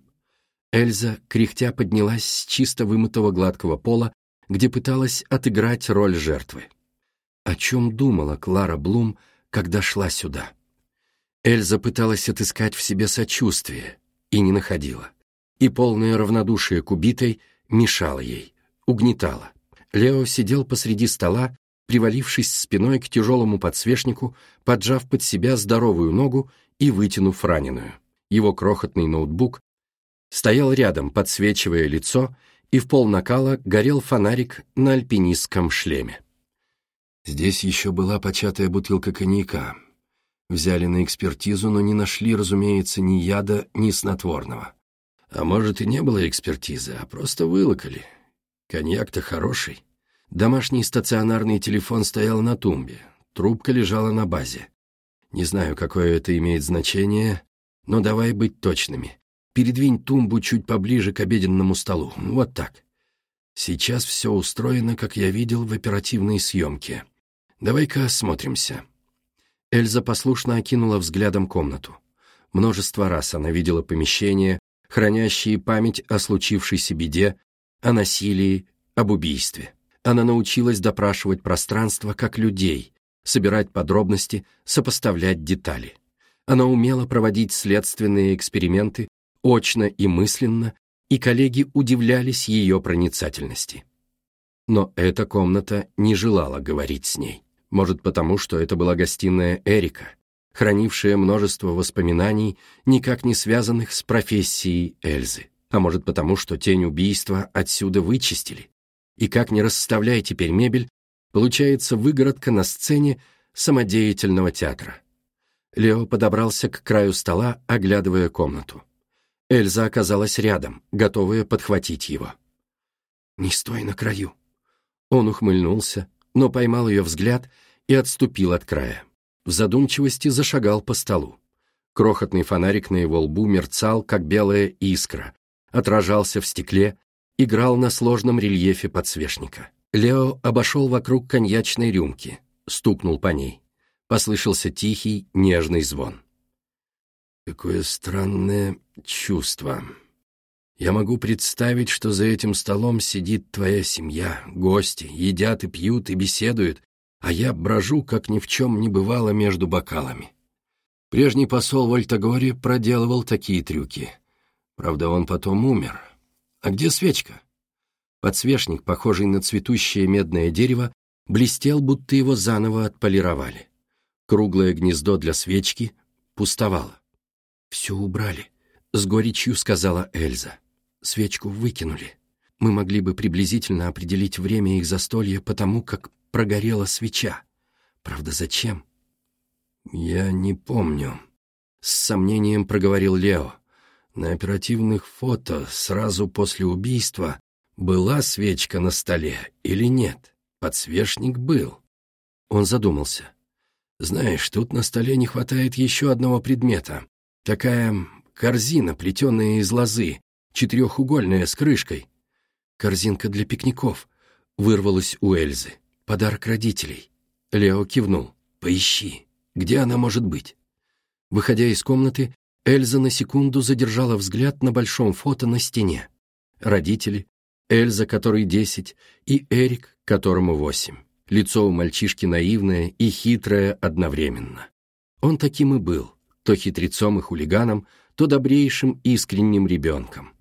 Эльза, кряхтя, поднялась с чисто вымытого гладкого пола где пыталась отыграть роль жертвы. О чем думала Клара Блум, когда шла сюда? Эльза пыталась отыскать в себе сочувствие и не находила. И полное равнодушие к убитой мешало ей, угнетало. Лео сидел посреди стола, привалившись спиной к тяжелому подсвечнику, поджав под себя здоровую ногу и вытянув раненую. Его крохотный ноутбук стоял рядом, подсвечивая лицо и в пол накала горел фонарик на альпинистском шлеме. Здесь еще была початая бутылка коньяка. Взяли на экспертизу, но не нашли, разумеется, ни яда, ни снотворного. А может, и не было экспертизы, а просто вылокали. Коньяк-то хороший. Домашний стационарный телефон стоял на тумбе, трубка лежала на базе. Не знаю, какое это имеет значение, но давай быть точными. Передвинь тумбу чуть поближе к обеденному столу. Вот так. Сейчас все устроено, как я видел в оперативной съемке. Давай-ка осмотримся». Эльза послушно окинула взглядом комнату. Множество раз она видела помещения, хранящие память о случившейся беде, о насилии, об убийстве. Она научилась допрашивать пространство как людей, собирать подробности, сопоставлять детали. Она умела проводить следственные эксперименты очно и мысленно, и коллеги удивлялись ее проницательности. Но эта комната не желала говорить с ней. Может, потому, что это была гостиная Эрика, хранившая множество воспоминаний, никак не связанных с профессией Эльзы. А может, потому, что тень убийства отсюда вычистили. И как не расставляй теперь мебель, получается выгородка на сцене самодеятельного театра. Лео подобрался к краю стола, оглядывая комнату. Эльза оказалась рядом, готовая подхватить его. «Не стой на краю». Он ухмыльнулся, но поймал ее взгляд и отступил от края. В задумчивости зашагал по столу. Крохотный фонарик на его лбу мерцал, как белая искра, отражался в стекле, играл на сложном рельефе подсвечника. Лео обошел вокруг коньячной рюмки, стукнул по ней. Послышался тихий, нежный звон. «Какое странное чувство. Я могу представить, что за этим столом сидит твоя семья, гости, едят и пьют и беседуют, а я брожу, как ни в чем не бывало между бокалами. Прежний посол в Альтагоре проделывал такие трюки. Правда, он потом умер. А где свечка? Подсвечник, похожий на цветущее медное дерево, блестел, будто его заново отполировали. Круглое гнездо для свечки пустовало. «Все убрали», — с горечью сказала Эльза. «Свечку выкинули. Мы могли бы приблизительно определить время их застолья потому, как прогорела свеча. Правда, зачем? Я не помню. С сомнением проговорил Лео. На оперативных фото сразу после убийства была свечка на столе или нет. Подсвечник был. Он задумался. Знаешь, тут на столе не хватает еще одного предмета. Такая корзина, плетеная из лозы, четырехугольная, с крышкой. Корзинка для пикников, вырвалась у Эльзы. Подарок родителей. Лео кивнул. Поищи. Где она может быть? Выходя из комнаты, Эльза на секунду задержала взгляд на большом фото на стене. Родители, Эльза, которой десять, и Эрик, которому восемь. Лицо у мальчишки наивное и хитрое одновременно. Он таким и был, то хитрецом и хулиганом, то добрейшим искренним ребенком.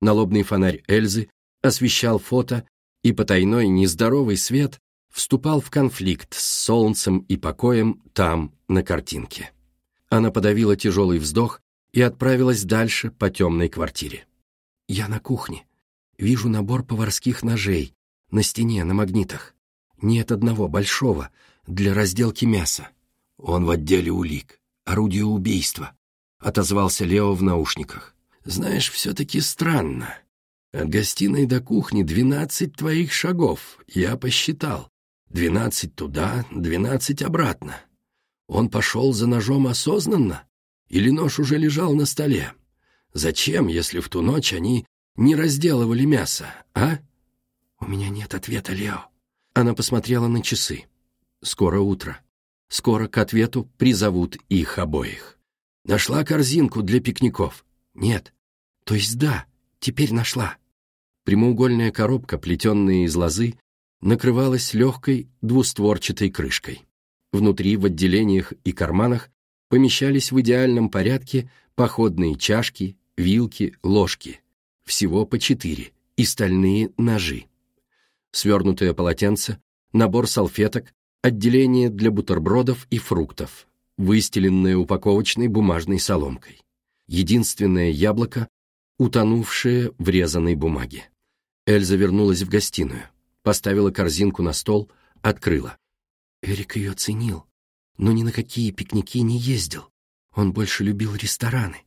Налобный фонарь Эльзы освещал фото, и потайной нездоровый свет вступал в конфликт с солнцем и покоем там, на картинке. Она подавила тяжелый вздох и отправилась дальше по темной квартире. «Я на кухне. Вижу набор поварских ножей. На стене, на магнитах. Нет одного большого для разделки мяса. Он в отделе улик. Орудие убийства», — отозвался Лео в наушниках. «Знаешь, все-таки странно. От гостиной до кухни двенадцать твоих шагов, я посчитал. Двенадцать туда, двенадцать обратно. Он пошел за ножом осознанно? Или нож уже лежал на столе? Зачем, если в ту ночь они не разделывали мясо, а? У меня нет ответа, Лео. Она посмотрела на часы. Скоро утро. Скоро к ответу призовут их обоих. Нашла корзинку для пикников? Нет. То есть да, теперь нашла. Прямоугольная коробка, плетенная из лозы, накрывалась легкой двустворчатой крышкой. Внутри, в отделениях и карманах, помещались в идеальном порядке походные чашки, вилки, ложки. Всего по четыре, и стальные ножи. Свернутое полотенце, набор салфеток, отделение для бутербродов и фруктов, выстеленное упаковочной бумажной соломкой. Единственное яблоко, утонувшее в резаной бумаге. Эльза вернулась в гостиную поставила корзинку на стол, открыла. Эрик ее ценил, но ни на какие пикники не ездил. Он больше любил рестораны.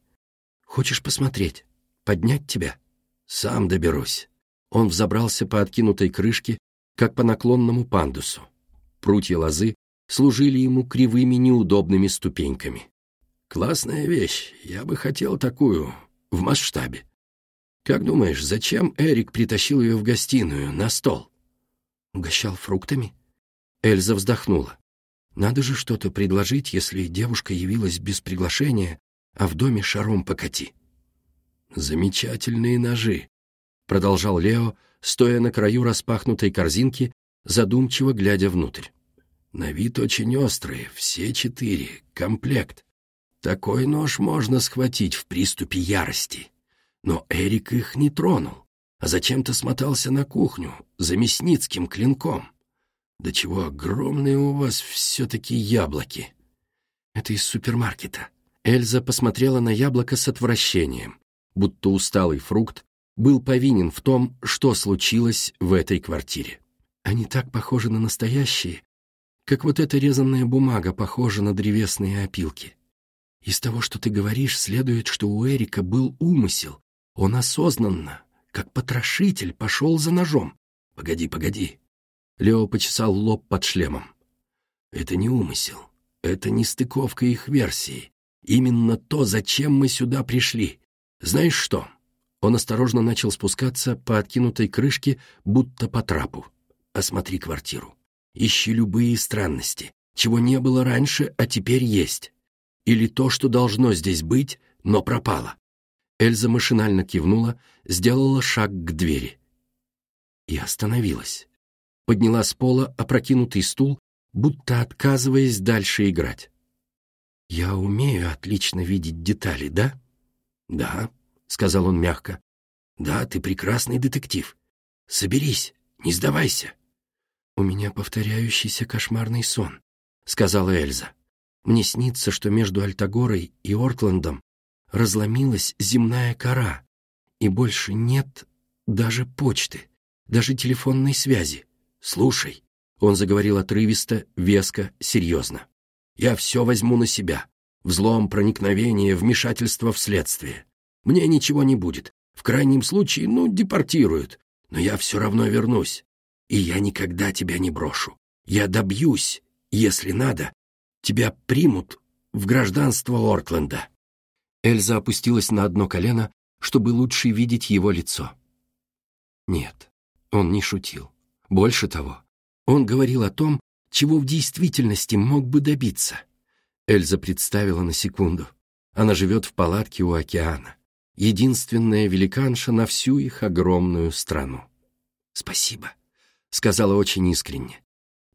Хочешь посмотреть? Поднять тебя? Сам доберусь. Он взобрался по откинутой крышке, как по наклонному пандусу. Прутья лозы служили ему кривыми неудобными ступеньками. «Классная вещь, я бы хотел такую, в масштабе. Как думаешь, зачем Эрик притащил ее в гостиную, на стол?» Угощал фруктами? Эльза вздохнула. Надо же что-то предложить, если девушка явилась без приглашения, а в доме шаром покати. «Замечательные ножи», — продолжал Лео, стоя на краю распахнутой корзинки, задумчиво глядя внутрь. «На вид очень острые, все четыре, комплект. Такой нож можно схватить в приступе ярости. Но Эрик их не тронул а зачем-то смотался на кухню за мясницким клинком. Да чего огромные у вас все-таки яблоки!» «Это из супермаркета». Эльза посмотрела на яблоко с отвращением, будто усталый фрукт был повинен в том, что случилось в этой квартире. Они так похожи на настоящие, как вот эта резанная бумага похожа на древесные опилки. Из того, что ты говоришь, следует, что у Эрика был умысел. Он осознанно, как потрошитель, пошел за ножом. Погоди, погоди. Лео почесал лоб под шлемом. Это не умысел. Это не стыковка их версии. Именно то, зачем мы сюда пришли. Знаешь что? Он осторожно начал спускаться по откинутой крышке, будто по трапу. Осмотри квартиру. Ищи любые странности, чего не было раньше, а теперь есть. Или то, что должно здесь быть, но пропало. Эльза машинально кивнула, сделала шаг к двери. И остановилась. Подняла с пола опрокинутый стул, будто отказываясь дальше играть. «Я умею отлично видеть детали, да?» «Да», — сказал он мягко. «Да, ты прекрасный детектив. Соберись, не сдавайся». «У меня повторяющийся кошмарный сон», — сказала Эльза. «Мне снится, что между Альтагорой и Ортландом разломилась земная кора, и больше нет даже почты, даже телефонной связи. Слушай, он заговорил отрывисто, веско, серьезно. Я все возьму на себя. Взлом, проникновение, вмешательство в следствие. Мне ничего не будет. В крайнем случае, ну, депортируют. Но я все равно вернусь. И я никогда тебя не брошу. Я добьюсь, если надо, тебя примут в гражданство Ортленда. Эльза опустилась на одно колено, чтобы лучше видеть его лицо. Нет, он не шутил. Больше того, он говорил о том, чего в действительности мог бы добиться. Эльза представила на секунду. Она живет в палатке у океана. Единственная великанша на всю их огромную страну. «Спасибо», — сказала очень искренне.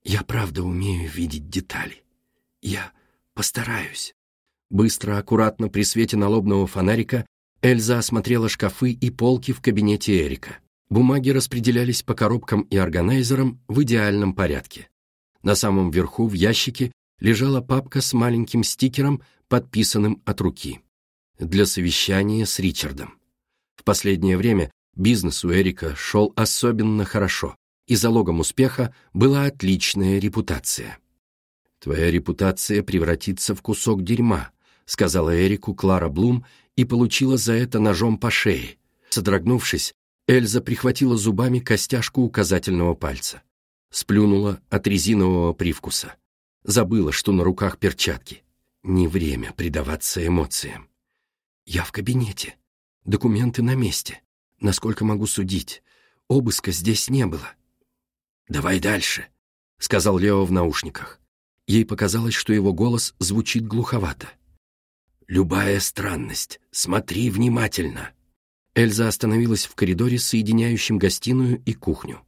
«Я правда умею видеть детали. Я постараюсь». Быстро, аккуратно при свете налобного фонарика Эльза осмотрела шкафы и полки в кабинете Эрика. Бумаги распределялись по коробкам и органайзерам в идеальном порядке. На самом верху в ящике лежала папка с маленьким стикером, подписанным от руки. Для совещания с Ричардом. В последнее время бизнес у Эрика шел особенно хорошо, и залогом успеха была отличная репутация. «Твоя репутация превратится в кусок дерьма», сказала Эрику Клара Блум и получила за это ножом по шее. Содрогнувшись, Эльза прихватила зубами костяшку указательного пальца. Сплюнула от резинового привкуса. Забыла, что на руках перчатки. Не время предаваться эмоциям. «Я в кабинете. Документы на месте. Насколько могу судить, обыска здесь не было». «Давай дальше», — сказал Лео в наушниках. Ей показалось, что его голос звучит глуховато. Любая странность. Смотри внимательно. Эльза остановилась в коридоре, соединяющем гостиную и кухню.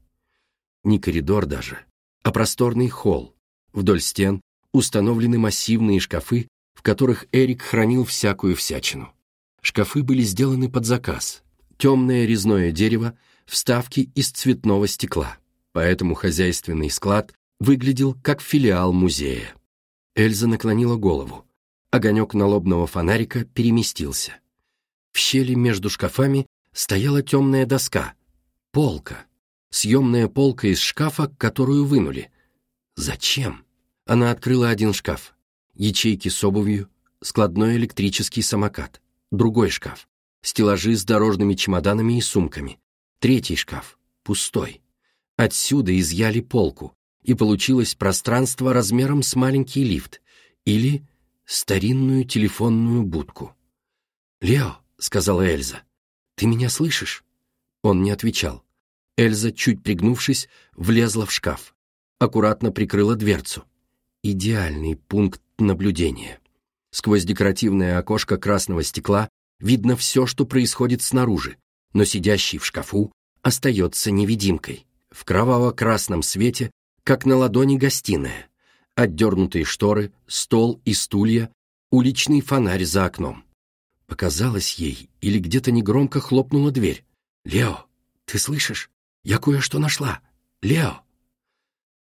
Не коридор даже, а просторный холл. Вдоль стен установлены массивные шкафы, в которых Эрик хранил всякую всячину. Шкафы были сделаны под заказ. Темное резное дерево, вставки из цветного стекла. Поэтому хозяйственный склад выглядел как филиал музея. Эльза наклонила голову. Огонек налобного фонарика переместился. В щели между шкафами стояла темная доска. Полка. Съемная полка из шкафа, которую вынули. Зачем? Она открыла один шкаф. Ячейки с обувью, складной электрический самокат. Другой шкаф. Стеллажи с дорожными чемоданами и сумками. Третий шкаф. Пустой. Отсюда изъяли полку, и получилось пространство размером с маленький лифт. Или старинную телефонную будку. «Лео», — сказала Эльза, — «ты меня слышишь?» Он не отвечал. Эльза, чуть пригнувшись, влезла в шкаф. Аккуратно прикрыла дверцу. Идеальный пункт наблюдения. Сквозь декоративное окошко красного стекла видно все, что происходит снаружи, но сидящий в шкафу остается невидимкой. В кроваво-красном свете, как на ладони гостиная отдернутые шторы, стол и стулья, уличный фонарь за окном. Показалось ей, или где-то негромко хлопнула дверь. «Лео, ты слышишь? Я кое-что нашла. Лео!»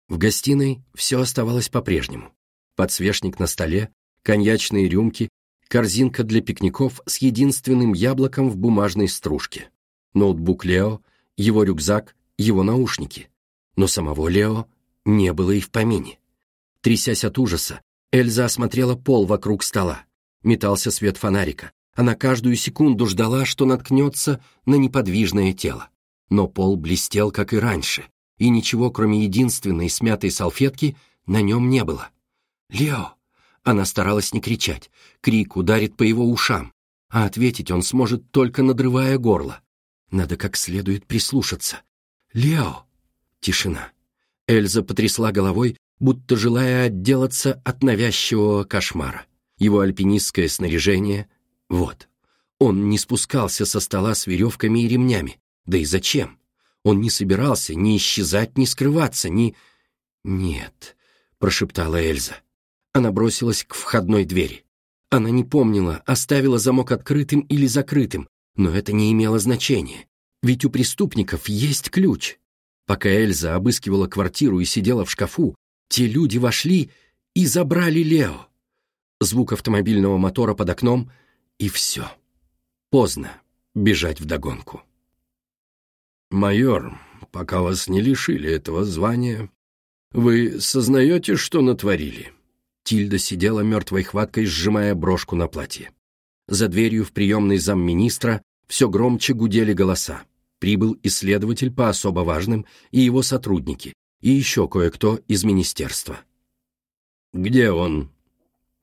В гостиной все оставалось по-прежнему. Подсвечник на столе, коньячные рюмки, корзинка для пикников с единственным яблоком в бумажной стружке, ноутбук Лео, его рюкзак, его наушники. Но самого Лео не было и в помине. Трясясь от ужаса, Эльза осмотрела пол вокруг стола. Метался свет фонарика. Она каждую секунду ждала, что наткнется на неподвижное тело. Но пол блестел, как и раньше, и ничего, кроме единственной смятой салфетки, на нем не было. «Лео!» Она старалась не кричать. Крик ударит по его ушам, а ответить он сможет, только надрывая горло. Надо как следует прислушаться. «Лео!» Тишина. Эльза потрясла головой, будто желая отделаться от навязчивого кошмара. Его альпинистское снаряжение — вот. Он не спускался со стола с веревками и ремнями. Да и зачем? Он не собирался ни исчезать, ни скрываться, ни... «Нет», — прошептала Эльза. Она бросилась к входной двери. Она не помнила, оставила замок открытым или закрытым, но это не имело значения. Ведь у преступников есть ключ. Пока Эльза обыскивала квартиру и сидела в шкафу, те люди вошли и забрали Лео. Звук автомобильного мотора под окном, и все. Поздно бежать вдогонку. «Майор, пока вас не лишили этого звания, вы сознаете, что натворили?» Тильда сидела мертвой хваткой, сжимая брошку на платье. За дверью в приемный замминистра все громче гудели голоса. Прибыл исследователь по особо важным и его сотрудники, и еще кое-кто из министерства. «Где он?»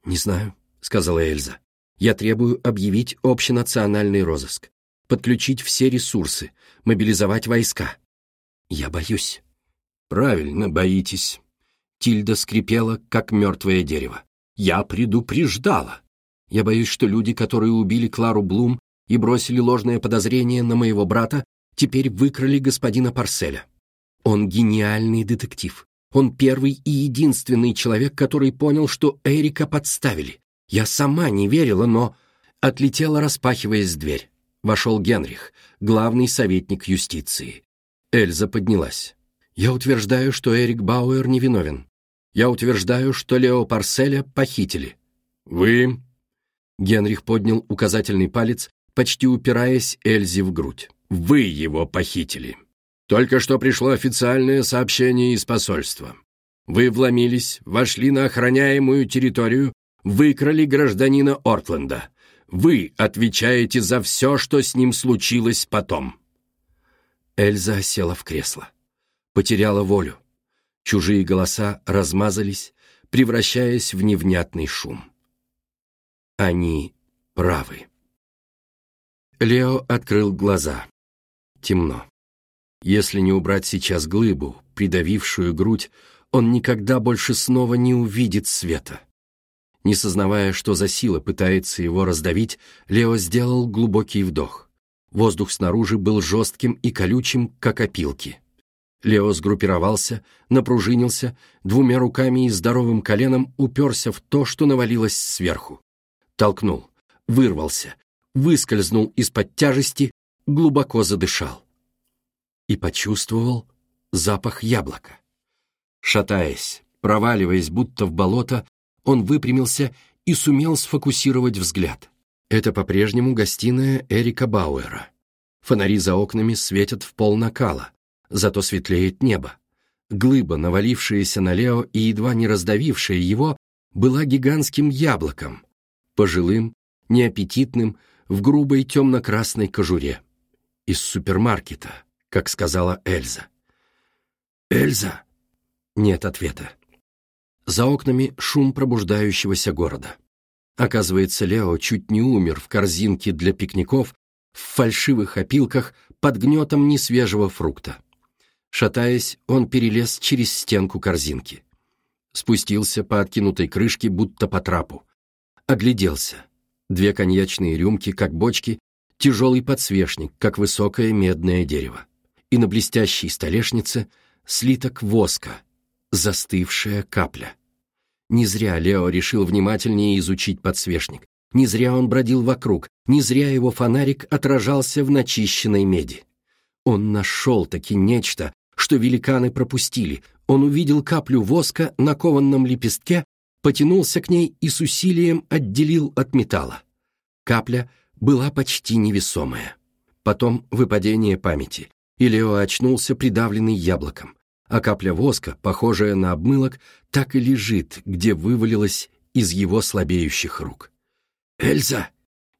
«Не знаю», — сказала Эльза. «Я требую объявить общенациональный розыск, подключить все ресурсы, мобилизовать войска. Я боюсь». «Правильно боитесь». Тильда скрипела, как мертвое дерево. «Я предупреждала. Я боюсь, что люди, которые убили Клару Блум и бросили ложное подозрение на моего брата, теперь выкрали господина Парселя. Он гениальный детектив. Он первый и единственный человек, который понял, что Эрика подставили. Я сама не верила, но... Отлетела, распахиваясь дверь. Вошел Генрих, главный советник юстиции. Эльза поднялась. «Я утверждаю, что Эрик Бауэр невиновен. Я утверждаю, что Лео Парселя похитили». «Вы...» Генрих поднял указательный палец, почти упираясь Эльзе в грудь. «Вы его похитили. Только что пришло официальное сообщение из посольства. Вы вломились, вошли на охраняемую территорию, выкрали гражданина Ортленда. Вы отвечаете за все, что с ним случилось потом». Эльза села в кресло. Потеряла волю. Чужие голоса размазались, превращаясь в невнятный шум. Они правы. Лео открыл глаза. Темно. Если не убрать сейчас глыбу, придавившую грудь, он никогда больше снова не увидит света. Не сознавая, что за сила пытается его раздавить, Лео сделал глубокий вдох. Воздух снаружи был жестким и колючим, как опилки. Лео сгруппировался, напружинился, двумя руками и здоровым коленом уперся в то, что навалилось сверху. Толкнул, вырвался, выскользнул из-под тяжести, глубоко задышал. И почувствовал запах яблока. Шатаясь, проваливаясь будто в болото, он выпрямился и сумел сфокусировать взгляд. Это по-прежнему гостиная Эрика Бауэра. Фонари за окнами светят в пол накала, зато светлеет небо. Глыба, навалившаяся на Лео и едва не раздавившая его, была гигантским яблоком, пожилым, неаппетитным, в грубой темно-красной кожуре. Из супермаркета, как сказала Эльза. «Эльза?» Нет ответа. За окнами шум пробуждающегося города. Оказывается, Лео чуть не умер в корзинке для пикников, в фальшивых опилках под гнетом несвежего фрукта. Шатаясь, он перелез через стенку корзинки. Спустился по откинутой крышке, будто по трапу. Огляделся. Две коньячные рюмки, как бочки, тяжелый подсвечник, как высокое медное дерево. И на блестящей столешнице слиток воска — застывшая капля. Не зря Лео решил внимательнее изучить подсвечник. Не зря он бродил вокруг, не зря его фонарик отражался в начищенной меди. Он нашел таки нечто, что великаны пропустили, Он увидел каплю воска на кованном лепестке, потянулся к ней и с усилием отделил от металла. Капля была почти невесомая. Потом выпадение памяти, и Лео очнулся придавленный яблоком, а капля воска, похожая на обмылок, так и лежит, где вывалилась из его слабеющих рук. «Эльза!»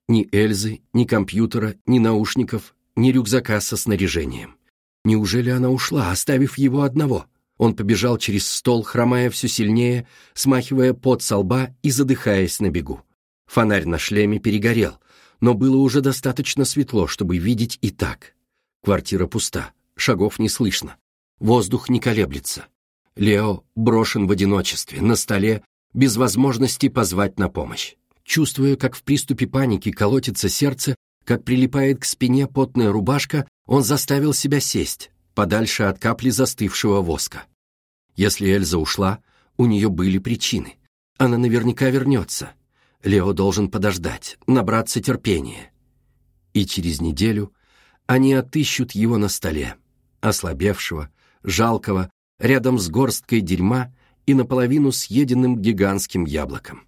Ни Эльзы, ни компьютера, ни наушников, ни рюкзака со снаряжением. Неужели она ушла, оставив его одного? Он побежал через стол, хромая все сильнее, смахивая пот со лба и задыхаясь на бегу. Фонарь на шлеме перегорел, но было уже достаточно светло, чтобы видеть и так. Квартира пуста, шагов не слышно, воздух не колеблется. Лео брошен в одиночестве, на столе, без возможности позвать на помощь. Чувствуя, как в приступе паники колотится сердце, как прилипает к спине потная рубашка, он заставил себя сесть, подальше от капли застывшего воска. Если Эльза ушла, у нее были причины. Она наверняка вернется. Лео должен подождать, набраться терпения. И через неделю они отыщут его на столе, ослабевшего, жалкого, рядом с горсткой дерьма и наполовину съеденным гигантским яблоком.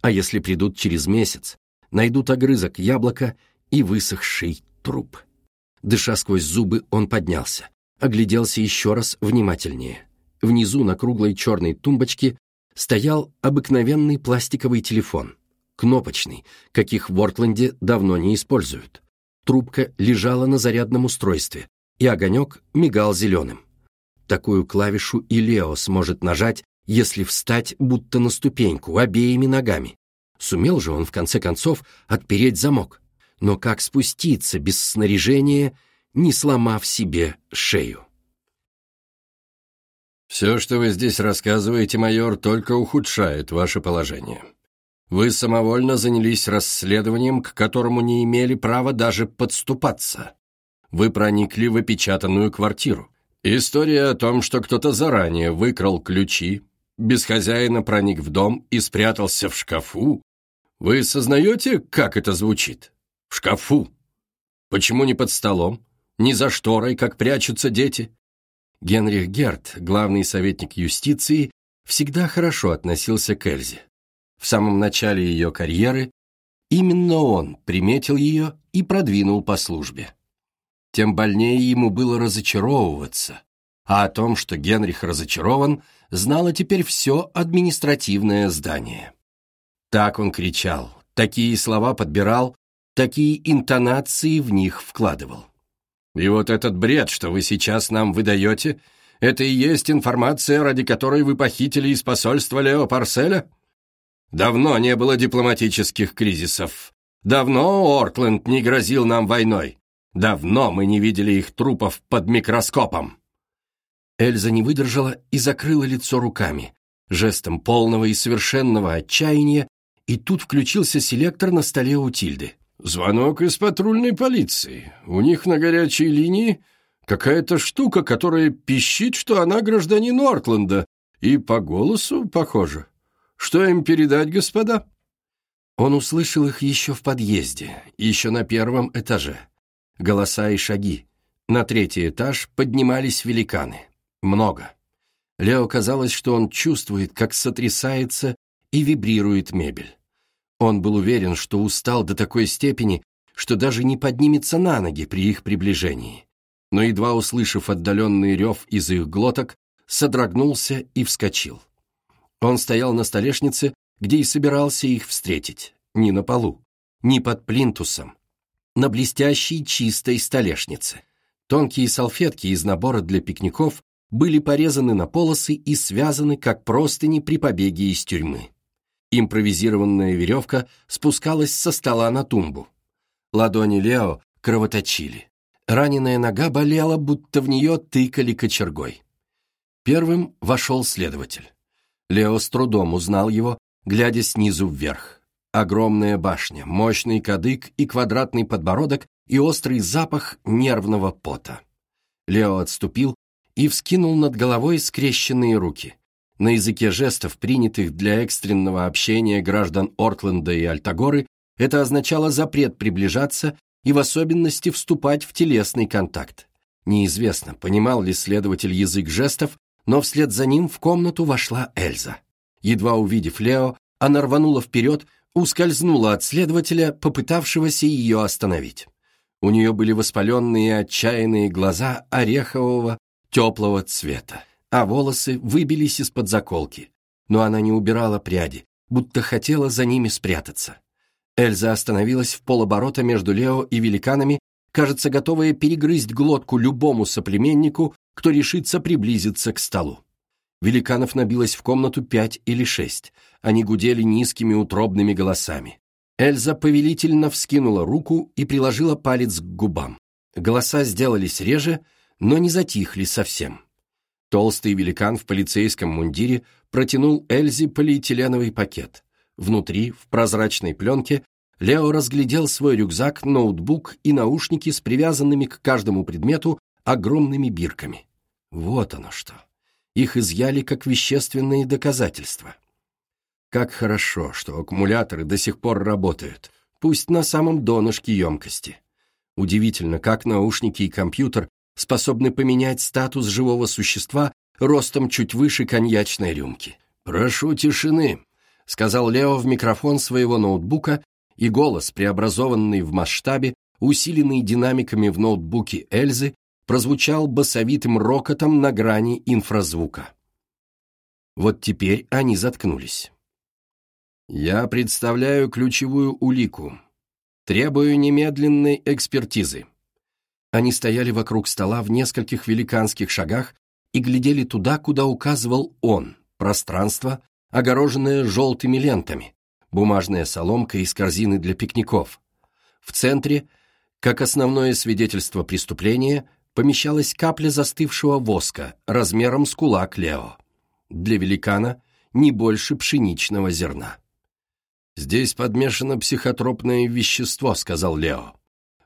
А если придут через месяц, найдут огрызок яблока и высохший труп. Дыша сквозь зубы, он поднялся, огляделся еще раз внимательнее. Внизу на круглой черной тумбочке стоял обыкновенный пластиковый телефон, кнопочный, каких в Ортленде давно не используют. Трубка лежала на зарядном устройстве, и огонек мигал зеленым. Такую клавишу и Лео сможет нажать, если встать будто на ступеньку обеими ногами. Сумел же он, в конце концов, отпереть замок. Но как спуститься без снаряжения, не сломав себе шею? «Все, что вы здесь рассказываете, майор, только ухудшает ваше положение. Вы самовольно занялись расследованием, к которому не имели права даже подступаться. Вы проникли в опечатанную квартиру. История о том, что кто-то заранее выкрал ключи, без хозяина проник в дом и спрятался в шкафу. Вы сознаете, как это звучит? В шкафу. Почему не под столом? Не за шторой, как прячутся дети? Генрих Герт, главный советник юстиции, всегда хорошо относился к Эльзе. В самом начале ее карьеры именно он приметил ее и продвинул по службе. Тем больнее ему было разочаровываться, а о том, что Генрих разочарован, знало теперь все административное здание. Так он кричал, такие слова подбирал, такие интонации в них вкладывал. И вот этот бред, что вы сейчас нам выдаете, это и есть информация, ради которой вы похитили из посольства Лео Парселя? Давно не было дипломатических кризисов. Давно Оркленд не грозил нам войной. Давно мы не видели их трупов под микроскопом. Эльза не выдержала и закрыла лицо руками, жестом полного и совершенного отчаяния, и тут включился селектор на столе у Тильды. Звонок из патрульной полиции. У них на горячей линии какая-то штука, которая пищит, что она гражданин Ортленда, и по голосу похоже. Что им передать, господа?» Он услышал их еще в подъезде, еще на первом этаже. Голоса и шаги. На третий этаж поднимались великаны. Много. Лео казалось, что он чувствует, как сотрясается и вибрирует мебель. Он был уверен, что устал до такой степени, что даже не поднимется на ноги при их приближении. Но едва услышав отдаленный рев из их глоток, содрогнулся и вскочил. Он стоял на столешнице, где и собирался их встретить, не на полу, не под плинтусом, на блестящей чистой столешнице. Тонкие салфетки из набора для пикников были порезаны на полосы и связаны, как простыни при побеге из тюрьмы. Импровизированная веревка спускалась со стола на тумбу. Ладони Лео кровоточили. Раненая нога болела, будто в нее тыкали кочергой. Первым вошел следователь. Лео с трудом узнал его, глядя снизу вверх. Огромная башня, мощный кадык и квадратный подбородок и острый запах нервного пота. Лео отступил и вскинул над головой скрещенные руки. На языке жестов, принятых для экстренного общения граждан Ортленда и Альтагоры, это означало запрет приближаться и в особенности вступать в телесный контакт. Неизвестно, понимал ли следователь язык жестов, но вслед за ним в комнату вошла Эльза. Едва увидев Лео, она рванула вперед, ускользнула от следователя, попытавшегося ее остановить. У нее были воспаленные отчаянные глаза орехового, теплого цвета, а волосы выбились из-под заколки. Но она не убирала пряди, будто хотела за ними спрятаться. Эльза остановилась в полоборота между Лео и великанами, кажется, готовая перегрызть глотку любому соплеменнику, кто решится приблизиться к столу. Великанов набилось в комнату пять или шесть. Они гудели низкими утробными голосами. Эльза повелительно вскинула руку и приложила палец к губам. Голоса сделались реже, но не затихли совсем. Толстый великан в полицейском мундире протянул Эльзе полиэтиленовый пакет. Внутри, в прозрачной пленке, Лео разглядел свой рюкзак, ноутбук и наушники с привязанными к каждому предмету огромными бирками. Вот оно что. Их изъяли как вещественные доказательства. Как хорошо, что аккумуляторы до сих пор работают, пусть на самом донышке емкости. Удивительно, как наушники и компьютер способны поменять статус живого существа ростом чуть выше коньячной рюмки. «Прошу тишины», — сказал Лео в микрофон своего ноутбука, и голос, преобразованный в масштабе, усиленный динамиками в ноутбуке Эльзы, прозвучал басовитым рокотом на грани инфразвука. Вот теперь они заткнулись. «Я представляю ключевую улику. Требую немедленной экспертизы». Они стояли вокруг стола в нескольких великанских шагах и глядели туда, куда указывал он, пространство, огороженное желтыми лентами, бумажная соломка из корзины для пикников. В центре, как основное свидетельство преступления, помещалась капля застывшего воска размером с кулак Лео. Для великана не больше пшеничного зерна. «Здесь подмешано психотропное вещество», — сказал Лео.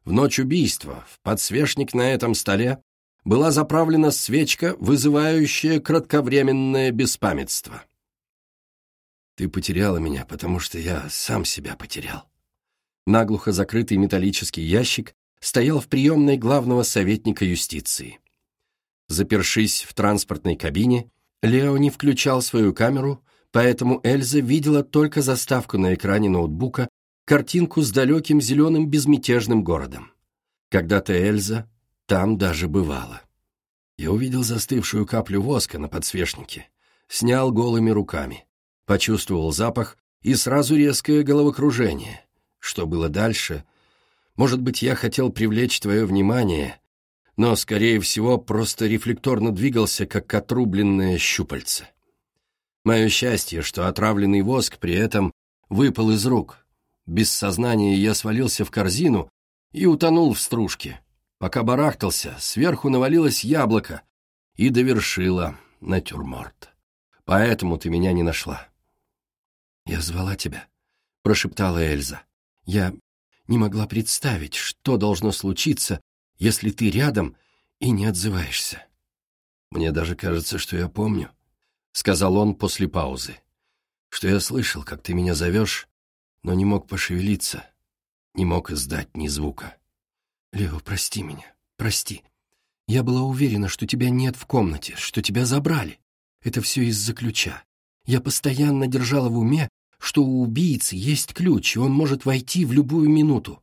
«В ночь убийства в подсвечник на этом столе была заправлена свечка, вызывающая кратковременное беспамятство». «Ты потеряла меня, потому что я сам себя потерял». Наглухо закрытый металлический ящик стоял в приемной главного советника юстиции. Запершись в транспортной кабине, Лео не включал свою камеру, поэтому Эльза видела только заставку на экране ноутбука, картинку с далеким зеленым безмятежным городом. Когда-то Эльза там даже бывала. Я увидел застывшую каплю воска на подсвечнике, снял голыми руками, почувствовал запах и сразу резкое головокружение. Что было дальше? Может быть, я хотел привлечь твое внимание, но, скорее всего, просто рефлекторно двигался, как отрубленное щупальце. Мое счастье, что отравленный воск при этом выпал из рук. Без сознания я свалился в корзину и утонул в стружке. Пока барахтался, сверху навалилось яблоко и довершило натюрморт. Поэтому ты меня не нашла. «Я звала тебя», — прошептала Эльза. «Я не могла представить, что должно случиться, если ты рядом и не отзываешься». «Мне даже кажется, что я помню», — сказал он после паузы, «что я слышал, как ты меня зовешь, но не мог пошевелиться, не мог издать ни звука». «Лео, прости меня, прости. Я была уверена, что тебя нет в комнате, что тебя забрали. Это все из-за ключа. Я постоянно держала в уме, что у убийцы есть ключ, и он может войти в любую минуту».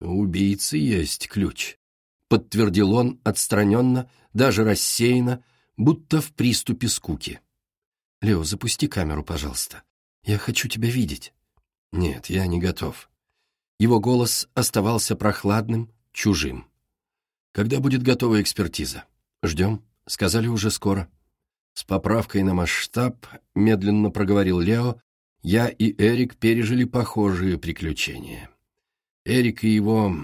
«У убийцы есть ключ», — подтвердил он отстраненно, даже рассеянно, будто в приступе скуки. «Лео, запусти камеру, пожалуйста. Я хочу тебя видеть». «Нет, я не готов». Его голос оставался прохладным, чужим. «Когда будет готова экспертиза?» «Ждем. Сказали уже скоро». «С поправкой на масштаб», — медленно проговорил Лео, «я и Эрик пережили похожие приключения. Эрик и его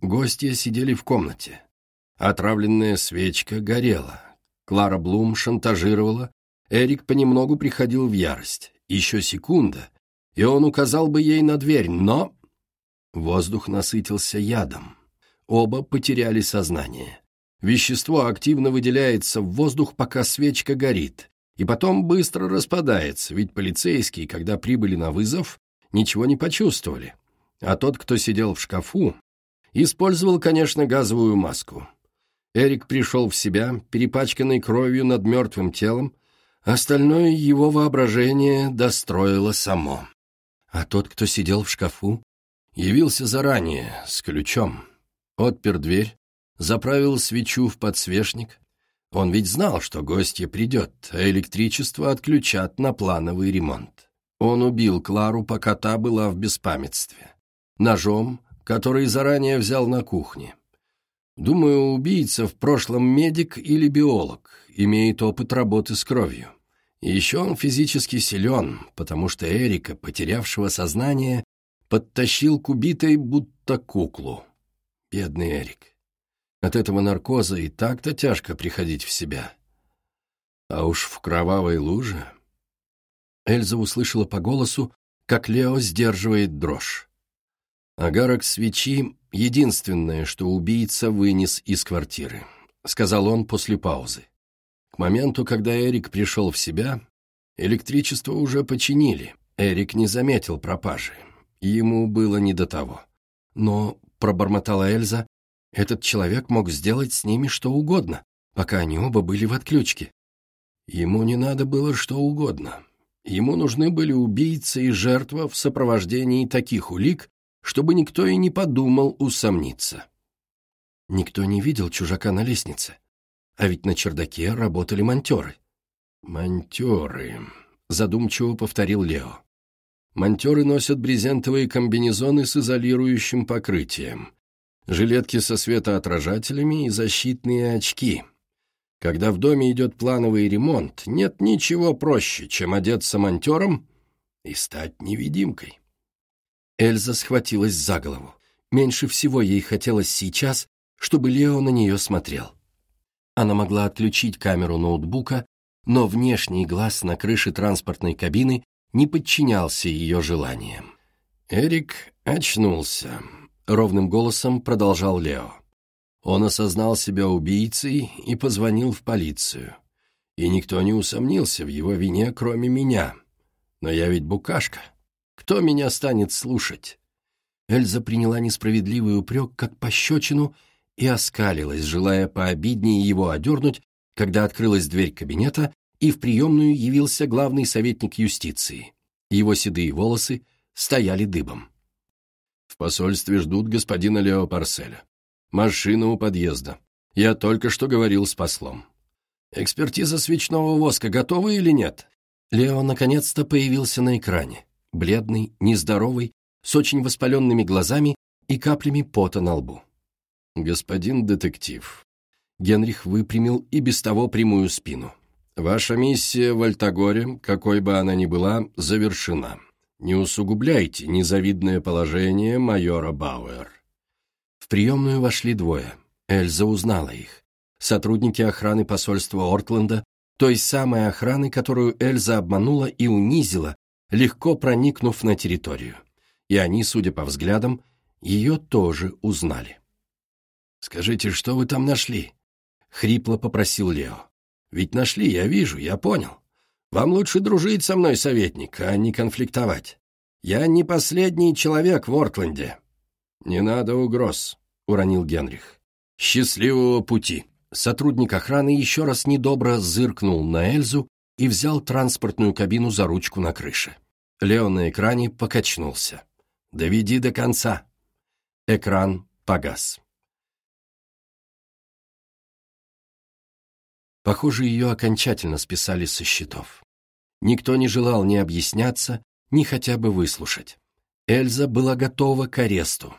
гости сидели в комнате. Отравленная свечка горела, Клара Блум шантажировала, Эрик понемногу приходил в ярость. Еще секунда, и он указал бы ей на дверь, но... Воздух насытился ядом. Оба потеряли сознание. Вещество активно выделяется в воздух, пока свечка горит, и потом быстро распадается, ведь полицейские, когда прибыли на вызов, ничего не почувствовали. А тот, кто сидел в шкафу, использовал, конечно, газовую маску. Эрик пришел в себя, перепачканный кровью над мертвым телом, остальное его воображение достроило само. А тот, кто сидел в шкафу, явился заранее, с ключом, отпер дверь, заправил свечу в подсвечник. Он ведь знал, что гостья придет, а электричество отключат на плановый ремонт. Он убил Клару, пока та была в беспамятстве. Ножом, который заранее взял на кухне. Думаю, убийца в прошлом медик или биолог, имеет опыт работы с кровью. Еще он физически силен, потому что Эрика, потерявшего сознание, подтащил к убитой будто куклу. Бедный Эрик. От этого наркоза и так-то тяжко приходить в себя. А уж в кровавой луже... Эльза услышала по голосу, как Лео сдерживает дрожь. Агарок свечи — единственное, что убийца вынес из квартиры, — сказал он после паузы. К моменту, когда Эрик пришел в себя, электричество уже починили. Эрик не заметил пропажи. Ему было не до того. Но, — пробормотала Эльза, — этот человек мог сделать с ними что угодно, пока они оба были в отключке. Ему не надо было что угодно. Ему нужны были убийца и жертва в сопровождении таких улик, чтобы никто и не подумал усомниться. Никто не видел чужака на лестнице, а ведь на чердаке работали монтеры. «Монтеры», — задумчиво повторил Лео. «Монтеры носят брезентовые комбинезоны с изолирующим покрытием, жилетки со светоотражателями и защитные очки. Когда в доме идет плановый ремонт, нет ничего проще, чем одеться монтером и стать невидимкой». Эльза схватилась за голову. Меньше всего ей хотелось сейчас, чтобы Лео на нее смотрел. Она могла отключить камеру ноутбука, но внешний глаз на крыше транспортной кабины не подчинялся ее желаниям. Эрик очнулся. Ровным голосом продолжал Лео. Он осознал себя убийцей и позвонил в полицию. И никто не усомнился в его вине, кроме меня. Но я ведь букашка. Кто меня станет слушать?» Эльза приняла несправедливый упрек как пощечину и оскалилась, желая пообиднее его одернуть, когда открылась дверь кабинета, и в приемную явился главный советник юстиции. Его седые волосы стояли дыбом. «В посольстве ждут господина Лео Парселя. Машина у подъезда. Я только что говорил с послом. Экспертиза свечного воска готова или нет?» Лео наконец-то появился на экране бледный, нездоровый, с очень воспаленными глазами и каплями пота на лбу. «Господин детектив», — Генрих выпрямил и без того прямую спину. «Ваша миссия в Альтагоре, какой бы она ни была, завершена. Не усугубляйте незавидное положение майора Бауэр». В приемную вошли двое. Эльза узнала их. Сотрудники охраны посольства Ортленда, той самой охраны, которую Эльза обманула и унизила, легко проникнув на территорию. И они, судя по взглядам, ее тоже узнали. «Скажите, что вы там нашли?» — хрипло попросил Лео. «Ведь нашли, я вижу, я понял. Вам лучше дружить со мной, советник, а не конфликтовать. Я не последний человек в Ортленде». «Не надо угроз», — уронил Генрих. «Счастливого пути!» Сотрудник охраны еще раз недобро зыркнул на Эльзу и взял транспортную кабину за ручку на крыше. Лео на экране покачнулся. «Доведи до конца». Экран погас. Похоже, ее окончательно списали со счетов. Никто не желал ни объясняться, ни хотя бы выслушать. Эльза была готова к аресту,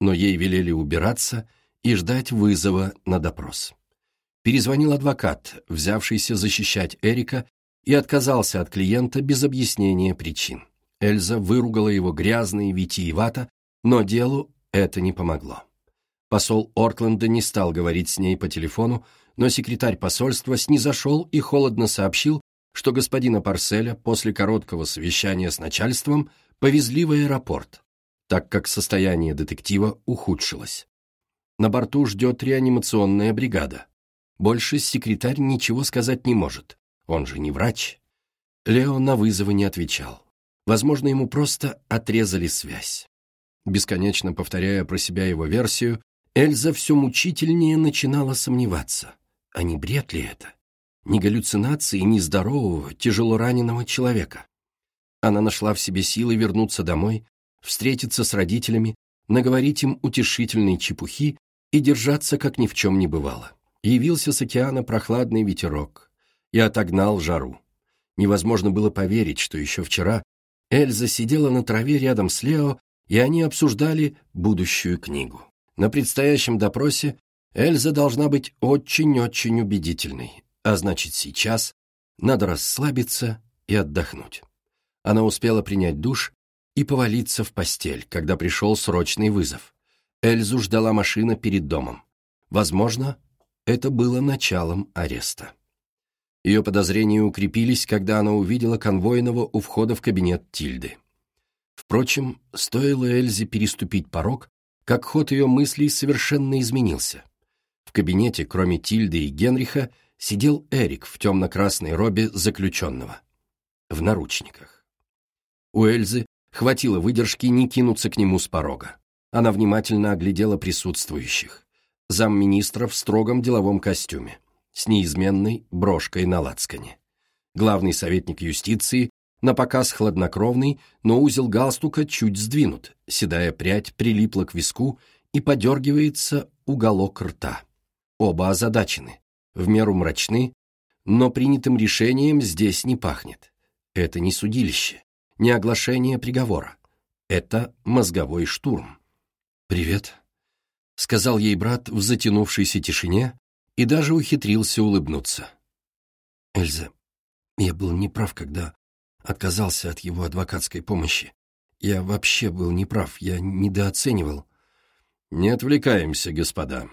но ей велели убираться и ждать вызова на допрос. Перезвонил адвокат, взявшийся защищать Эрика и отказался от клиента без объяснения причин. Эльза выругала его грязно и витиевато, но делу это не помогло. Посол Оркленда не стал говорить с ней по телефону, но секретарь посольства снизошел и холодно сообщил, что господина Парселя после короткого совещания с начальством повезли в аэропорт, так как состояние детектива ухудшилось. На борту ждет реанимационная бригада. Больше секретарь ничего сказать не может. Он же не врач. Лео на вызовы не отвечал. Возможно, ему просто отрезали связь. Бесконечно повторяя про себя его версию, Эльза все мучительнее начинала сомневаться, а не бред ли это? Не галлюцинации нездорового, тяжело раненого человека. Она нашла в себе силы вернуться домой, встретиться с родителями, наговорить им утешительные чепухи и держаться, как ни в чем не бывало. Явился с океана прохладный ветерок и отогнал жару. Невозможно было поверить, что еще вчера Эльза сидела на траве рядом с Лео, и они обсуждали будущую книгу. На предстоящем допросе Эльза должна быть очень-очень убедительной, а значит сейчас надо расслабиться и отдохнуть. Она успела принять душ и повалиться в постель, когда пришел срочный вызов. Эльзу ждала машина перед домом. Возможно, это было началом ареста. Ее подозрения укрепились, когда она увидела конвойного у входа в кабинет Тильды. Впрочем, стоило Эльзе переступить порог, как ход ее мыслей совершенно изменился. В кабинете, кроме Тильды и Генриха, сидел Эрик в темно-красной робе заключенного. В наручниках. У Эльзы хватило выдержки не кинуться к нему с порога. Она внимательно оглядела присутствующих. Замминистра в строгом деловом костюме с неизменной брошкой на лацкане. Главный советник юстиции, на показ хладнокровный, но узел галстука чуть сдвинут, седая прядь прилипла к виску и подергивается уголок рта. Оба озадачены, в меру мрачны, но принятым решением здесь не пахнет. Это не судилище, не оглашение приговора. Это мозговой штурм. «Привет», — сказал ей брат в затянувшейся тишине, и даже ухитрился улыбнуться. «Эльза, я был неправ, когда отказался от его адвокатской помощи. Я вообще был неправ, я недооценивал». «Не отвлекаемся, господа».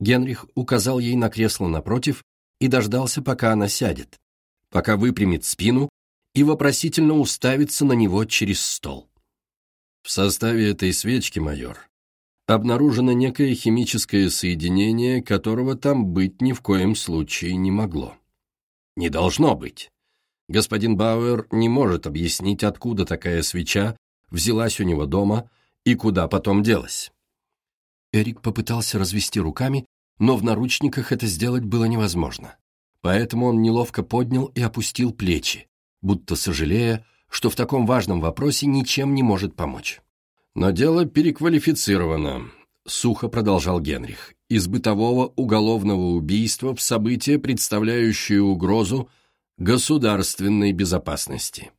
Генрих указал ей на кресло напротив и дождался, пока она сядет, пока выпрямит спину и вопросительно уставится на него через стол. В составе этой свечки, майор, обнаружено некое химическое соединение, которого там быть ни в коем случае не могло. Не должно быть. Господин Бауэр не может объяснить, откуда такая свеча взялась у него дома и куда потом делась. Эрик попытался развести руками, но в наручниках это сделать было невозможно. Поэтому он неловко поднял и опустил плечи, будто сожалея, что в таком важном вопросе ничем не может помочь. Но дело переквалифицировано, сухо продолжал Генрих, из бытового уголовного убийства в событие, представляющее угрозу государственной безопасности.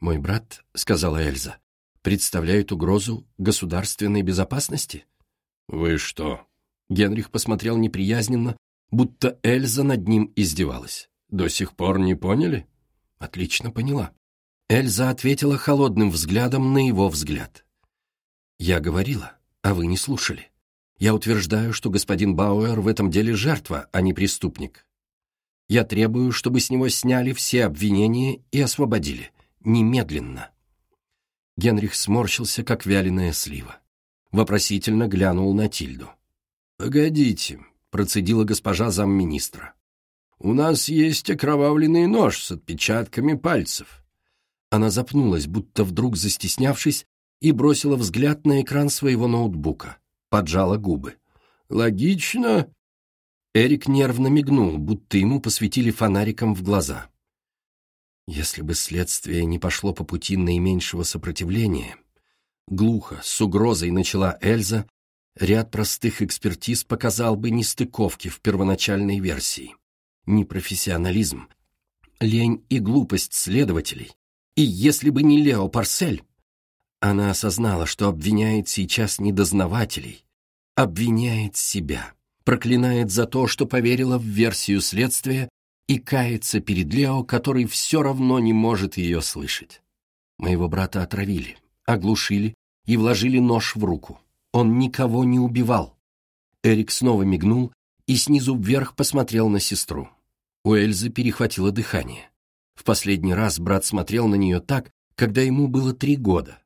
«Мой брат», — сказала Эльза, — «представляет угрозу государственной безопасности?» «Вы что?» Генрих посмотрел неприязненно, будто Эльза над ним издевалась. «До сих пор не поняли?» «Отлично поняла». Эльза ответила холодным взглядом на его взгляд. Я говорила, а вы не слушали. Я утверждаю, что господин Бауэр в этом деле жертва, а не преступник. Я требую, чтобы с него сняли все обвинения и освободили. Немедленно. Генрих сморщился, как вяленая слива. Вопросительно глянул на Тильду. «Погодите», — процедила госпожа замминистра. «У нас есть окровавленный нож с отпечатками пальцев». Она запнулась, будто вдруг застеснявшись, и бросила взгляд на экран своего ноутбука. Поджала губы. «Логично». Эрик нервно мигнул, будто ему посветили фонариком в глаза. Если бы следствие не пошло по пути наименьшего сопротивления, глухо, с угрозой начала Эльза, ряд простых экспертиз показал бы нестыковки в первоначальной версии, непрофессионализм, лень и глупость следователей. И если бы не Лео Парсель, она осознала, что обвиняет сейчас не дознавателей, обвиняет себя, проклинает за то, что поверила в версию следствия и кается перед Лео, который все равно не может ее слышать. Моего брата отравили, оглушили и вложили нож в руку. Он никого не убивал. Эрик снова мигнул и снизу вверх посмотрел на сестру. У Эльзы перехватило дыхание. В последний раз брат смотрел на нее так, когда ему было три года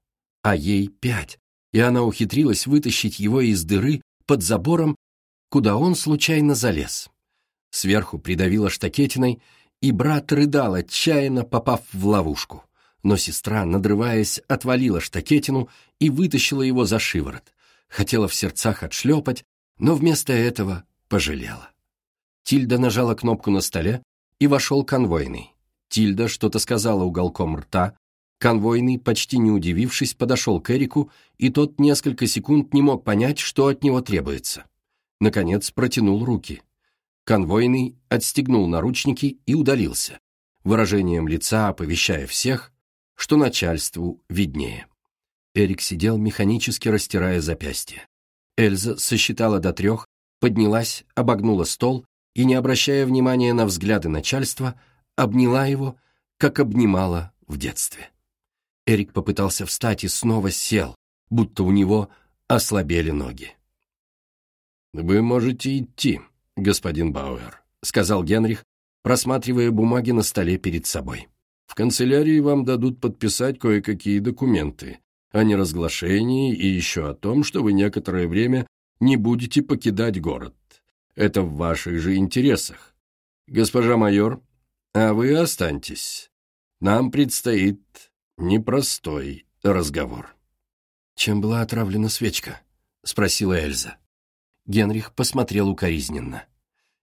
а ей пять, и она ухитрилась вытащить его из дыры под забором, куда он случайно залез. Сверху придавила штакетиной, и брат рыдал, отчаянно попав в ловушку. Но сестра, надрываясь, отвалила штакетину и вытащила его за шиворот. хотела в сердцах отшлепать, но вместо этого пожалела. Тильда нажала кнопку на столе, и вошел конвойный. Тильда что-то сказала уголком рта, конвойный, почти не удивившись, подошел к Эрику, и тот несколько секунд не мог понять, что от него требуется. Наконец протянул руки. Конвойный отстегнул наручники и удалился, выражением лица оповещая всех, что начальству виднее. Эрик сидел, механически растирая запястье. Эльза сосчитала до трех, поднялась, обогнула стол и, не обращая внимания на взгляды начальства, обняла его, как обнимала в детстве. Эрик попытался встать и снова сел, будто у него ослабели ноги. «Вы можете идти, господин Бауэр», — сказал Генрих, просматривая бумаги на столе перед собой. «В канцелярии вам дадут подписать кое-какие документы о неразглашении и еще о том, что вы некоторое время не будете покидать город. Это в ваших же интересах. Госпожа майор, а вы останьтесь. Нам предстоит непростой разговор». «Чем была отравлена свечка?» — спросила Эльза. Генрих посмотрел укоризненно.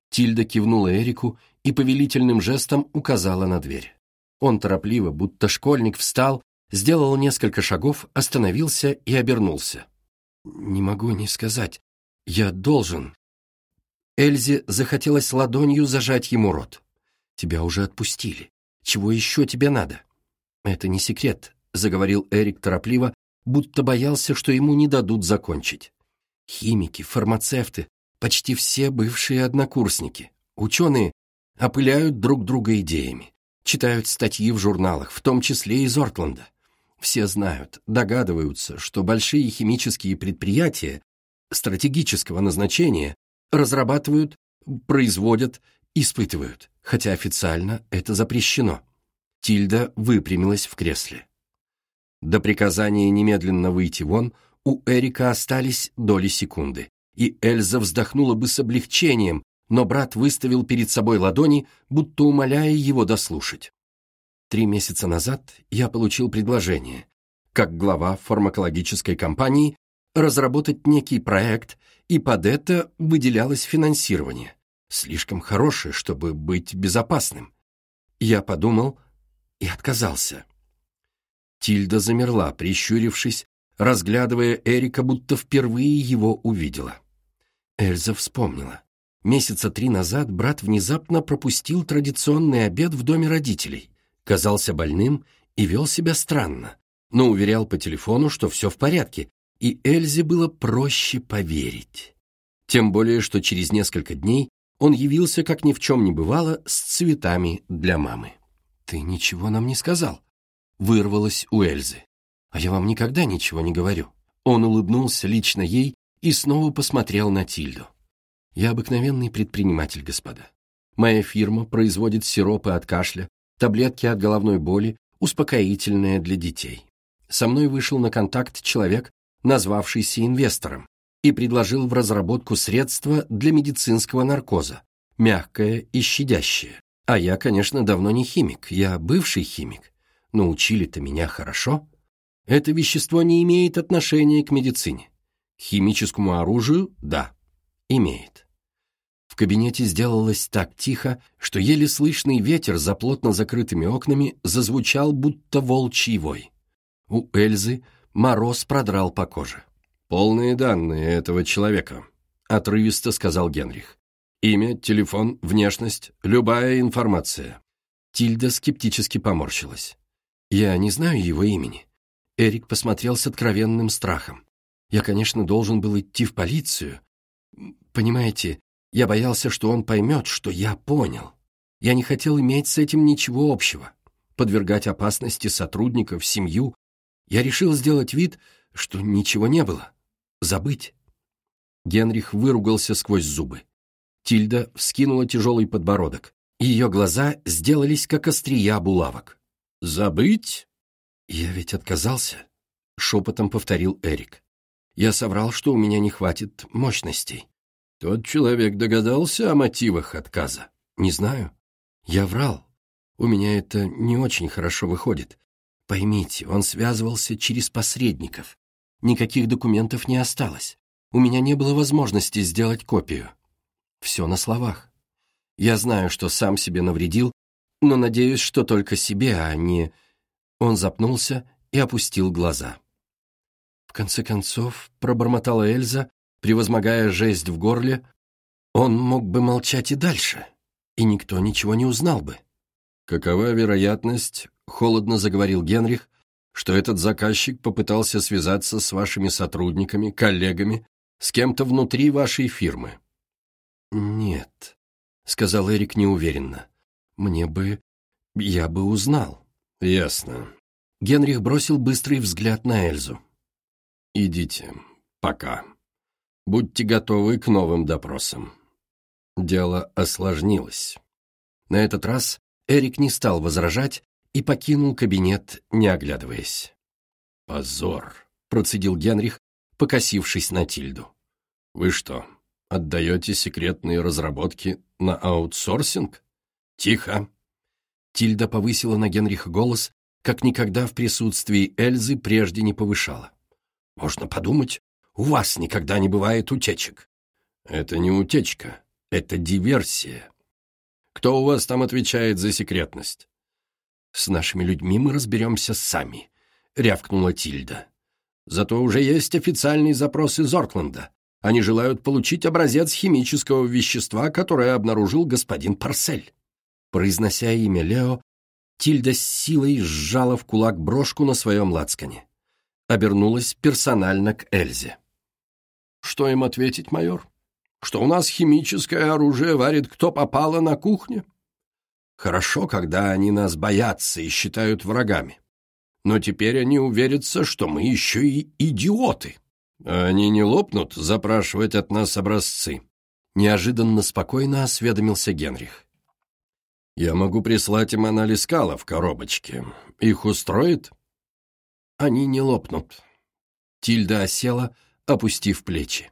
Тильда кивнула Эрику и повелительным жестом указала на дверь. Он торопливо, будто школьник, встал, сделал несколько шагов, остановился и обернулся. «Не могу не сказать. Я должен». Эльзе захотелось ладонью зажать ему рот. «Тебя уже отпустили. Чего еще тебе надо?» «Это не секрет», — заговорил Эрик торопливо, будто боялся, что ему не дадут закончить. «Химики, фармацевты, почти все бывшие однокурсники, ученые опыляют друг друга идеями, читают статьи в журналах, в том числе из Ортланда. Все знают, догадываются, что большие химические предприятия стратегического назначения разрабатывают, производят, испытывают, хотя официально это запрещено. Тильда выпрямилась в кресле. До приказания немедленно выйти вон у Эрика остались доли секунды, и Эльза вздохнула бы с облегчением, но брат выставил перед собой ладони, будто умоляя его дослушать. Три месяца назад я получил предложение, как глава фармакологической компании, разработать некий проект, и под это выделялось финансирование. Слишком хорошее, чтобы быть безопасным. Я подумал и отказался. Тильда замерла, прищурившись, разглядывая Эрика, будто впервые его увидела. Эльза вспомнила. Месяца три назад брат внезапно пропустил традиционный обед в доме родителей казался больным и вел себя странно, но уверял по телефону, что все в порядке, и Эльзе было проще поверить. Тем более, что через несколько дней он явился, как ни в чем не бывало, с цветами для мамы. «Ты ничего нам не сказал», — вырвалось у Эльзы. «А я вам никогда ничего не говорю». Он улыбнулся лично ей и снова посмотрел на Тильду. «Я обыкновенный предприниматель, господа. Моя фирма производит сиропы от кашля, таблетки от головной боли, успокоительные для детей. Со мной вышел на контакт человек, назвавшийся инвестором, и предложил в разработку средства для медицинского наркоза, мягкое и щадящее. А я, конечно, давно не химик, я бывший химик, но учили-то меня хорошо. Это вещество не имеет отношения к медицине. Химическому оружию – да, имеет кабинете сделалось так тихо, что еле слышный ветер за плотно закрытыми окнами зазвучал, будто волчий вой. У Эльзы мороз продрал по коже. «Полные данные этого человека», — отрывисто сказал Генрих. «Имя, телефон, внешность, любая информация». Тильда скептически поморщилась. «Я не знаю его имени». Эрик посмотрел с откровенным страхом. «Я, конечно, должен был идти в полицию. Понимаете, я боялся, что он поймет, что я понял. Я не хотел иметь с этим ничего общего, подвергать опасности сотрудников, семью. Я решил сделать вид, что ничего не было. Забыть. Генрих выругался сквозь зубы. Тильда вскинула тяжелый подбородок. Ее глаза сделались, как острия булавок. «Забыть?» «Я ведь отказался», — шепотом повторил Эрик. «Я соврал, что у меня не хватит мощностей. Тот человек догадался о мотивах отказа? Не знаю. Я врал. У меня это не очень хорошо выходит. Поймите, он связывался через посредников. Никаких документов не осталось. У меня не было возможности сделать копию. Все на словах. Я знаю, что сам себе навредил, но надеюсь, что только себе, а не...» Он запнулся и опустил глаза. В конце концов, пробормотала Эльза, превозмогая жесть в горле, он мог бы молчать и дальше, и никто ничего не узнал бы. «Какова вероятность, — холодно заговорил Генрих, — что этот заказчик попытался связаться с вашими сотрудниками, коллегами, с кем-то внутри вашей фирмы?» «Нет», — сказал Эрик неуверенно. «Мне бы... я бы узнал». «Ясно». Генрих бросил быстрый взгляд на Эльзу. «Идите. Пока. Будьте готовы к новым допросам». Дело осложнилось. На этот раз Эрик не стал возражать и покинул кабинет, не оглядываясь. «Позор», — процедил Генрих, покосившись на Тильду. «Вы что, отдаете секретные разработки на аутсорсинг? Тихо!» Тильда повысила на Генриха голос, как никогда в присутствии Эльзы прежде не повышала. «Можно подумать, у вас никогда не бывает утечек». «Это не утечка, это диверсия. Кто у вас там отвечает за секретность? С нашими людьми мы разберемся сами, рявкнула Тильда. Зато уже есть официальный запрос из Ортленда. Они желают получить образец химического вещества, которое обнаружил господин Парсель. Произнося имя Лео, Тильда с силой сжала в кулак брошку на своем лацкане. Обернулась персонально к Эльзе. «Что им ответить, майор?» что у нас химическое оружие варит кто попало на кухне. Хорошо, когда они нас боятся и считают врагами. Но теперь они уверятся, что мы еще и идиоты. Они не лопнут запрашивать от нас образцы. Неожиданно спокойно осведомился Генрих. Я могу прислать им анализ кала в коробочке. Их устроит? Они не лопнут. Тильда осела, опустив плечи.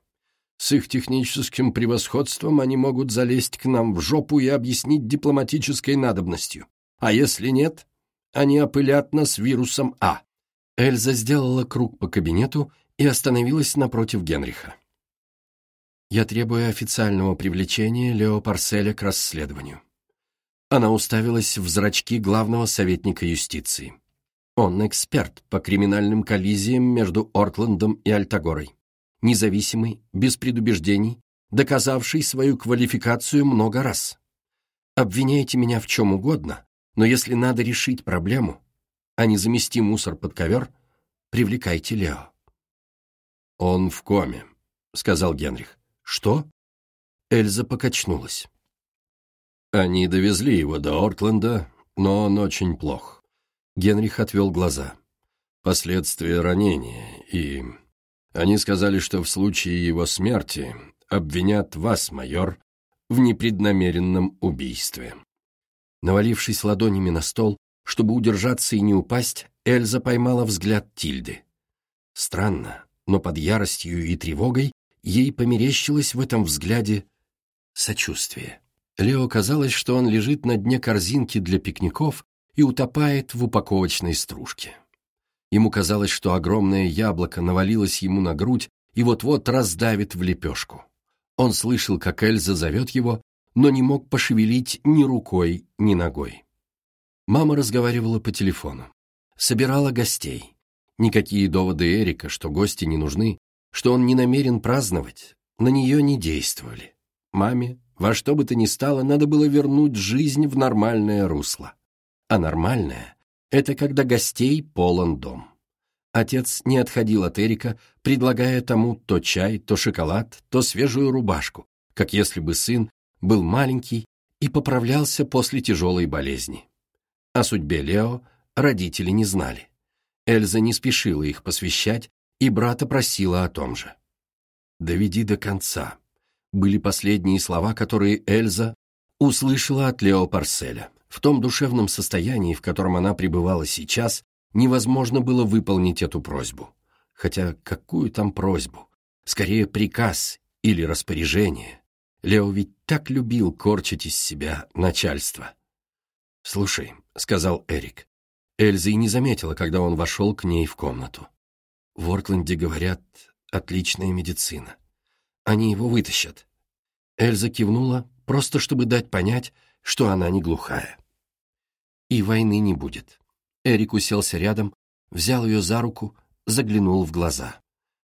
С их техническим превосходством они могут залезть к нам в жопу и объяснить дипломатической надобностью. А если нет, они опылят нас вирусом А. Эльза сделала круг по кабинету и остановилась напротив Генриха. «Я требую официального привлечения Лео Парселя к расследованию». Она уставилась в зрачки главного советника юстиции. Он эксперт по криминальным коллизиям между Ортландом и Альтагорой независимый, без предубеждений, доказавший свою квалификацию много раз. Обвиняйте меня в чем угодно, но если надо решить проблему, а не замести мусор под ковер, привлекайте Лео. «Он в коме», — сказал Генрих. «Что?» Эльза покачнулась. Они довезли его до Ортленда, но он очень плох. Генрих отвел глаза. Последствия ранения и они сказали, что в случае его смерти обвинят вас, майор, в непреднамеренном убийстве». Навалившись ладонями на стол, чтобы удержаться и не упасть, Эльза поймала взгляд Тильды. Странно, но под яростью и тревогой ей померещилось в этом взгляде сочувствие. Лео казалось, что он лежит на дне корзинки для пикников и утопает в упаковочной стружке. Ему казалось, что огромное яблоко навалилось ему на грудь и вот-вот раздавит в лепешку. Он слышал, как Эльза зовет его, но не мог пошевелить ни рукой, ни ногой. Мама разговаривала по телефону. Собирала гостей. Никакие доводы Эрика, что гости не нужны, что он не намерен праздновать, на нее не действовали. Маме, во что бы то ни стало, надо было вернуть жизнь в нормальное русло. А нормальное это когда гостей полон дом. Отец не отходил от Эрика, предлагая тому то чай, то шоколад, то свежую рубашку, как если бы сын был маленький и поправлялся после тяжелой болезни. О судьбе Лео родители не знали. Эльза не спешила их посвящать, и брата просила о том же. «Доведи до конца», были последние слова, которые Эльза услышала от Лео Парселя. В том душевном состоянии, в котором она пребывала сейчас, невозможно было выполнить эту просьбу. Хотя какую там просьбу? Скорее приказ или распоряжение. Лео ведь так любил корчить из себя начальство. «Слушай», — сказал Эрик. Эльза и не заметила, когда он вошел к ней в комнату. В Ортленде, говорят, отличная медицина. Они его вытащат. Эльза кивнула, просто чтобы дать понять, что она не глухая. И войны не будет. Эрик уселся рядом, взял ее за руку, заглянул в глаза.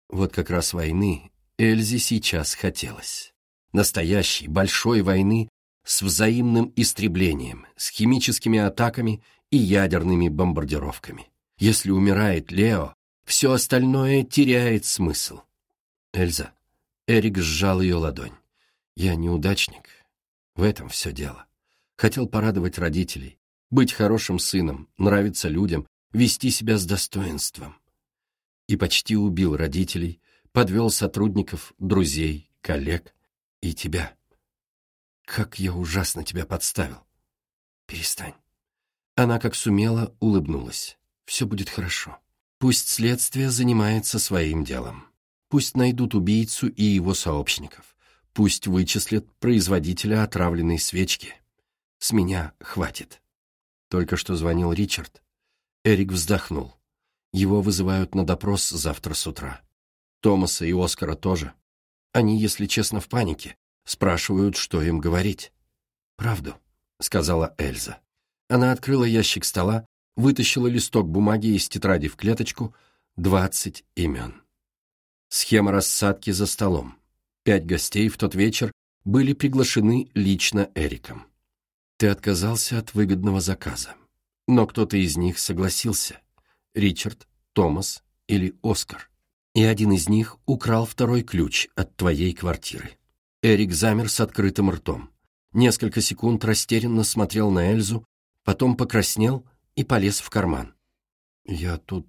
Вот как раз войны Эльзе сейчас хотелось. Настоящей, большой войны с взаимным истреблением, с химическими атаками и ядерными бомбардировками. Если умирает Лео, все остальное теряет смысл. Эльза. Эрик сжал ее ладонь. Я неудачник. В этом все дело. Хотел порадовать родителей, быть хорошим сыном, нравиться людям, вести себя с достоинством. И почти убил родителей, подвел сотрудников, друзей, коллег и тебя. Как я ужасно тебя подставил. Перестань. Она, как сумела, улыбнулась. Все будет хорошо. Пусть следствие занимается своим делом. Пусть найдут убийцу и его сообщников. Пусть вычислят производителя отравленной свечки. С меня хватит. Только что звонил Ричард. Эрик вздохнул. Его вызывают на допрос завтра с утра. Томаса и Оскара тоже. Они, если честно, в панике. Спрашивают, что им говорить. «Правду», — сказала Эльза. Она открыла ящик стола, вытащила листок бумаги из тетради в клеточку, двадцать имен. Схема рассадки за столом. Пять гостей в тот вечер были приглашены лично Эриком. Ты отказался от выгодного заказа. Но кто-то из них согласился. Ричард, Томас или Оскар. И один из них украл второй ключ от твоей квартиры. Эрик замер с открытым ртом. Несколько секунд растерянно смотрел на Эльзу, потом покраснел и полез в карман. «Я тут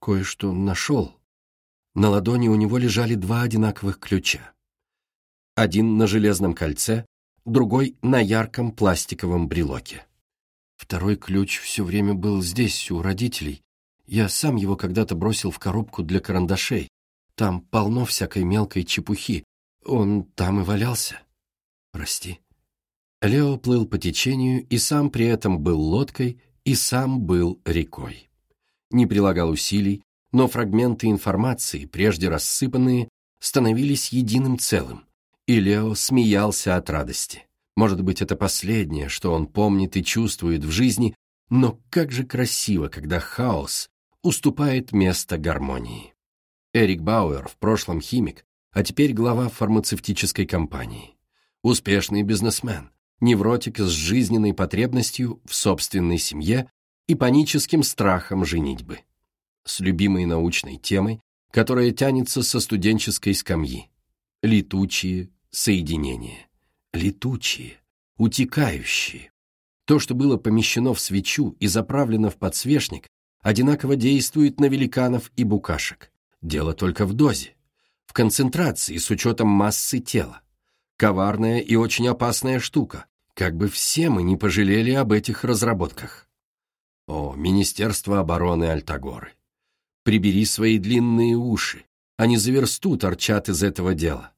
кое-что нашел». На ладони у него лежали два одинаковых ключа. Один на железном кольце, другой на ярком пластиковом брелоке. Второй ключ все время был здесь, у родителей. Я сам его когда-то бросил в коробку для карандашей. Там полно всякой мелкой чепухи, он там и валялся. Прости. Лео плыл по течению и сам при этом был лодкой, и сам был рекой. Не прилагал усилий, но фрагменты информации, прежде рассыпанные, становились единым целым, и Лео смеялся от радости. Может быть, это последнее, что он помнит и чувствует в жизни, но как же красиво, когда хаос уступает место гармонии. Эрик Бауэр, в прошлом химик, а теперь глава фармацевтической компании. Успешный бизнесмен, невротик с жизненной потребностью в собственной семье и паническим страхом женитьбы. С любимой научной темой, которая тянется со студенческой скамьи. Летучие соединения. Летучие, утекающие. То, что было помещено в свечу и заправлено в подсвечник, одинаково действует на великанов и букашек. Дело только в дозе в концентрации с учетом массы тела. Коварная и очень опасная штука, как бы все мы не пожалели об этих разработках. О, Министерство обороны Альтагоры, прибери свои длинные уши, они за версту торчат из этого дела.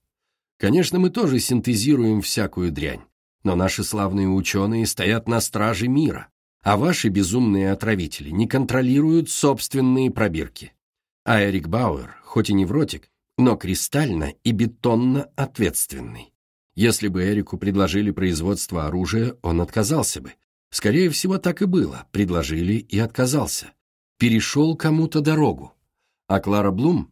Конечно, мы тоже синтезируем всякую дрянь, но наши славные ученые стоят на страже мира, а ваши безумные отравители не контролируют собственные пробирки. А Эрик Бауэр, хоть и невротик, но кристально и бетонно ответственный. Если бы Эрику предложили производство оружия, он отказался бы. Скорее всего, так и было. Предложили и отказался. Перешел кому-то дорогу. А Клара Блум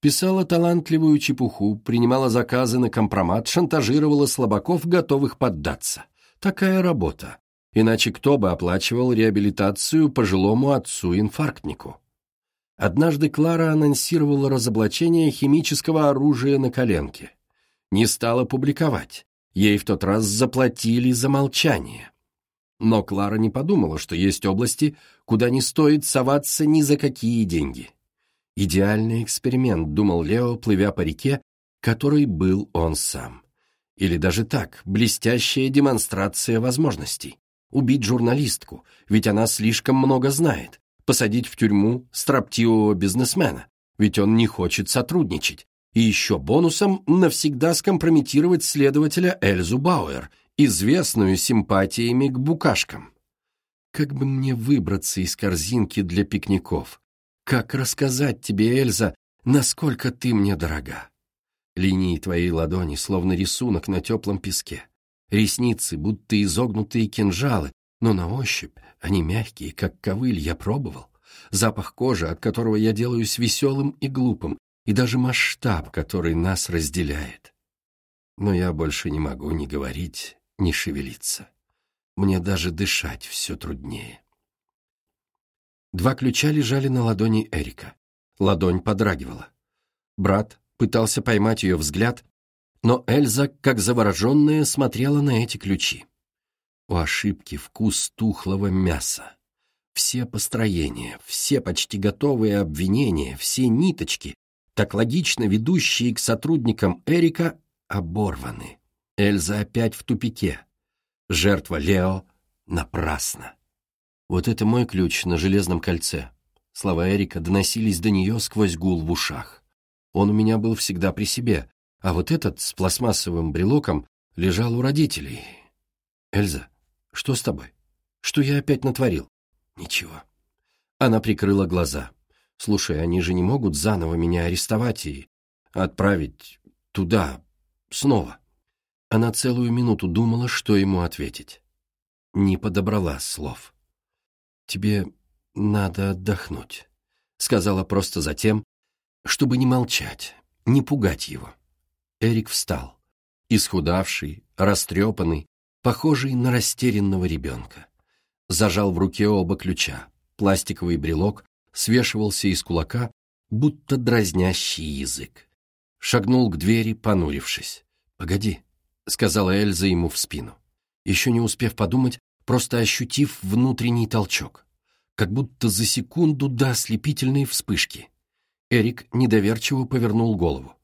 писала талантливую чепуху, принимала заказы на компромат, шантажировала слабаков, готовых поддаться. Такая работа. Иначе кто бы оплачивал реабилитацию пожилому отцу-инфарктнику? Однажды Клара анонсировала разоблачение химического оружия на коленке. Не стала публиковать. Ей в тот раз заплатили за молчание. Но Клара не подумала, что есть области, куда не стоит соваться ни за какие деньги. Идеальный эксперимент, думал Лео, плывя по реке, которой был он сам. Или даже так, блестящая демонстрация возможностей. Убить журналистку, ведь она слишком много знает посадить в тюрьму строптивого бизнесмена, ведь он не хочет сотрудничать, и еще бонусом навсегда скомпрометировать следователя Эльзу Бауэр, известную симпатиями к букашкам. Как бы мне выбраться из корзинки для пикников? Как рассказать тебе, Эльза, насколько ты мне дорога? Линии твоей ладони, словно рисунок на теплом песке. Ресницы, будто изогнутые кинжалы, но на ощупь они мягкие, как ковыль, я пробовал. Запах кожи, от которого я делаюсь веселым и глупым, и даже масштаб, который нас разделяет. Но я больше не могу ни говорить, ни шевелиться. Мне даже дышать все труднее. Два ключа лежали на ладони Эрика. Ладонь подрагивала. Брат пытался поймать ее взгляд, но Эльза, как завороженная, смотрела на эти ключи. У ошибки вкус тухлого мяса. Все построения, все почти готовые обвинения, все ниточки, так логично ведущие к сотрудникам Эрика, оборваны. Эльза опять в тупике. Жертва Лео напрасно. Вот это мой ключ на железном кольце. Слова Эрика доносились до нее сквозь гул в ушах. Он у меня был всегда при себе, а вот этот с пластмассовым брелоком лежал у родителей. «Эльза, что с тобой? Что я опять натворил?» «Ничего». Она прикрыла глаза. «Слушай, они же не могут заново меня арестовать и отправить туда, снова». Она целую минуту думала, что ему ответить. Не подобрала слов. «Тебе надо отдохнуть», — сказала просто затем, чтобы не молчать, не пугать его. Эрик встал, исхудавший, растрепанный, похожий на растерянного ребенка. Зажал в руке оба ключа. Пластиковый брелок свешивался из кулака, будто дразнящий язык. Шагнул к двери, понурившись. «Погоди», — сказала Эльза ему в спину. Еще не успев подумать, просто ощутив внутренний толчок. Как будто за секунду до ослепительной вспышки. Эрик недоверчиво повернул голову.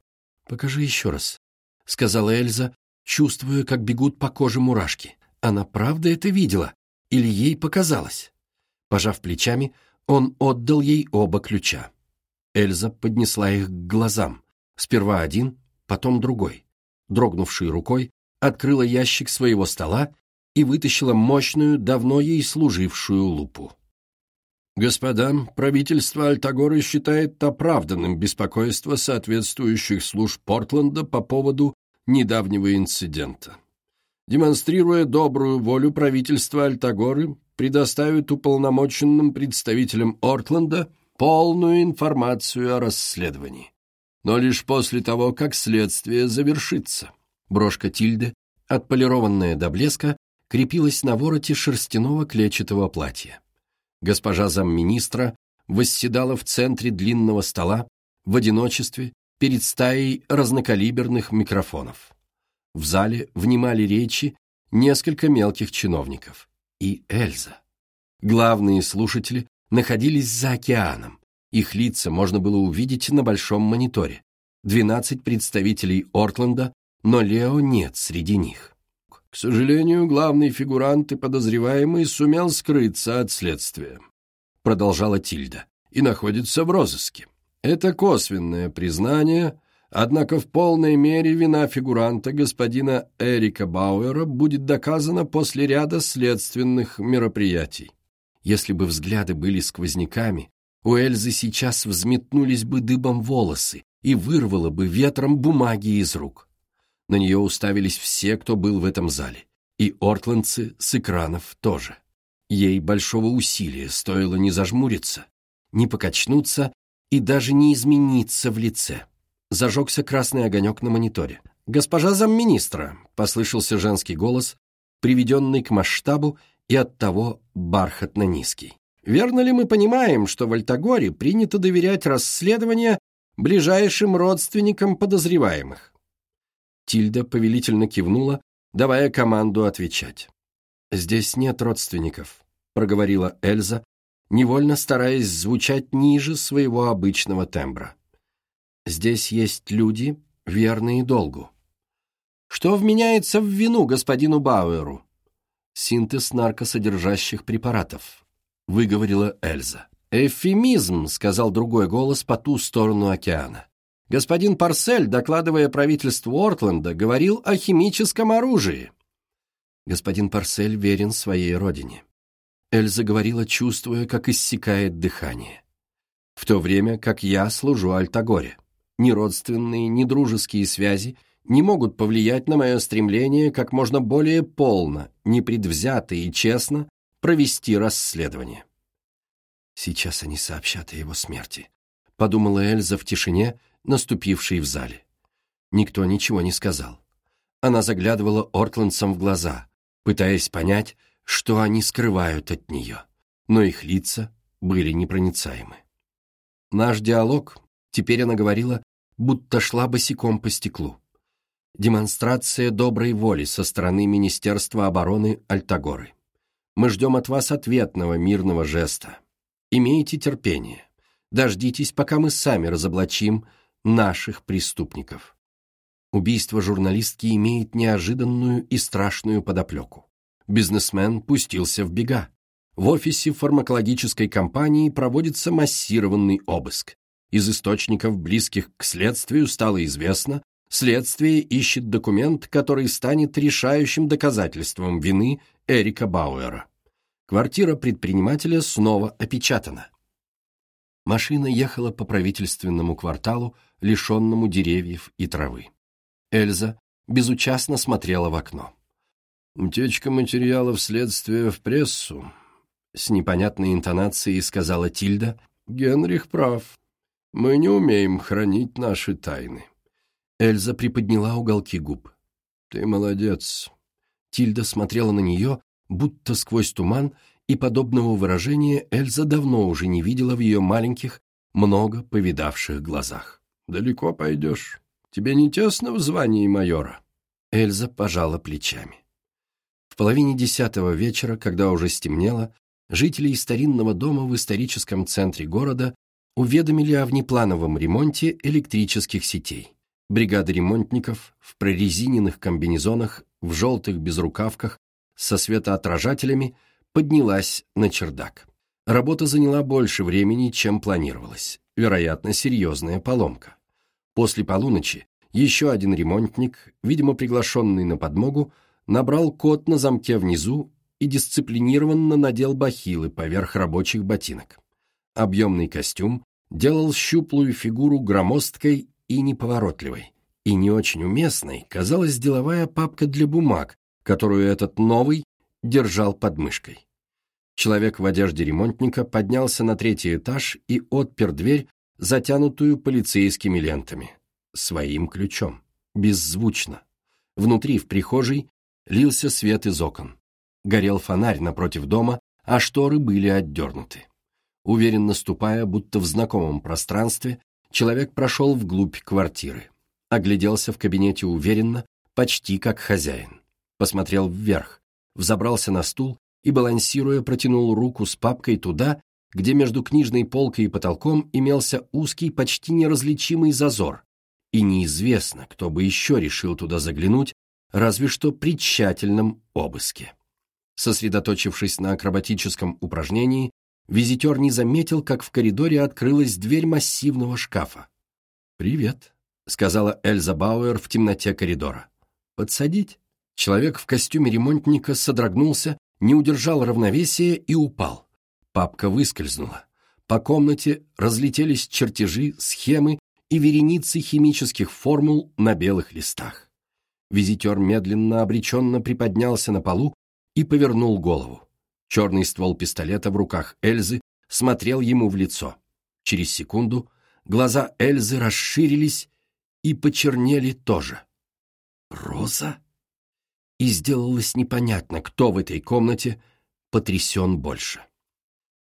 «Покажи еще раз», — сказала Эльза, чувствуя, как бегут по коже мурашки. Она правда это видела? Или ей показалось? Пожав плечами, он отдал ей оба ключа. Эльза поднесла их к глазам. Сперва один, потом другой. Дрогнувшей рукой открыла ящик своего стола и вытащила мощную, давно ей служившую лупу. Господа, правительство Альтагоры считает оправданным беспокойство соответствующих служб Портленда по поводу недавнего инцидента. Демонстрируя добрую волю, правительство Альтагоры предоставит уполномоченным представителям Ортленда полную информацию о расследовании. Но лишь после того, как следствие завершится. Брошка Тильды, отполированная до блеска, крепилась на вороте шерстяного клетчатого платья. Госпожа замминистра восседала в центре длинного стола в одиночестве перед стаей разнокалиберных микрофонов. В зале внимали речи несколько мелких чиновников. И Эльза. Главные слушатели находились за океаном. Их лица можно было увидеть на большом мониторе. Двенадцать представителей Ортленда, но Лео нет среди них. К сожалению, главный фигурант и подозреваемый сумел скрыться от следствия, продолжала Тильда, и находится в розыске. Это косвенное признание, однако в полной мере вина фигуранта господина Эрика Бауэра будет доказана после ряда следственных мероприятий. Если бы взгляды были сквозняками, у Эльзы сейчас взметнулись бы дыбом волосы и вырвало бы ветром бумаги из рук. На нее уставились все, кто был в этом зале, и ортландцы с экранов тоже. Ей большого усилия стоило не зажмуриться, не покачнуться и даже не измениться в лице. Зажегся красный огонек на мониторе. «Госпожа замминистра!» — послышался женский голос, приведенный к масштабу и оттого бархатно низкий. «Верно ли мы понимаем, что в Альтагоре принято доверять расследования ближайшим родственникам подозреваемых?» Тильда повелительно кивнула, давая команду отвечать. «Здесь нет родственников», — проговорила Эльза, невольно стараясь звучать ниже своего обычного тембра. «Здесь есть люди, верные долгу». «Что вменяется в вину господину Бауэру?» «Синтез наркосодержащих препаратов», — выговорила Эльза. «Эвфемизм», — сказал другой голос по ту сторону океана. Господин Парсель, докладывая правительству Ортленда, говорил о химическом оружии. Господин Парсель верен своей родине. Эльза говорила, чувствуя, как иссякает дыхание. в то время как я служу Альтагоре. Ни родственные, ни дружеские связи не могут повлиять на мое стремление как можно более полно, непредвзято и честно провести расследование. Сейчас они сообщат о его смерти, подумала Эльза в тишине, наступившей в зале. Никто ничего не сказал. Она заглядывала Ортландцам в глаза, пытаясь понять, что они скрывают от нее, но их лица были непроницаемы. Наш диалог, теперь она говорила, будто шла босиком по стеклу. Демонстрация доброй воли со стороны Министерства обороны Альтагоры. Мы ждем от вас ответного мирного жеста. Имейте терпение. Дождитесь, пока мы сами разоблачим наших преступников. Убийство журналистки имеет неожиданную и страшную подоплеку. Бизнесмен пустился в бега. В офисе фармакологической компании проводится массированный обыск. Из источников, близких к следствию, стало известно, следствие ищет документ, который станет решающим доказательством вины Эрика Бауэра. Квартира предпринимателя снова опечатана. Машина ехала по правительственному кварталу, лишенному деревьев и травы. Эльза безучастно смотрела в окно. «Утечка материалов следствия в прессу», — с непонятной интонацией сказала Тильда. «Генрих прав. Мы не умеем хранить наши тайны». Эльза приподняла уголки губ. «Ты молодец». Тильда смотрела на нее, будто сквозь туман, и подобного выражения Эльза давно уже не видела в ее маленьких, много повидавших глазах. «Далеко пойдешь. Тебе не тесно в звании майора?» Эльза пожала плечами. В половине десятого вечера, когда уже стемнело, жителей старинного дома в историческом центре города уведомили о внеплановом ремонте электрических сетей. Бригада ремонтников в прорезиненных комбинезонах, в желтых безрукавках, со светоотражателями поднялась на чердак. Работа заняла больше времени, чем планировалось. Вероятно, серьезная поломка. После полуночи еще один ремонтник, видимо, приглашенный на подмогу, набрал код на замке внизу и дисциплинированно надел бахилы поверх рабочих ботинок. Объемный костюм делал щуплую фигуру громоздкой и неповоротливой. И не очень уместной казалась деловая папка для бумаг, которую этот новый держал под мышкой. Человек в одежде ремонтника поднялся на третий этаж и отпер дверь, затянутую полицейскими лентами. Своим ключом. Беззвучно. Внутри, в прихожей, лился свет из окон. Горел фонарь напротив дома, а шторы были отдернуты. Уверенно ступая, будто в знакомом пространстве, человек прошел вглубь квартиры. Огляделся в кабинете уверенно, почти как хозяин. Посмотрел вверх, взобрался на стул и, балансируя, протянул руку с папкой туда, где между книжной полкой и потолком имелся узкий, почти неразличимый зазор, и неизвестно, кто бы еще решил туда заглянуть, разве что при тщательном обыске. Сосредоточившись на акробатическом упражнении, визитер не заметил, как в коридоре открылась дверь массивного шкафа. «Привет», — сказала Эльза Бауэр в темноте коридора. «Подсадить?» Человек в костюме ремонтника содрогнулся, не удержал равновесия и упал. Папка выскользнула. По комнате разлетелись чертежи, схемы и вереницы химических формул на белых листах. Визитер медленно, обреченно приподнялся на полу и повернул голову. Черный ствол пистолета в руках Эльзы смотрел ему в лицо. Через секунду глаза Эльзы расширились и почернели тоже. «Роза?» И сделалось непонятно, кто в этой комнате потрясен больше.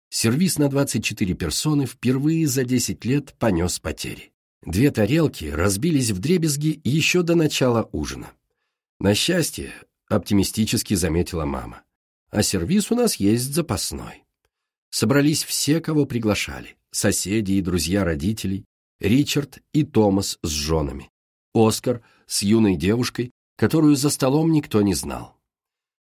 Сервис на 24 персоны впервые за 10 лет понес потери. Две тарелки разбились в дребезги еще до начала ужина. На счастье, оптимистически заметила мама. А сервис у нас есть запасной. Собрались все, кого приглашали. Соседи и друзья родителей, Ричард и Томас с женами, Оскар с юной девушкой, которую за столом никто не знал.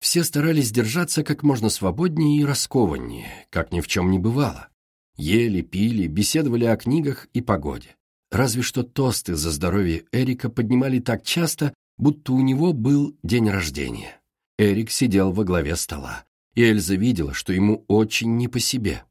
Все старались держаться как можно свободнее и раскованнее, как ни в чем не бывало. Ели, пили, беседовали о книгах и погоде. Разве что тосты за здоровье Эрика поднимали так часто, будто у него был день рождения. Эрик сидел во главе стола, и Эльза видела, что ему очень не по себе.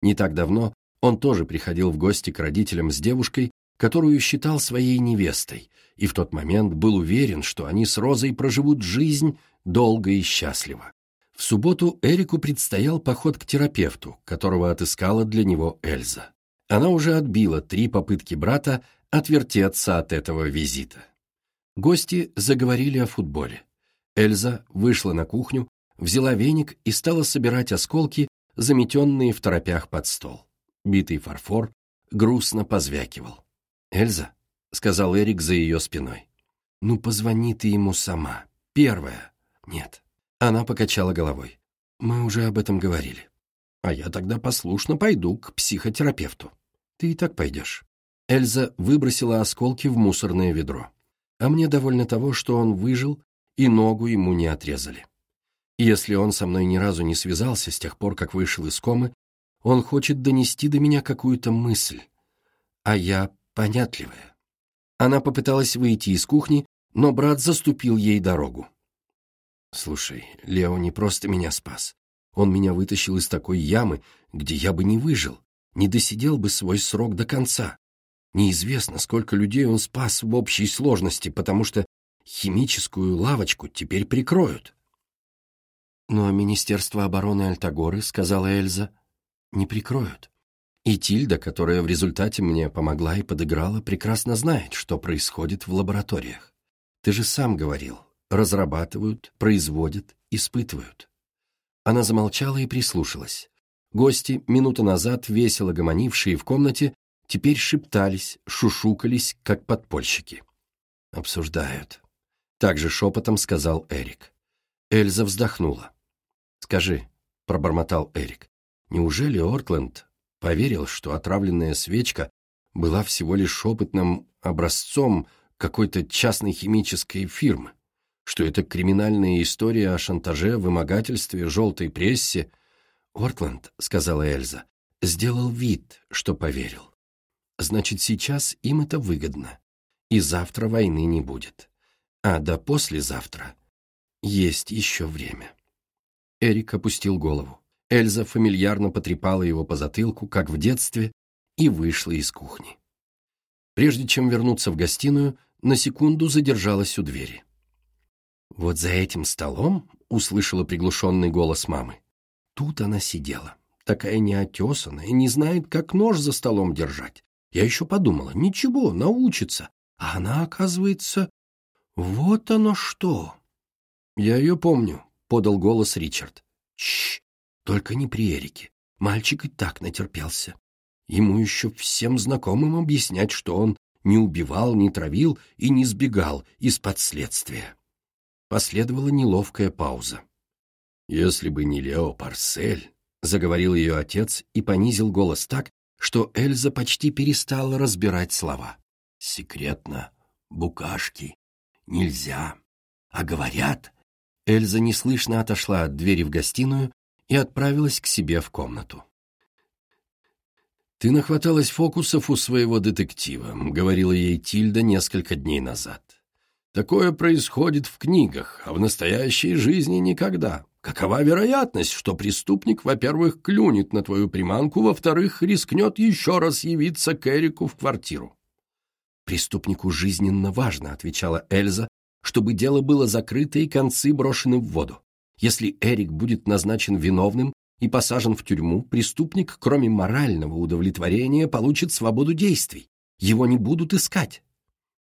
Не так давно Он тоже приходил в гости к родителям с девушкой, которую считал своей невестой, и в тот момент был уверен, что они с Розой проживут жизнь долго и счастливо. В субботу Эрику предстоял поход к терапевту, которого отыскала для него Эльза. Она уже отбила три попытки брата отвертеться от этого визита. Гости заговорили о футболе. Эльза вышла на кухню, взяла веник и стала собирать осколки, заметенные в торопях под стол. Битый фарфор грустно позвякивал. «Эльза», — сказал Эрик за ее спиной, — «ну позвони ты ему сама. Первая». «Нет». Она покачала головой. «Мы уже об этом говорили. А я тогда послушно пойду к психотерапевту. Ты и так пойдешь». Эльза выбросила осколки в мусорное ведро. А мне довольно того, что он выжил и ногу ему не отрезали. Если он со мной ни разу не связался с тех пор, как вышел из комы, он хочет донести до меня какую-то мысль. А я понятливая. Она попыталась выйти из кухни, но брат заступил ей дорогу. «Слушай, Лео не просто меня спас. Он меня вытащил из такой ямы, где я бы не выжил, не досидел бы свой срок до конца. Неизвестно, сколько людей он спас в общей сложности, потому что химическую лавочку теперь прикроют. «Но Министерство обороны Альтагоры, — сказала Эльза, — не прикроют. И Тильда, которая в результате мне помогла и подыграла, прекрасно знает, что происходит в лабораториях. Ты же сам говорил, разрабатывают, производят, испытывают». Она замолчала и прислушалась. Гости, минуту назад весело гомонившие в комнате, теперь шептались, шушукались, как подпольщики. «Обсуждают», — также шепотом сказал Эрик. Эльза вздохнула. «Скажи», — пробормотал Эрик, «неужели Ортленд поверил, что отравленная свечка была всего лишь опытным образцом какой-то частной химической фирмы, что это криминальная история о шантаже, вымогательстве, желтой прессе?» «Ортленд», — сказала Эльза, — «сделал вид, что поверил. Значит, сейчас им это выгодно, и завтра войны не будет. А до послезавтра есть еще время». Эрик опустил голову. Эльза фамильярно потрепала его по затылку, как в детстве, и вышла из кухни. Прежде чем вернуться в гостиную, на секунду задержалась у двери. «Вот за этим столом», — услышала приглушенный голос мамы, — тут она сидела, такая неотесанная, не знает, как нож за столом держать. Я еще подумала, ничего, научится. А она, оказывается, вот оно что. Я ее помню, подал голос Ричард. Чш, только не при Эрике. Мальчик и так натерпелся. Ему еще всем знакомым объяснять, что он не убивал, не травил и не сбегал из-под следствия. Последовала неловкая пауза. «Если бы не Лео Парсель», — заговорил ее отец и понизил голос так, что Эльза почти перестала разбирать слова. «Секретно, букашки, нельзя. А говорят, Эльза неслышно отошла от двери в гостиную и отправилась к себе в комнату. «Ты нахваталась фокусов у своего детектива», — говорила ей Тильда несколько дней назад. «Такое происходит в книгах, а в настоящей жизни никогда. Какова вероятность, что преступник, во-первых, клюнет на твою приманку, во-вторых, рискнет еще раз явиться к Эрику в квартиру?» «Преступнику жизненно важно», — отвечала Эльза, чтобы дело было закрыто и концы брошены в воду. Если Эрик будет назначен виновным и посажен в тюрьму, преступник, кроме морального удовлетворения, получит свободу действий. Его не будут искать.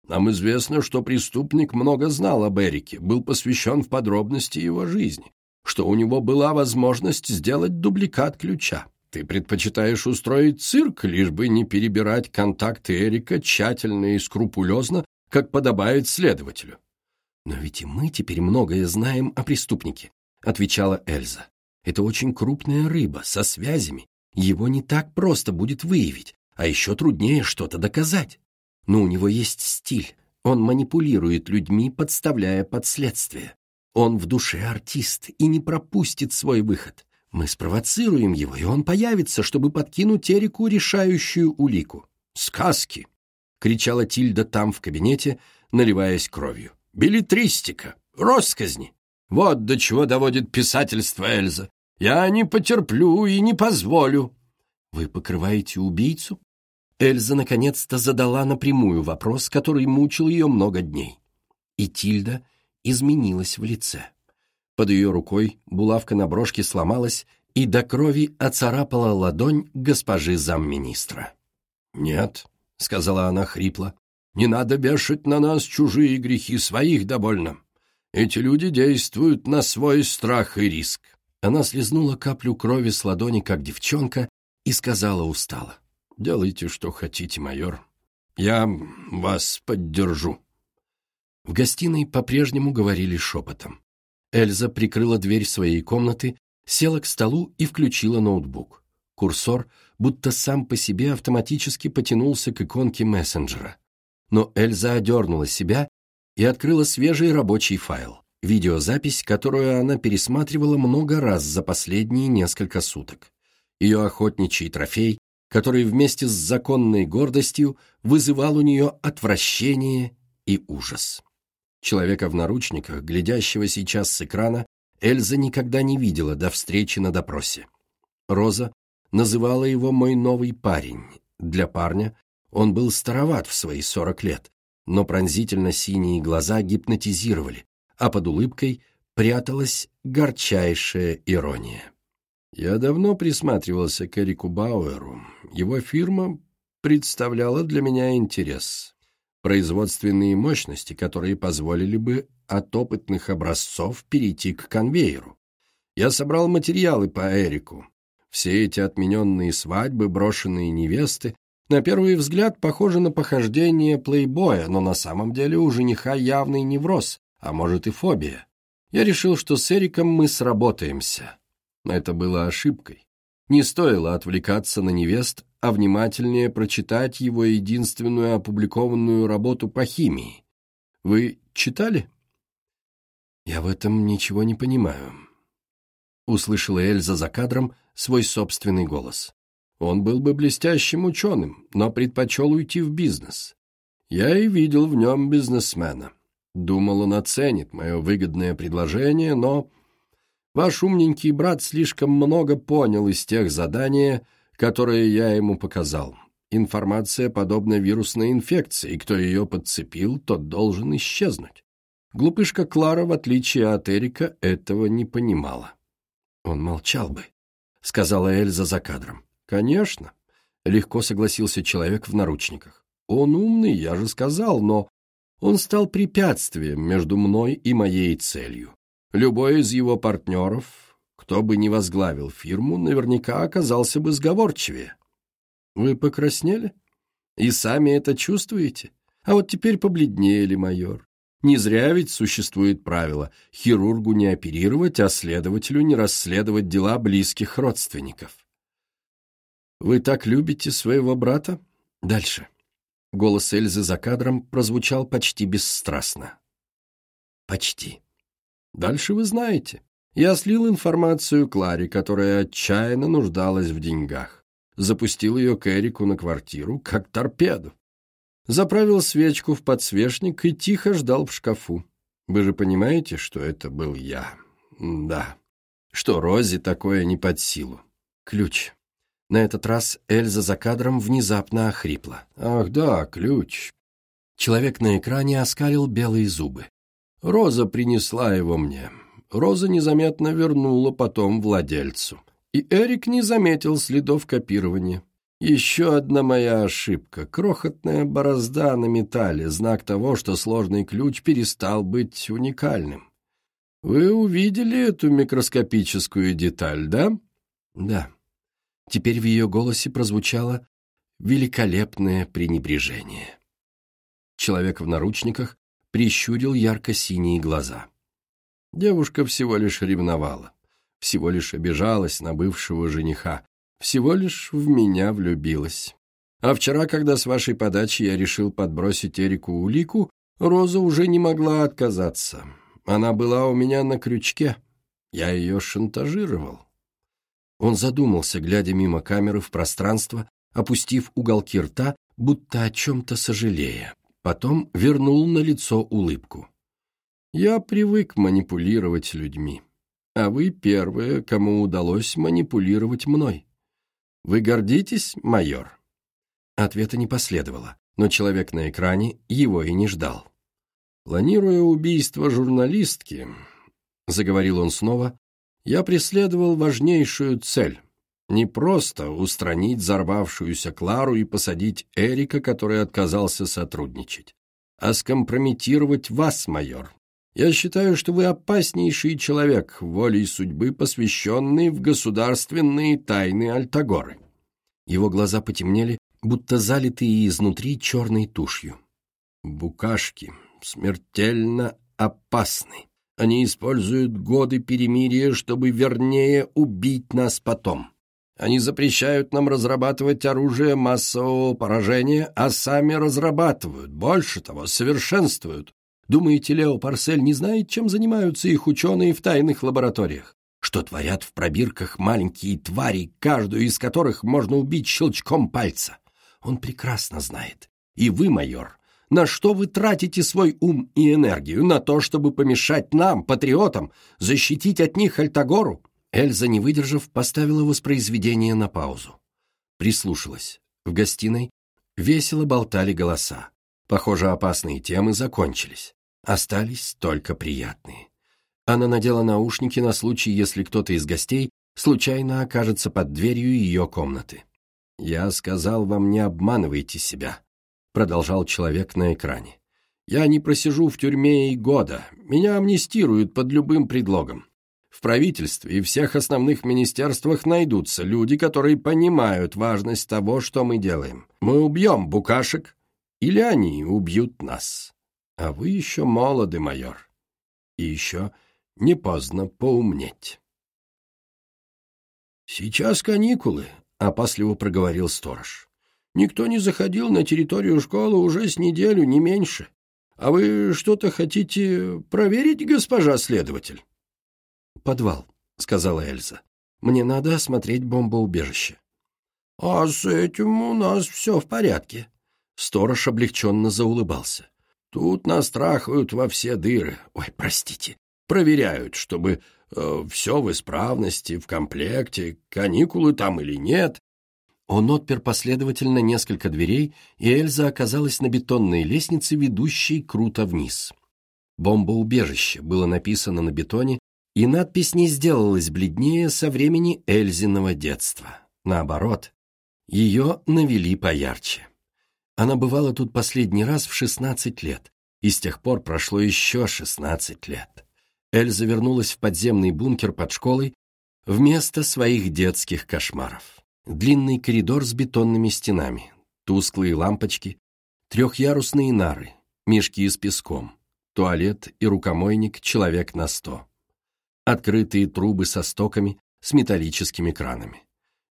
Нам известно, что преступник много знал об Эрике, был посвящен в подробности его жизни, что у него была возможность сделать дубликат ключа. Ты предпочитаешь устроить цирк, лишь бы не перебирать контакты Эрика тщательно и скрупулезно, как подобает следователю. «Но ведь и мы теперь многое знаем о преступнике», — отвечала Эльза. «Это очень крупная рыба, со связями. Его не так просто будет выявить, а еще труднее что-то доказать. Но у него есть стиль. Он манипулирует людьми, подставляя под следствие. Он в душе артист и не пропустит свой выход. Мы спровоцируем его, и он появится, чтобы подкинуть Эрику решающую улику. «Сказки!» — кричала Тильда там в кабинете, наливаясь кровью билетристика, росказни. Вот до чего доводит писательство Эльза. Я не потерплю и не позволю. Вы покрываете убийцу? Эльза наконец-то задала напрямую вопрос, который мучил ее много дней. И Тильда изменилась в лице. Под ее рукой булавка на брошке сломалась и до крови оцарапала ладонь госпожи замминистра. «Нет», — сказала она хрипло, — «не надо вешать на нас чужие грехи, своих довольно. Эти люди действуют на свой страх и риск». Она слезнула каплю крови с ладони, как девчонка, и сказала устало. «Делайте, что хотите, майор. Я вас поддержу». В гостиной по-прежнему говорили шепотом. Эльза прикрыла дверь своей комнаты, села к столу и включила ноутбук. Курсор будто сам по себе автоматически потянулся к иконке мессенджера. Но Эльза одернула себя и открыла свежий рабочий файл. Видеозапись, которую она пересматривала много раз за последние несколько суток. Ее охотничий трофей, который вместе с законной гордостью вызывал у нее отвращение и ужас. Человека в наручниках, глядящего сейчас с экрана, Эльза никогда не видела до встречи на допросе. Роза называла его «мой новый парень». Для парня он был староват в свои сорок лет, но пронзительно-синие глаза гипнотизировали, а под улыбкой пряталась горчайшая ирония. Я давно присматривался к Эрику Бауэру. Его фирма представляла для меня интерес. Производственные мощности, которые позволили бы от опытных образцов перейти к конвейеру. Я собрал материалы по Эрику. Все эти отмененные свадьбы, брошенные невесты, на первый взгляд похожи на похождение плейбоя, но на самом деле у жениха явный невроз, а может и фобия. Я решил, что с Эриком мы сработаемся. Это было ошибкой. Не стоило отвлекаться на невест, а внимательнее прочитать его единственную опубликованную работу по химии. Вы читали? «Я в этом ничего не понимаю», — услышала Эльза за кадром свой собственный голос. Он был бы блестящим ученым, но предпочел уйти в бизнес. Я и видел в нем бизнесмена. Думал, он оценит мое выгодное предложение, но... Ваш умненький брат слишком много понял из тех заданий, которые я ему показал. Информация подобна вирусной инфекции, и кто ее подцепил, тот должен исчезнуть. Глупышка Клара, в отличие от Эрика, этого не понимала. «Он молчал бы», — сказала Эльза за кадром. «Конечно», — легко согласился человек в наручниках. «Он умный, я же сказал, но он стал препятствием между мной и моей целью. Любой из его партнеров, кто бы ни возглавил фирму, наверняка оказался бы сговорчивее. Вы покраснели? И сами это чувствуете? А вот теперь побледнели, майор. Не зря ведь существует правило хирургу не оперировать, а следователю не расследовать дела близких родственников. Вы так любите своего брата? Дальше. Голос Эльзы за кадром прозвучал почти бесстрастно. Почти. Дальше вы знаете. Я слил информацию Кларе, которая отчаянно нуждалась в деньгах. Запустил ее к Эрику на квартиру, как торпеду. Заправил свечку в подсвечник и тихо ждал в шкафу. Вы же понимаете, что это был я? Да. Что Розе такое не под силу. Ключ. На этот раз Эльза за кадром внезапно охрипла. «Ах да, ключ». Человек на экране оскалил белые зубы. Роза принесла его мне. Роза незаметно вернула потом владельцу. И Эрик не заметил следов копирования. Еще одна моя ошибка. Крохотная борозда на металле, знак того, что сложный ключ перестал быть уникальным. Вы увидели эту микроскопическую деталь, да? Да. Теперь в ее голосе прозвучало великолепное пренебрежение. Человек в наручниках прищурил ярко-синие глаза. Девушка всего лишь ревновала, всего лишь обижалась на бывшего жениха, всего лишь в меня влюбилась. А вчера, когда с вашей подачи я решил подбросить Эрику улику, Роза уже не могла отказаться. Она была у меня на крючке. Я ее шантажировал. Он задумался, глядя мимо камеры в пространство, опустив уголки рта, будто о чем-то сожалея. Потом вернул на лицо улыбку. «Я привык манипулировать людьми, а вы первые, кому удалось манипулировать мной. Вы гордитесь, майор?» Ответа не последовало, но человек на экране его и не ждал. «Планируя убийство журналистки», — заговорил он снова, — «я преследовал важнейшую цель — не просто устранить взорвавшуюся Клару и посадить Эрика, который отказался сотрудничать, а скомпрометировать вас, майор. Я считаю, что вы опаснейший человек, волей судьбы посвященный в государственные тайны Альтагоры». Его глаза потемнели, будто залитые изнутри черной тушью. «Букашки смертельно опасны. Они используют годы перемирия, чтобы вернее убить нас потом. Они запрещают нам разрабатывать оружие массового поражения, а сами разрабатывают, больше того, совершенствуют. Думаете, Лео Парсель не знает, чем занимаются их ученые в тайных лабораториях? Что творят в пробирках маленькие твари, каждую из которых можно убить щелчком пальца? Он прекрасно знает. И вы, майор, на что вы тратите свой ум и энергию? На то, чтобы помешать нам, патриотам, защитить от них Альтагору? Эльза, не выдержав, поставила воспроизведение на паузу. Прислушалась. В гостиной весело болтали голоса. Похоже, опасные темы закончились. Остались только приятные. Она надела наушники на случай, если кто-то из гостей случайно окажется под дверью ее комнаты. «Я сказал вам, не обманывайте себя», — продолжал человек на экране. «Я не просижу в тюрьме и года. Меня амнистируют под любым предлогом. В правительстве и всех основных министерствах найдутся люди, которые понимают важность того, что мы делаем. Мы убьем букашек, или они убьют нас. А вы еще молоды, майор. И еще не поздно поумнеть. «Сейчас каникулы», — опасливо проговорил сторож. «Никто не заходил на территорию школы уже с неделю, не меньше. А вы что-то хотите проверить, госпожа следователь?» «Подвал», — сказала Эльза. «Мне надо осмотреть бомбоубежище». «А с этим у нас все в порядке». Сторож облегченно заулыбался. «Тут нас трахают во все дыры. Ой, простите. Проверяют, чтобы э, все в исправности, в комплекте, каникулы там или нет». Он отпер последовательно несколько дверей, и Эльза оказалась на бетонной лестнице, ведущей круто вниз. «Бомбоубежище» было написано на бетоне и надпись не сделалась бледнее со времени Эльзиного детства. Наоборот, ее навели поярче. Она бывала тут последний раз в 16 лет, и с тех пор прошло еще 16 лет. Эльза вернулась в подземный бункер под школой вместо своих детских кошмаров. Длинный коридор с бетонными стенами, тусклые лампочки, трехъярусные нары, мешки с песком, туалет и рукомойник человек на сто открытые трубы со стоками с металлическими кранами,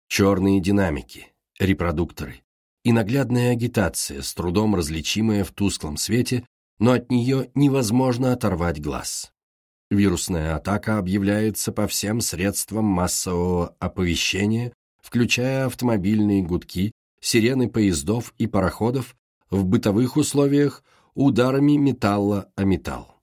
черные динамики, репродукторы и наглядная агитация, с трудом различимая в тусклом свете, но от нее невозможно оторвать глаз. Вирусная атака объявляется по всем средствам массового оповещения, включая автомобильные гудки, сирены поездов и пароходов в бытовых условиях ударами металла о металл.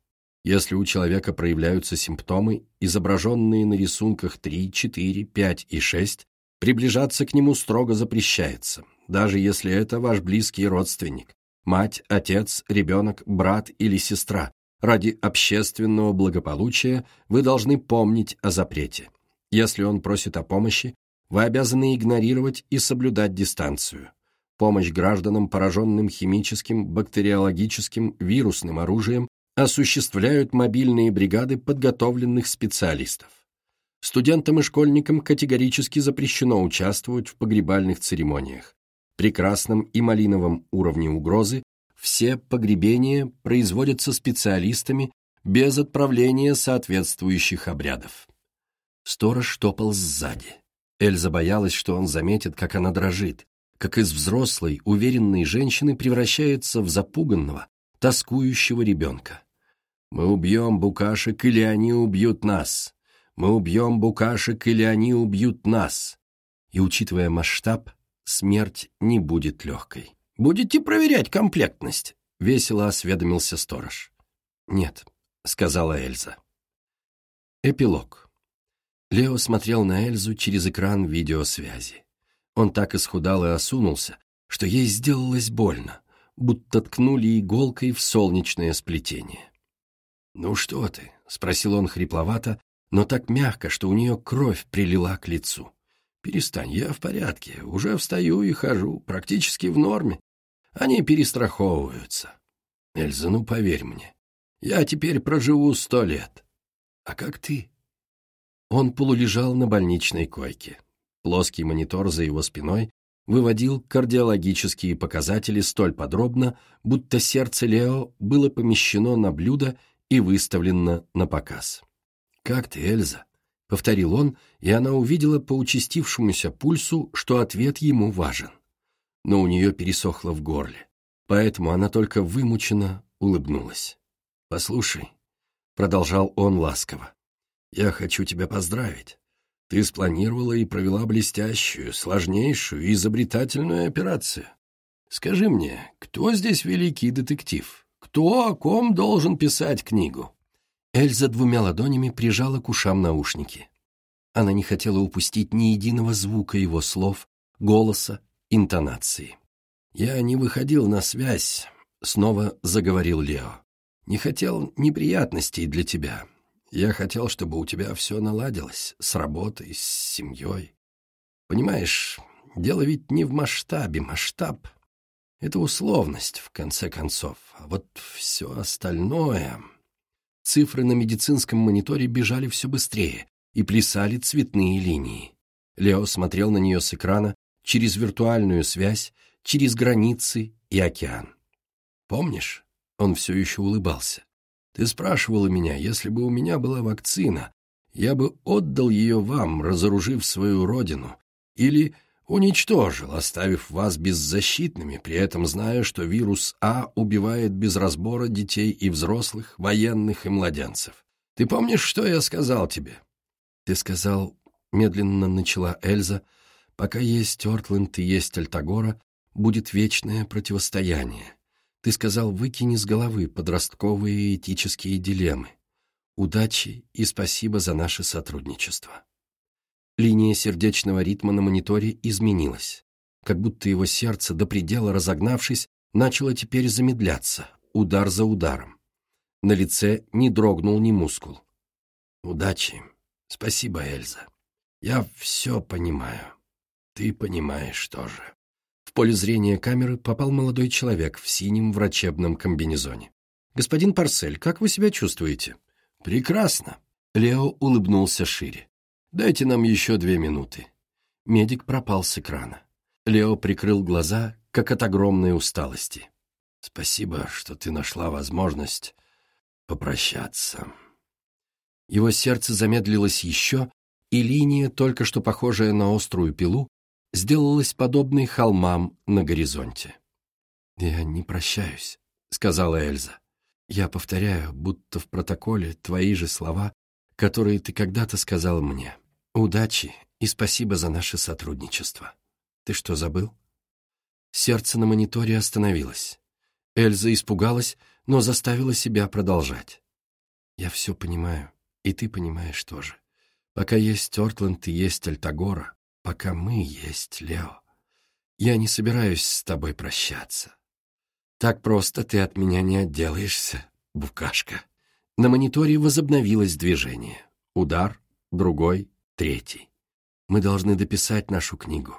Если у человека проявляются симптомы, изображенные на рисунках 3, 4, 5 и 6, приближаться к нему строго запрещается, даже если это ваш близкий родственник, мать, отец, ребенок, брат или сестра. Ради общественного благополучия вы должны помнить о запрете. Если он просит о помощи, вы обязаны игнорировать и соблюдать дистанцию. Помощь гражданам, пораженным химическим, бактериологическим, вирусным оружием, осуществляют мобильные бригады подготовленных специалистов. Студентам и школьникам категорически запрещено участвовать в погребальных церемониях. При красном и малиновом уровне угрозы все погребения производятся специалистами без отправления соответствующих обрядов. Сторож топал сзади. Эльза боялась, что он заметит, как она дрожит, как из взрослой, уверенной женщины превращается в запуганного, тоскующего ребенка. Мы убьем букашек, или они убьют нас. Мы убьем букашек, или они убьют нас. И, учитывая масштаб, смерть не будет легкой. «Будете проверять комплектность?» — весело осведомился сторож. «Нет», — сказала Эльза. Эпилог. Лео смотрел на Эльзу через экран видеосвязи. Он так исхудал и осунулся, что ей сделалось больно, будто ткнули иголкой в солнечное сплетение. «Ну что ты?» — спросил он хрипловато, но так мягко, что у нее кровь прилила к лицу. «Перестань, я в порядке, уже встаю и хожу, практически в норме. Они перестраховываются. Эльза, ну поверь мне, я теперь проживу сто лет. А как ты?» Он полулежал на больничной койке. Плоский монитор за его спиной выводил кардиологические показатели столь подробно, будто сердце Лео было помещено на блюдо и выставлено на показ. «Как ты, Эльза?» — повторил он, и она увидела по участившемуся пульсу, что ответ ему важен. Но у нее пересохло в горле, поэтому она только вымученно улыбнулась. «Послушай», — продолжал он ласково, — «я хочу тебя поздравить. Ты спланировала и провела блестящую, сложнейшую и изобретательную операцию. Скажи мне, кто здесь великий детектив? Кто о ком должен писать книгу?» Эльза двумя ладонями прижала к ушам наушники. Она не хотела упустить ни единого звука его слов, голоса, интонации. «Я не выходил на связь», — снова заговорил Лео. «Не хотел неприятностей для тебя. Я хотел, чтобы у тебя все наладилось, с работой, с семьей. Понимаешь, дело ведь не в масштабе. Масштаб — это условность, в конце концов. А вот все остальное... Цифры на медицинском мониторе бежали все быстрее и плясали цветные линии. Лео смотрел на нее с экрана через виртуальную связь, через границы и океан. «Помнишь?» — он все еще улыбался. Ты спрашивала меня, если бы у меня была вакцина, я бы отдал ее вам, разоружив свою родину, или уничтожил, оставив вас беззащитными, при этом зная, что вирус А убивает без разбора детей и взрослых, военных и младенцев. Ты помнишь, что я сказал тебе? Ты сказал, медленно начала Эльза, пока есть Ортленд и есть Альтагора, будет вечное противостояние. Ты сказал, выкини с головы подростковые этические дилеммы. Удачи и спасибо за наше сотрудничество. Линия сердечного ритма на мониторе изменилась, как будто его сердце, до предела разогнавшись, начало теперь замедляться, удар за ударом. На лице не дрогнул ни мускул. «Удачи. Спасибо, Эльза. Я все понимаю. Ты понимаешь тоже» поле зрения камеры попал молодой человек в синем врачебном комбинезоне. «Господин Парсель, как вы себя чувствуете?» «Прекрасно!» Лео улыбнулся шире. «Дайте нам еще две минуты». Медик пропал с экрана. Лео прикрыл глаза, как от огромной усталости. «Спасибо, что ты нашла возможность попрощаться». Его сердце замедлилось еще, и линия, только что похожая на острую пилу, сделалась подобной холмам на горизонте. «Я не прощаюсь», — сказала Эльза. «Я повторяю, будто в протоколе, твои же слова, которые ты когда-то сказал мне. Удачи и спасибо за наше сотрудничество. Ты что, забыл?» Сердце на мониторе остановилось. Эльза испугалась, но заставила себя продолжать. «Я все понимаю, и ты понимаешь тоже. Пока есть Ортленд и есть Альтагора, пока мы есть, Лео. Я не собираюсь с тобой прощаться. Так просто ты от меня не отделаешься, букашка. На мониторе возобновилось движение. Удар, другой, третий. Мы должны дописать нашу книгу.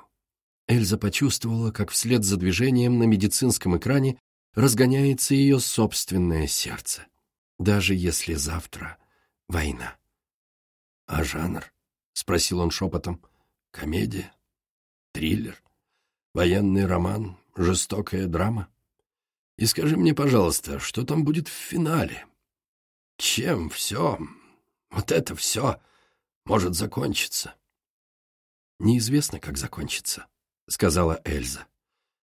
Эльза почувствовала, как вслед за движением на медицинском экране разгоняется ее собственное сердце. Даже если завтра война. — А жанр? — спросил он шепотом. — Комедия? Триллер? Военный роман? Жестокая драма? И скажи мне, пожалуйста, что там будет в финале? Чем все, вот это все, может закончиться? Неизвестно, как закончится, — сказала Эльза.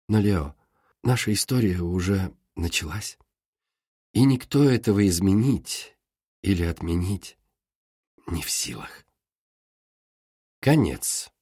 Но, Лео, наша история уже началась. И никто этого изменить или отменить не в силах. Конец.